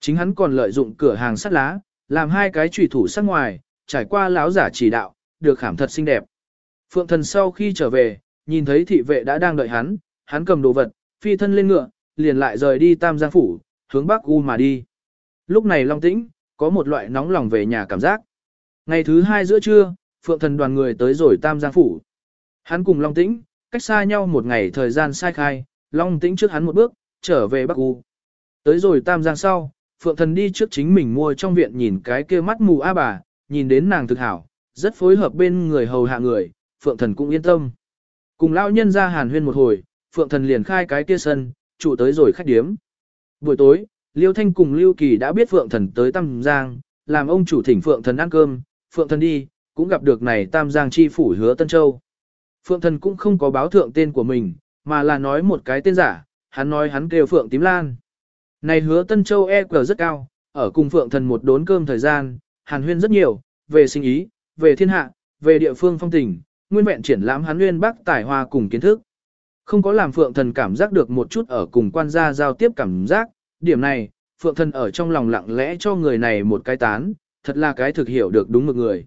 Chính hắn còn lợi dụng cửa hàng sắt lá, làm hai cái truy thủ sắc ngoài, trải qua lão giả chỉ đạo, được khảm thật xinh đẹp. Phượng thần sau khi trở về, nhìn thấy thị vệ đã đang đợi hắn, hắn cầm đồ vật, phi thân lên ngựa, liền lại rời đi Tam Giang Phủ, hướng Bắc U mà đi. Lúc này Long Tĩnh, có một loại nóng lòng về nhà cảm giác. Ngày thứ hai giữa trưa, Phượng thần đoàn người tới rồi Tam Giang Phủ. Hắn cùng Long Tĩnh, cách xa nhau một ngày thời gian sai khai, Long Tĩnh trước hắn một bước, trở về Bắc U. Tới rồi Tam Giang sau, Phượng thần đi trước chính mình mua trong viện nhìn cái kia mắt mù a bà, nhìn đến nàng thực hảo, rất phối hợp bên người hầu hạ người, Phượng thần cũng yên tâm. Cùng lão nhân ra hàn huyên một hồi, Phượng Thần liền khai cái kia sân, trụ tới rồi khách điếm. Buổi tối, Liêu Thanh cùng Lưu Kỳ đã biết Phượng Thần tới Tam Giang, làm ông chủ thỉnh Phượng Thần ăn cơm, Phượng Thần đi, cũng gặp được này Tam Giang chi phủ hứa Tân Châu. Phượng thần cũng không có báo thượng tên của mình, mà là nói một cái tên giả, hắn nói hắn kêu Phượng Tím Lan. Này hứa Tân Châu e EQ rất cao, ở cùng Phượng thần một đốn cơm thời gian, hàn huyên rất nhiều, về sinh ý, về thiên hạ, về địa phương phong tình, nguyên vẹn triển lãm hắn nguyên bắc tài hoa cùng kiến thức. Không có làm Phượng thần cảm giác được một chút ở cùng quan gia giao tiếp cảm giác, điểm này, Phượng thần ở trong lòng lặng lẽ cho người này một cái tán, thật là cái thực hiểu được đúng một người.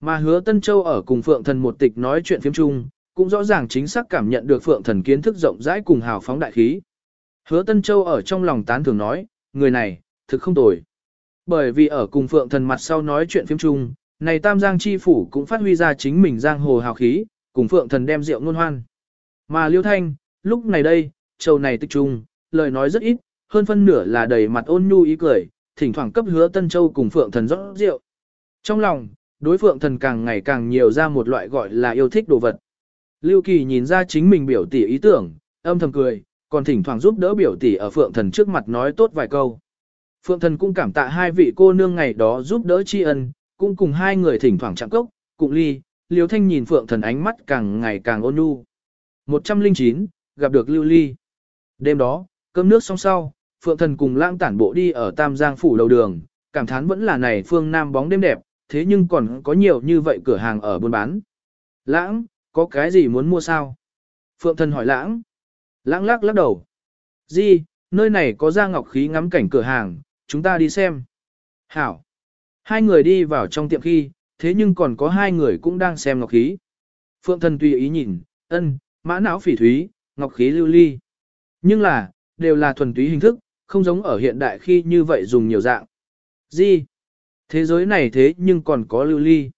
Mà hứa Tân Châu ở cùng Phượng thần một tịch nói chuyện phiếm chung, cũng rõ ràng chính xác cảm nhận được Phượng thần kiến thức rộng rãi cùng hào phóng đại khí. Hứa Tân Châu ở trong lòng tán thường nói, người này, thực không tồi. Bởi vì ở cùng Phượng thần mặt sau nói chuyện phiếm chung, này Tam Giang Chi Phủ cũng phát huy ra chính mình giang hồ hào khí, cùng Phượng thần đem rượu ngôn hoan. Mà Liêu Thanh, lúc này đây, châu này tịch trung, lời nói rất ít, hơn phân nửa là đầy mặt ôn nhu ý cười, thỉnh thoảng cấp hứa Tân Châu cùng Phượng thần rót rượu. Trong lòng, đối Phượng thần càng ngày càng nhiều ra một loại gọi là yêu thích đồ vật. Lưu Kỳ nhìn ra chính mình biểu tỷ ý tưởng, âm thầm cười, còn thỉnh thoảng giúp đỡ biểu tỷ ở Phượng thần trước mặt nói tốt vài câu. Phượng thần cũng cảm tạ hai vị cô nương ngày đó giúp đỡ tri ân, cũng cùng hai người thỉnh thoảng chạm cốc, cùng ly, Liêu Thanh nhìn Phượng thần ánh mắt càng ngày càng ôn nhu. 109, gặp được Lưu Ly. Đêm đó, cơm nước xong sau, Phượng thần cùng lãng tản bộ đi ở Tam Giang phủ đầu đường, cảm thán vẫn là này phương Nam bóng đêm đẹp, thế nhưng còn có nhiều như vậy cửa hàng ở buôn bán. Lãng, có cái gì muốn mua sao? Phượng thần hỏi lãng. Lãng lắc lắc đầu. Di, nơi này có ra ngọc khí ngắm cảnh cửa hàng, chúng ta đi xem. Hảo. Hai người đi vào trong tiệm khi, thế nhưng còn có hai người cũng đang xem ngọc khí. Phượng thần tùy ý nhìn, ân, mã não phỉ thúy, ngọc khí lưu ly. Nhưng là, đều là thuần túy hình thức, không giống ở hiện đại khi như vậy dùng nhiều dạng. Gì? Thế giới này thế nhưng còn có lưu ly.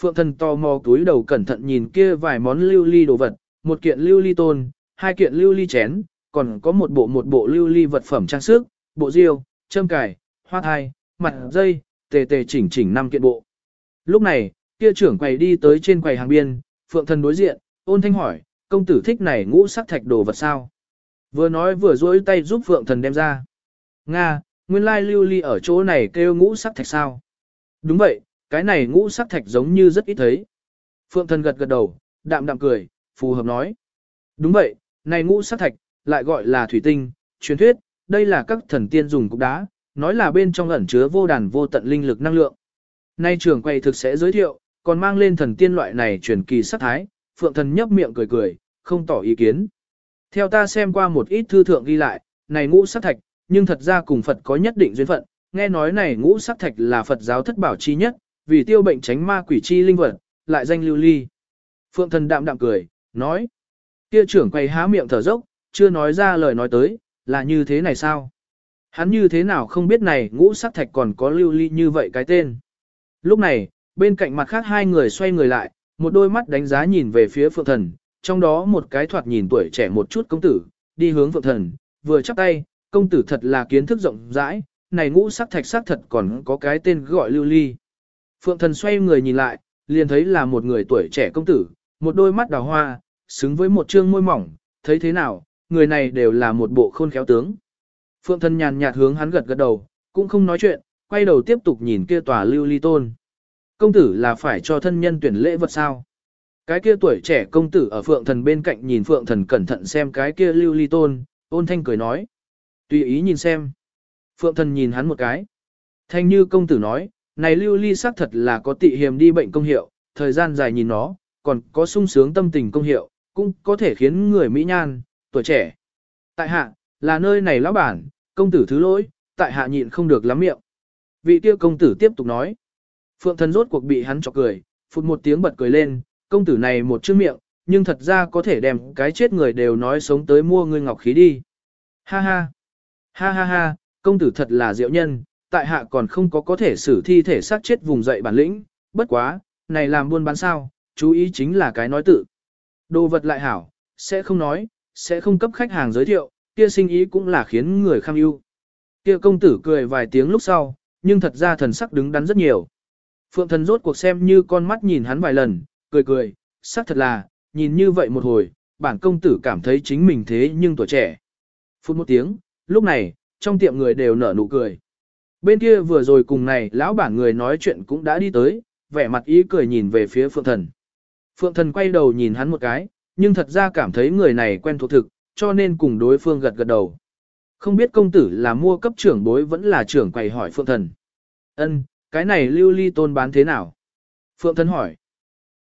Phượng thần to mò túi đầu cẩn thận nhìn kia vài món lưu ly đồ vật, một kiện lưu ly tôn, hai kiện lưu ly chén, còn có một bộ một bộ lưu ly vật phẩm trang sức, bộ diêu, châm cài, hoa thai, mặt dây, tề tề chỉnh chỉnh năm kiện bộ. Lúc này, kia trưởng quầy đi tới trên quầy hàng biên, phượng thần đối diện, ôn thanh hỏi, công tử thích này ngũ sắc thạch đồ vật sao? Vừa nói vừa duỗi tay giúp phượng thần đem ra. Nga, nguyên lai lưu ly ở chỗ này kêu ngũ sắc thạch sao? Đúng vậy, cái này ngũ sắc thạch giống như rất ít thấy. Phượng thần gật gật đầu, đạm đạm cười, phù hợp nói. Đúng vậy, này ngũ sắc thạch, lại gọi là thủy tinh, truyền thuyết, đây là các thần tiên dùng cục đá, nói là bên trong ẩn chứa vô đàn vô tận linh lực năng lượng. Nay trường quay thực sẽ giới thiệu, còn mang lên thần tiên loại này truyền kỳ sắc thái, phượng thần nhấp miệng cười cười, không tỏ ý kiến. Theo ta xem qua một ít thư thượng ghi lại, này ngũ sắc thạch, nhưng thật ra cùng Phật có nhất định duyên phận, nghe nói này ngũ sắc thạch là Phật giáo thất bảo chi nhất, vì tiêu bệnh tránh ma quỷ chi linh vật, lại danh lưu ly. Phượng thần đạm đạm cười, nói. Kia trưởng quay há miệng thở dốc, chưa nói ra lời nói tới, là như thế này sao? Hắn như thế nào không biết này ngũ sắc thạch còn có lưu ly như vậy cái tên. Lúc này, bên cạnh mặt khác hai người xoay người lại, một đôi mắt đánh giá nhìn về phía phượng thần, trong đó một cái thoạt nhìn tuổi trẻ một chút công tử, đi hướng phượng thần, vừa chắp tay, công tử thật là kiến thức rộng rãi, này ngũ sắc thạch sắc thật còn có cái tên gọi lưu ly. Phượng thần xoay người nhìn lại, liền thấy là một người tuổi trẻ công tử, một đôi mắt đào hoa, xứng với một trương môi mỏng, thấy thế nào, người này đều là một bộ khôn khéo tướng. Phượng thần nhàn nhạt hướng hắn gật gật đầu, cũng không nói chuyện, quay đầu tiếp tục nhìn kia tòa lưu ly tôn. Công tử là phải cho thân nhân tuyển lễ vật sao? Cái kia tuổi trẻ công tử ở phượng thần bên cạnh nhìn phượng thần cẩn thận xem cái kia lưu ly tôn, ôn thanh cười nói. Tùy ý nhìn xem. Phượng thần nhìn hắn một cái. Thanh như công tử nói, này lưu ly xác thật là có tị hiềm đi bệnh công hiệu, thời gian dài nhìn nó, còn có sung sướng tâm tình công hiệu, cũng có thể khiến người mỹ nhan, tuổi trẻ. Tại hạ, là nơi này lão bản, công tử thứ lỗi, tại hạ nhịn không được lắm miệng. Vị kia công tử tiếp tục nói. Phượng thần rốt cuộc bị hắn chọc cười, phụt một tiếng bật cười lên, công tử này một chữ miệng, nhưng thật ra có thể đem cái chết người đều nói sống tới mua ngươi ngọc khí đi. Ha ha, ha ha ha, công tử thật là diệu nhân, tại hạ còn không có có thể xử thi thể sát chết vùng dậy bản lĩnh, bất quá, này làm buôn bán sao, chú ý chính là cái nói tự. Đồ vật lại hảo, sẽ không nói, sẽ không cấp khách hàng giới thiệu, kia sinh ý cũng là khiến người kham ưu. Kia công tử cười vài tiếng lúc sau, nhưng thật ra thần sắc đứng đắn rất nhiều. Phượng thần rốt cuộc xem như con mắt nhìn hắn vài lần, cười cười, xác thật là, nhìn như vậy một hồi, bản công tử cảm thấy chính mình thế nhưng tuổi trẻ. Phút một tiếng, lúc này, trong tiệm người đều nở nụ cười. Bên kia vừa rồi cùng này, lão bản người nói chuyện cũng đã đi tới, vẻ mặt ý cười nhìn về phía Phượng thần. Phượng thần quay đầu nhìn hắn một cái, nhưng thật ra cảm thấy người này quen thuộc thực, cho nên cùng đối phương gật gật đầu. Không biết công tử là mua cấp trưởng bối vẫn là trưởng quầy hỏi Phượng thần. Ân, cái này lưu ly tôn bán thế nào? Phượng thân hỏi.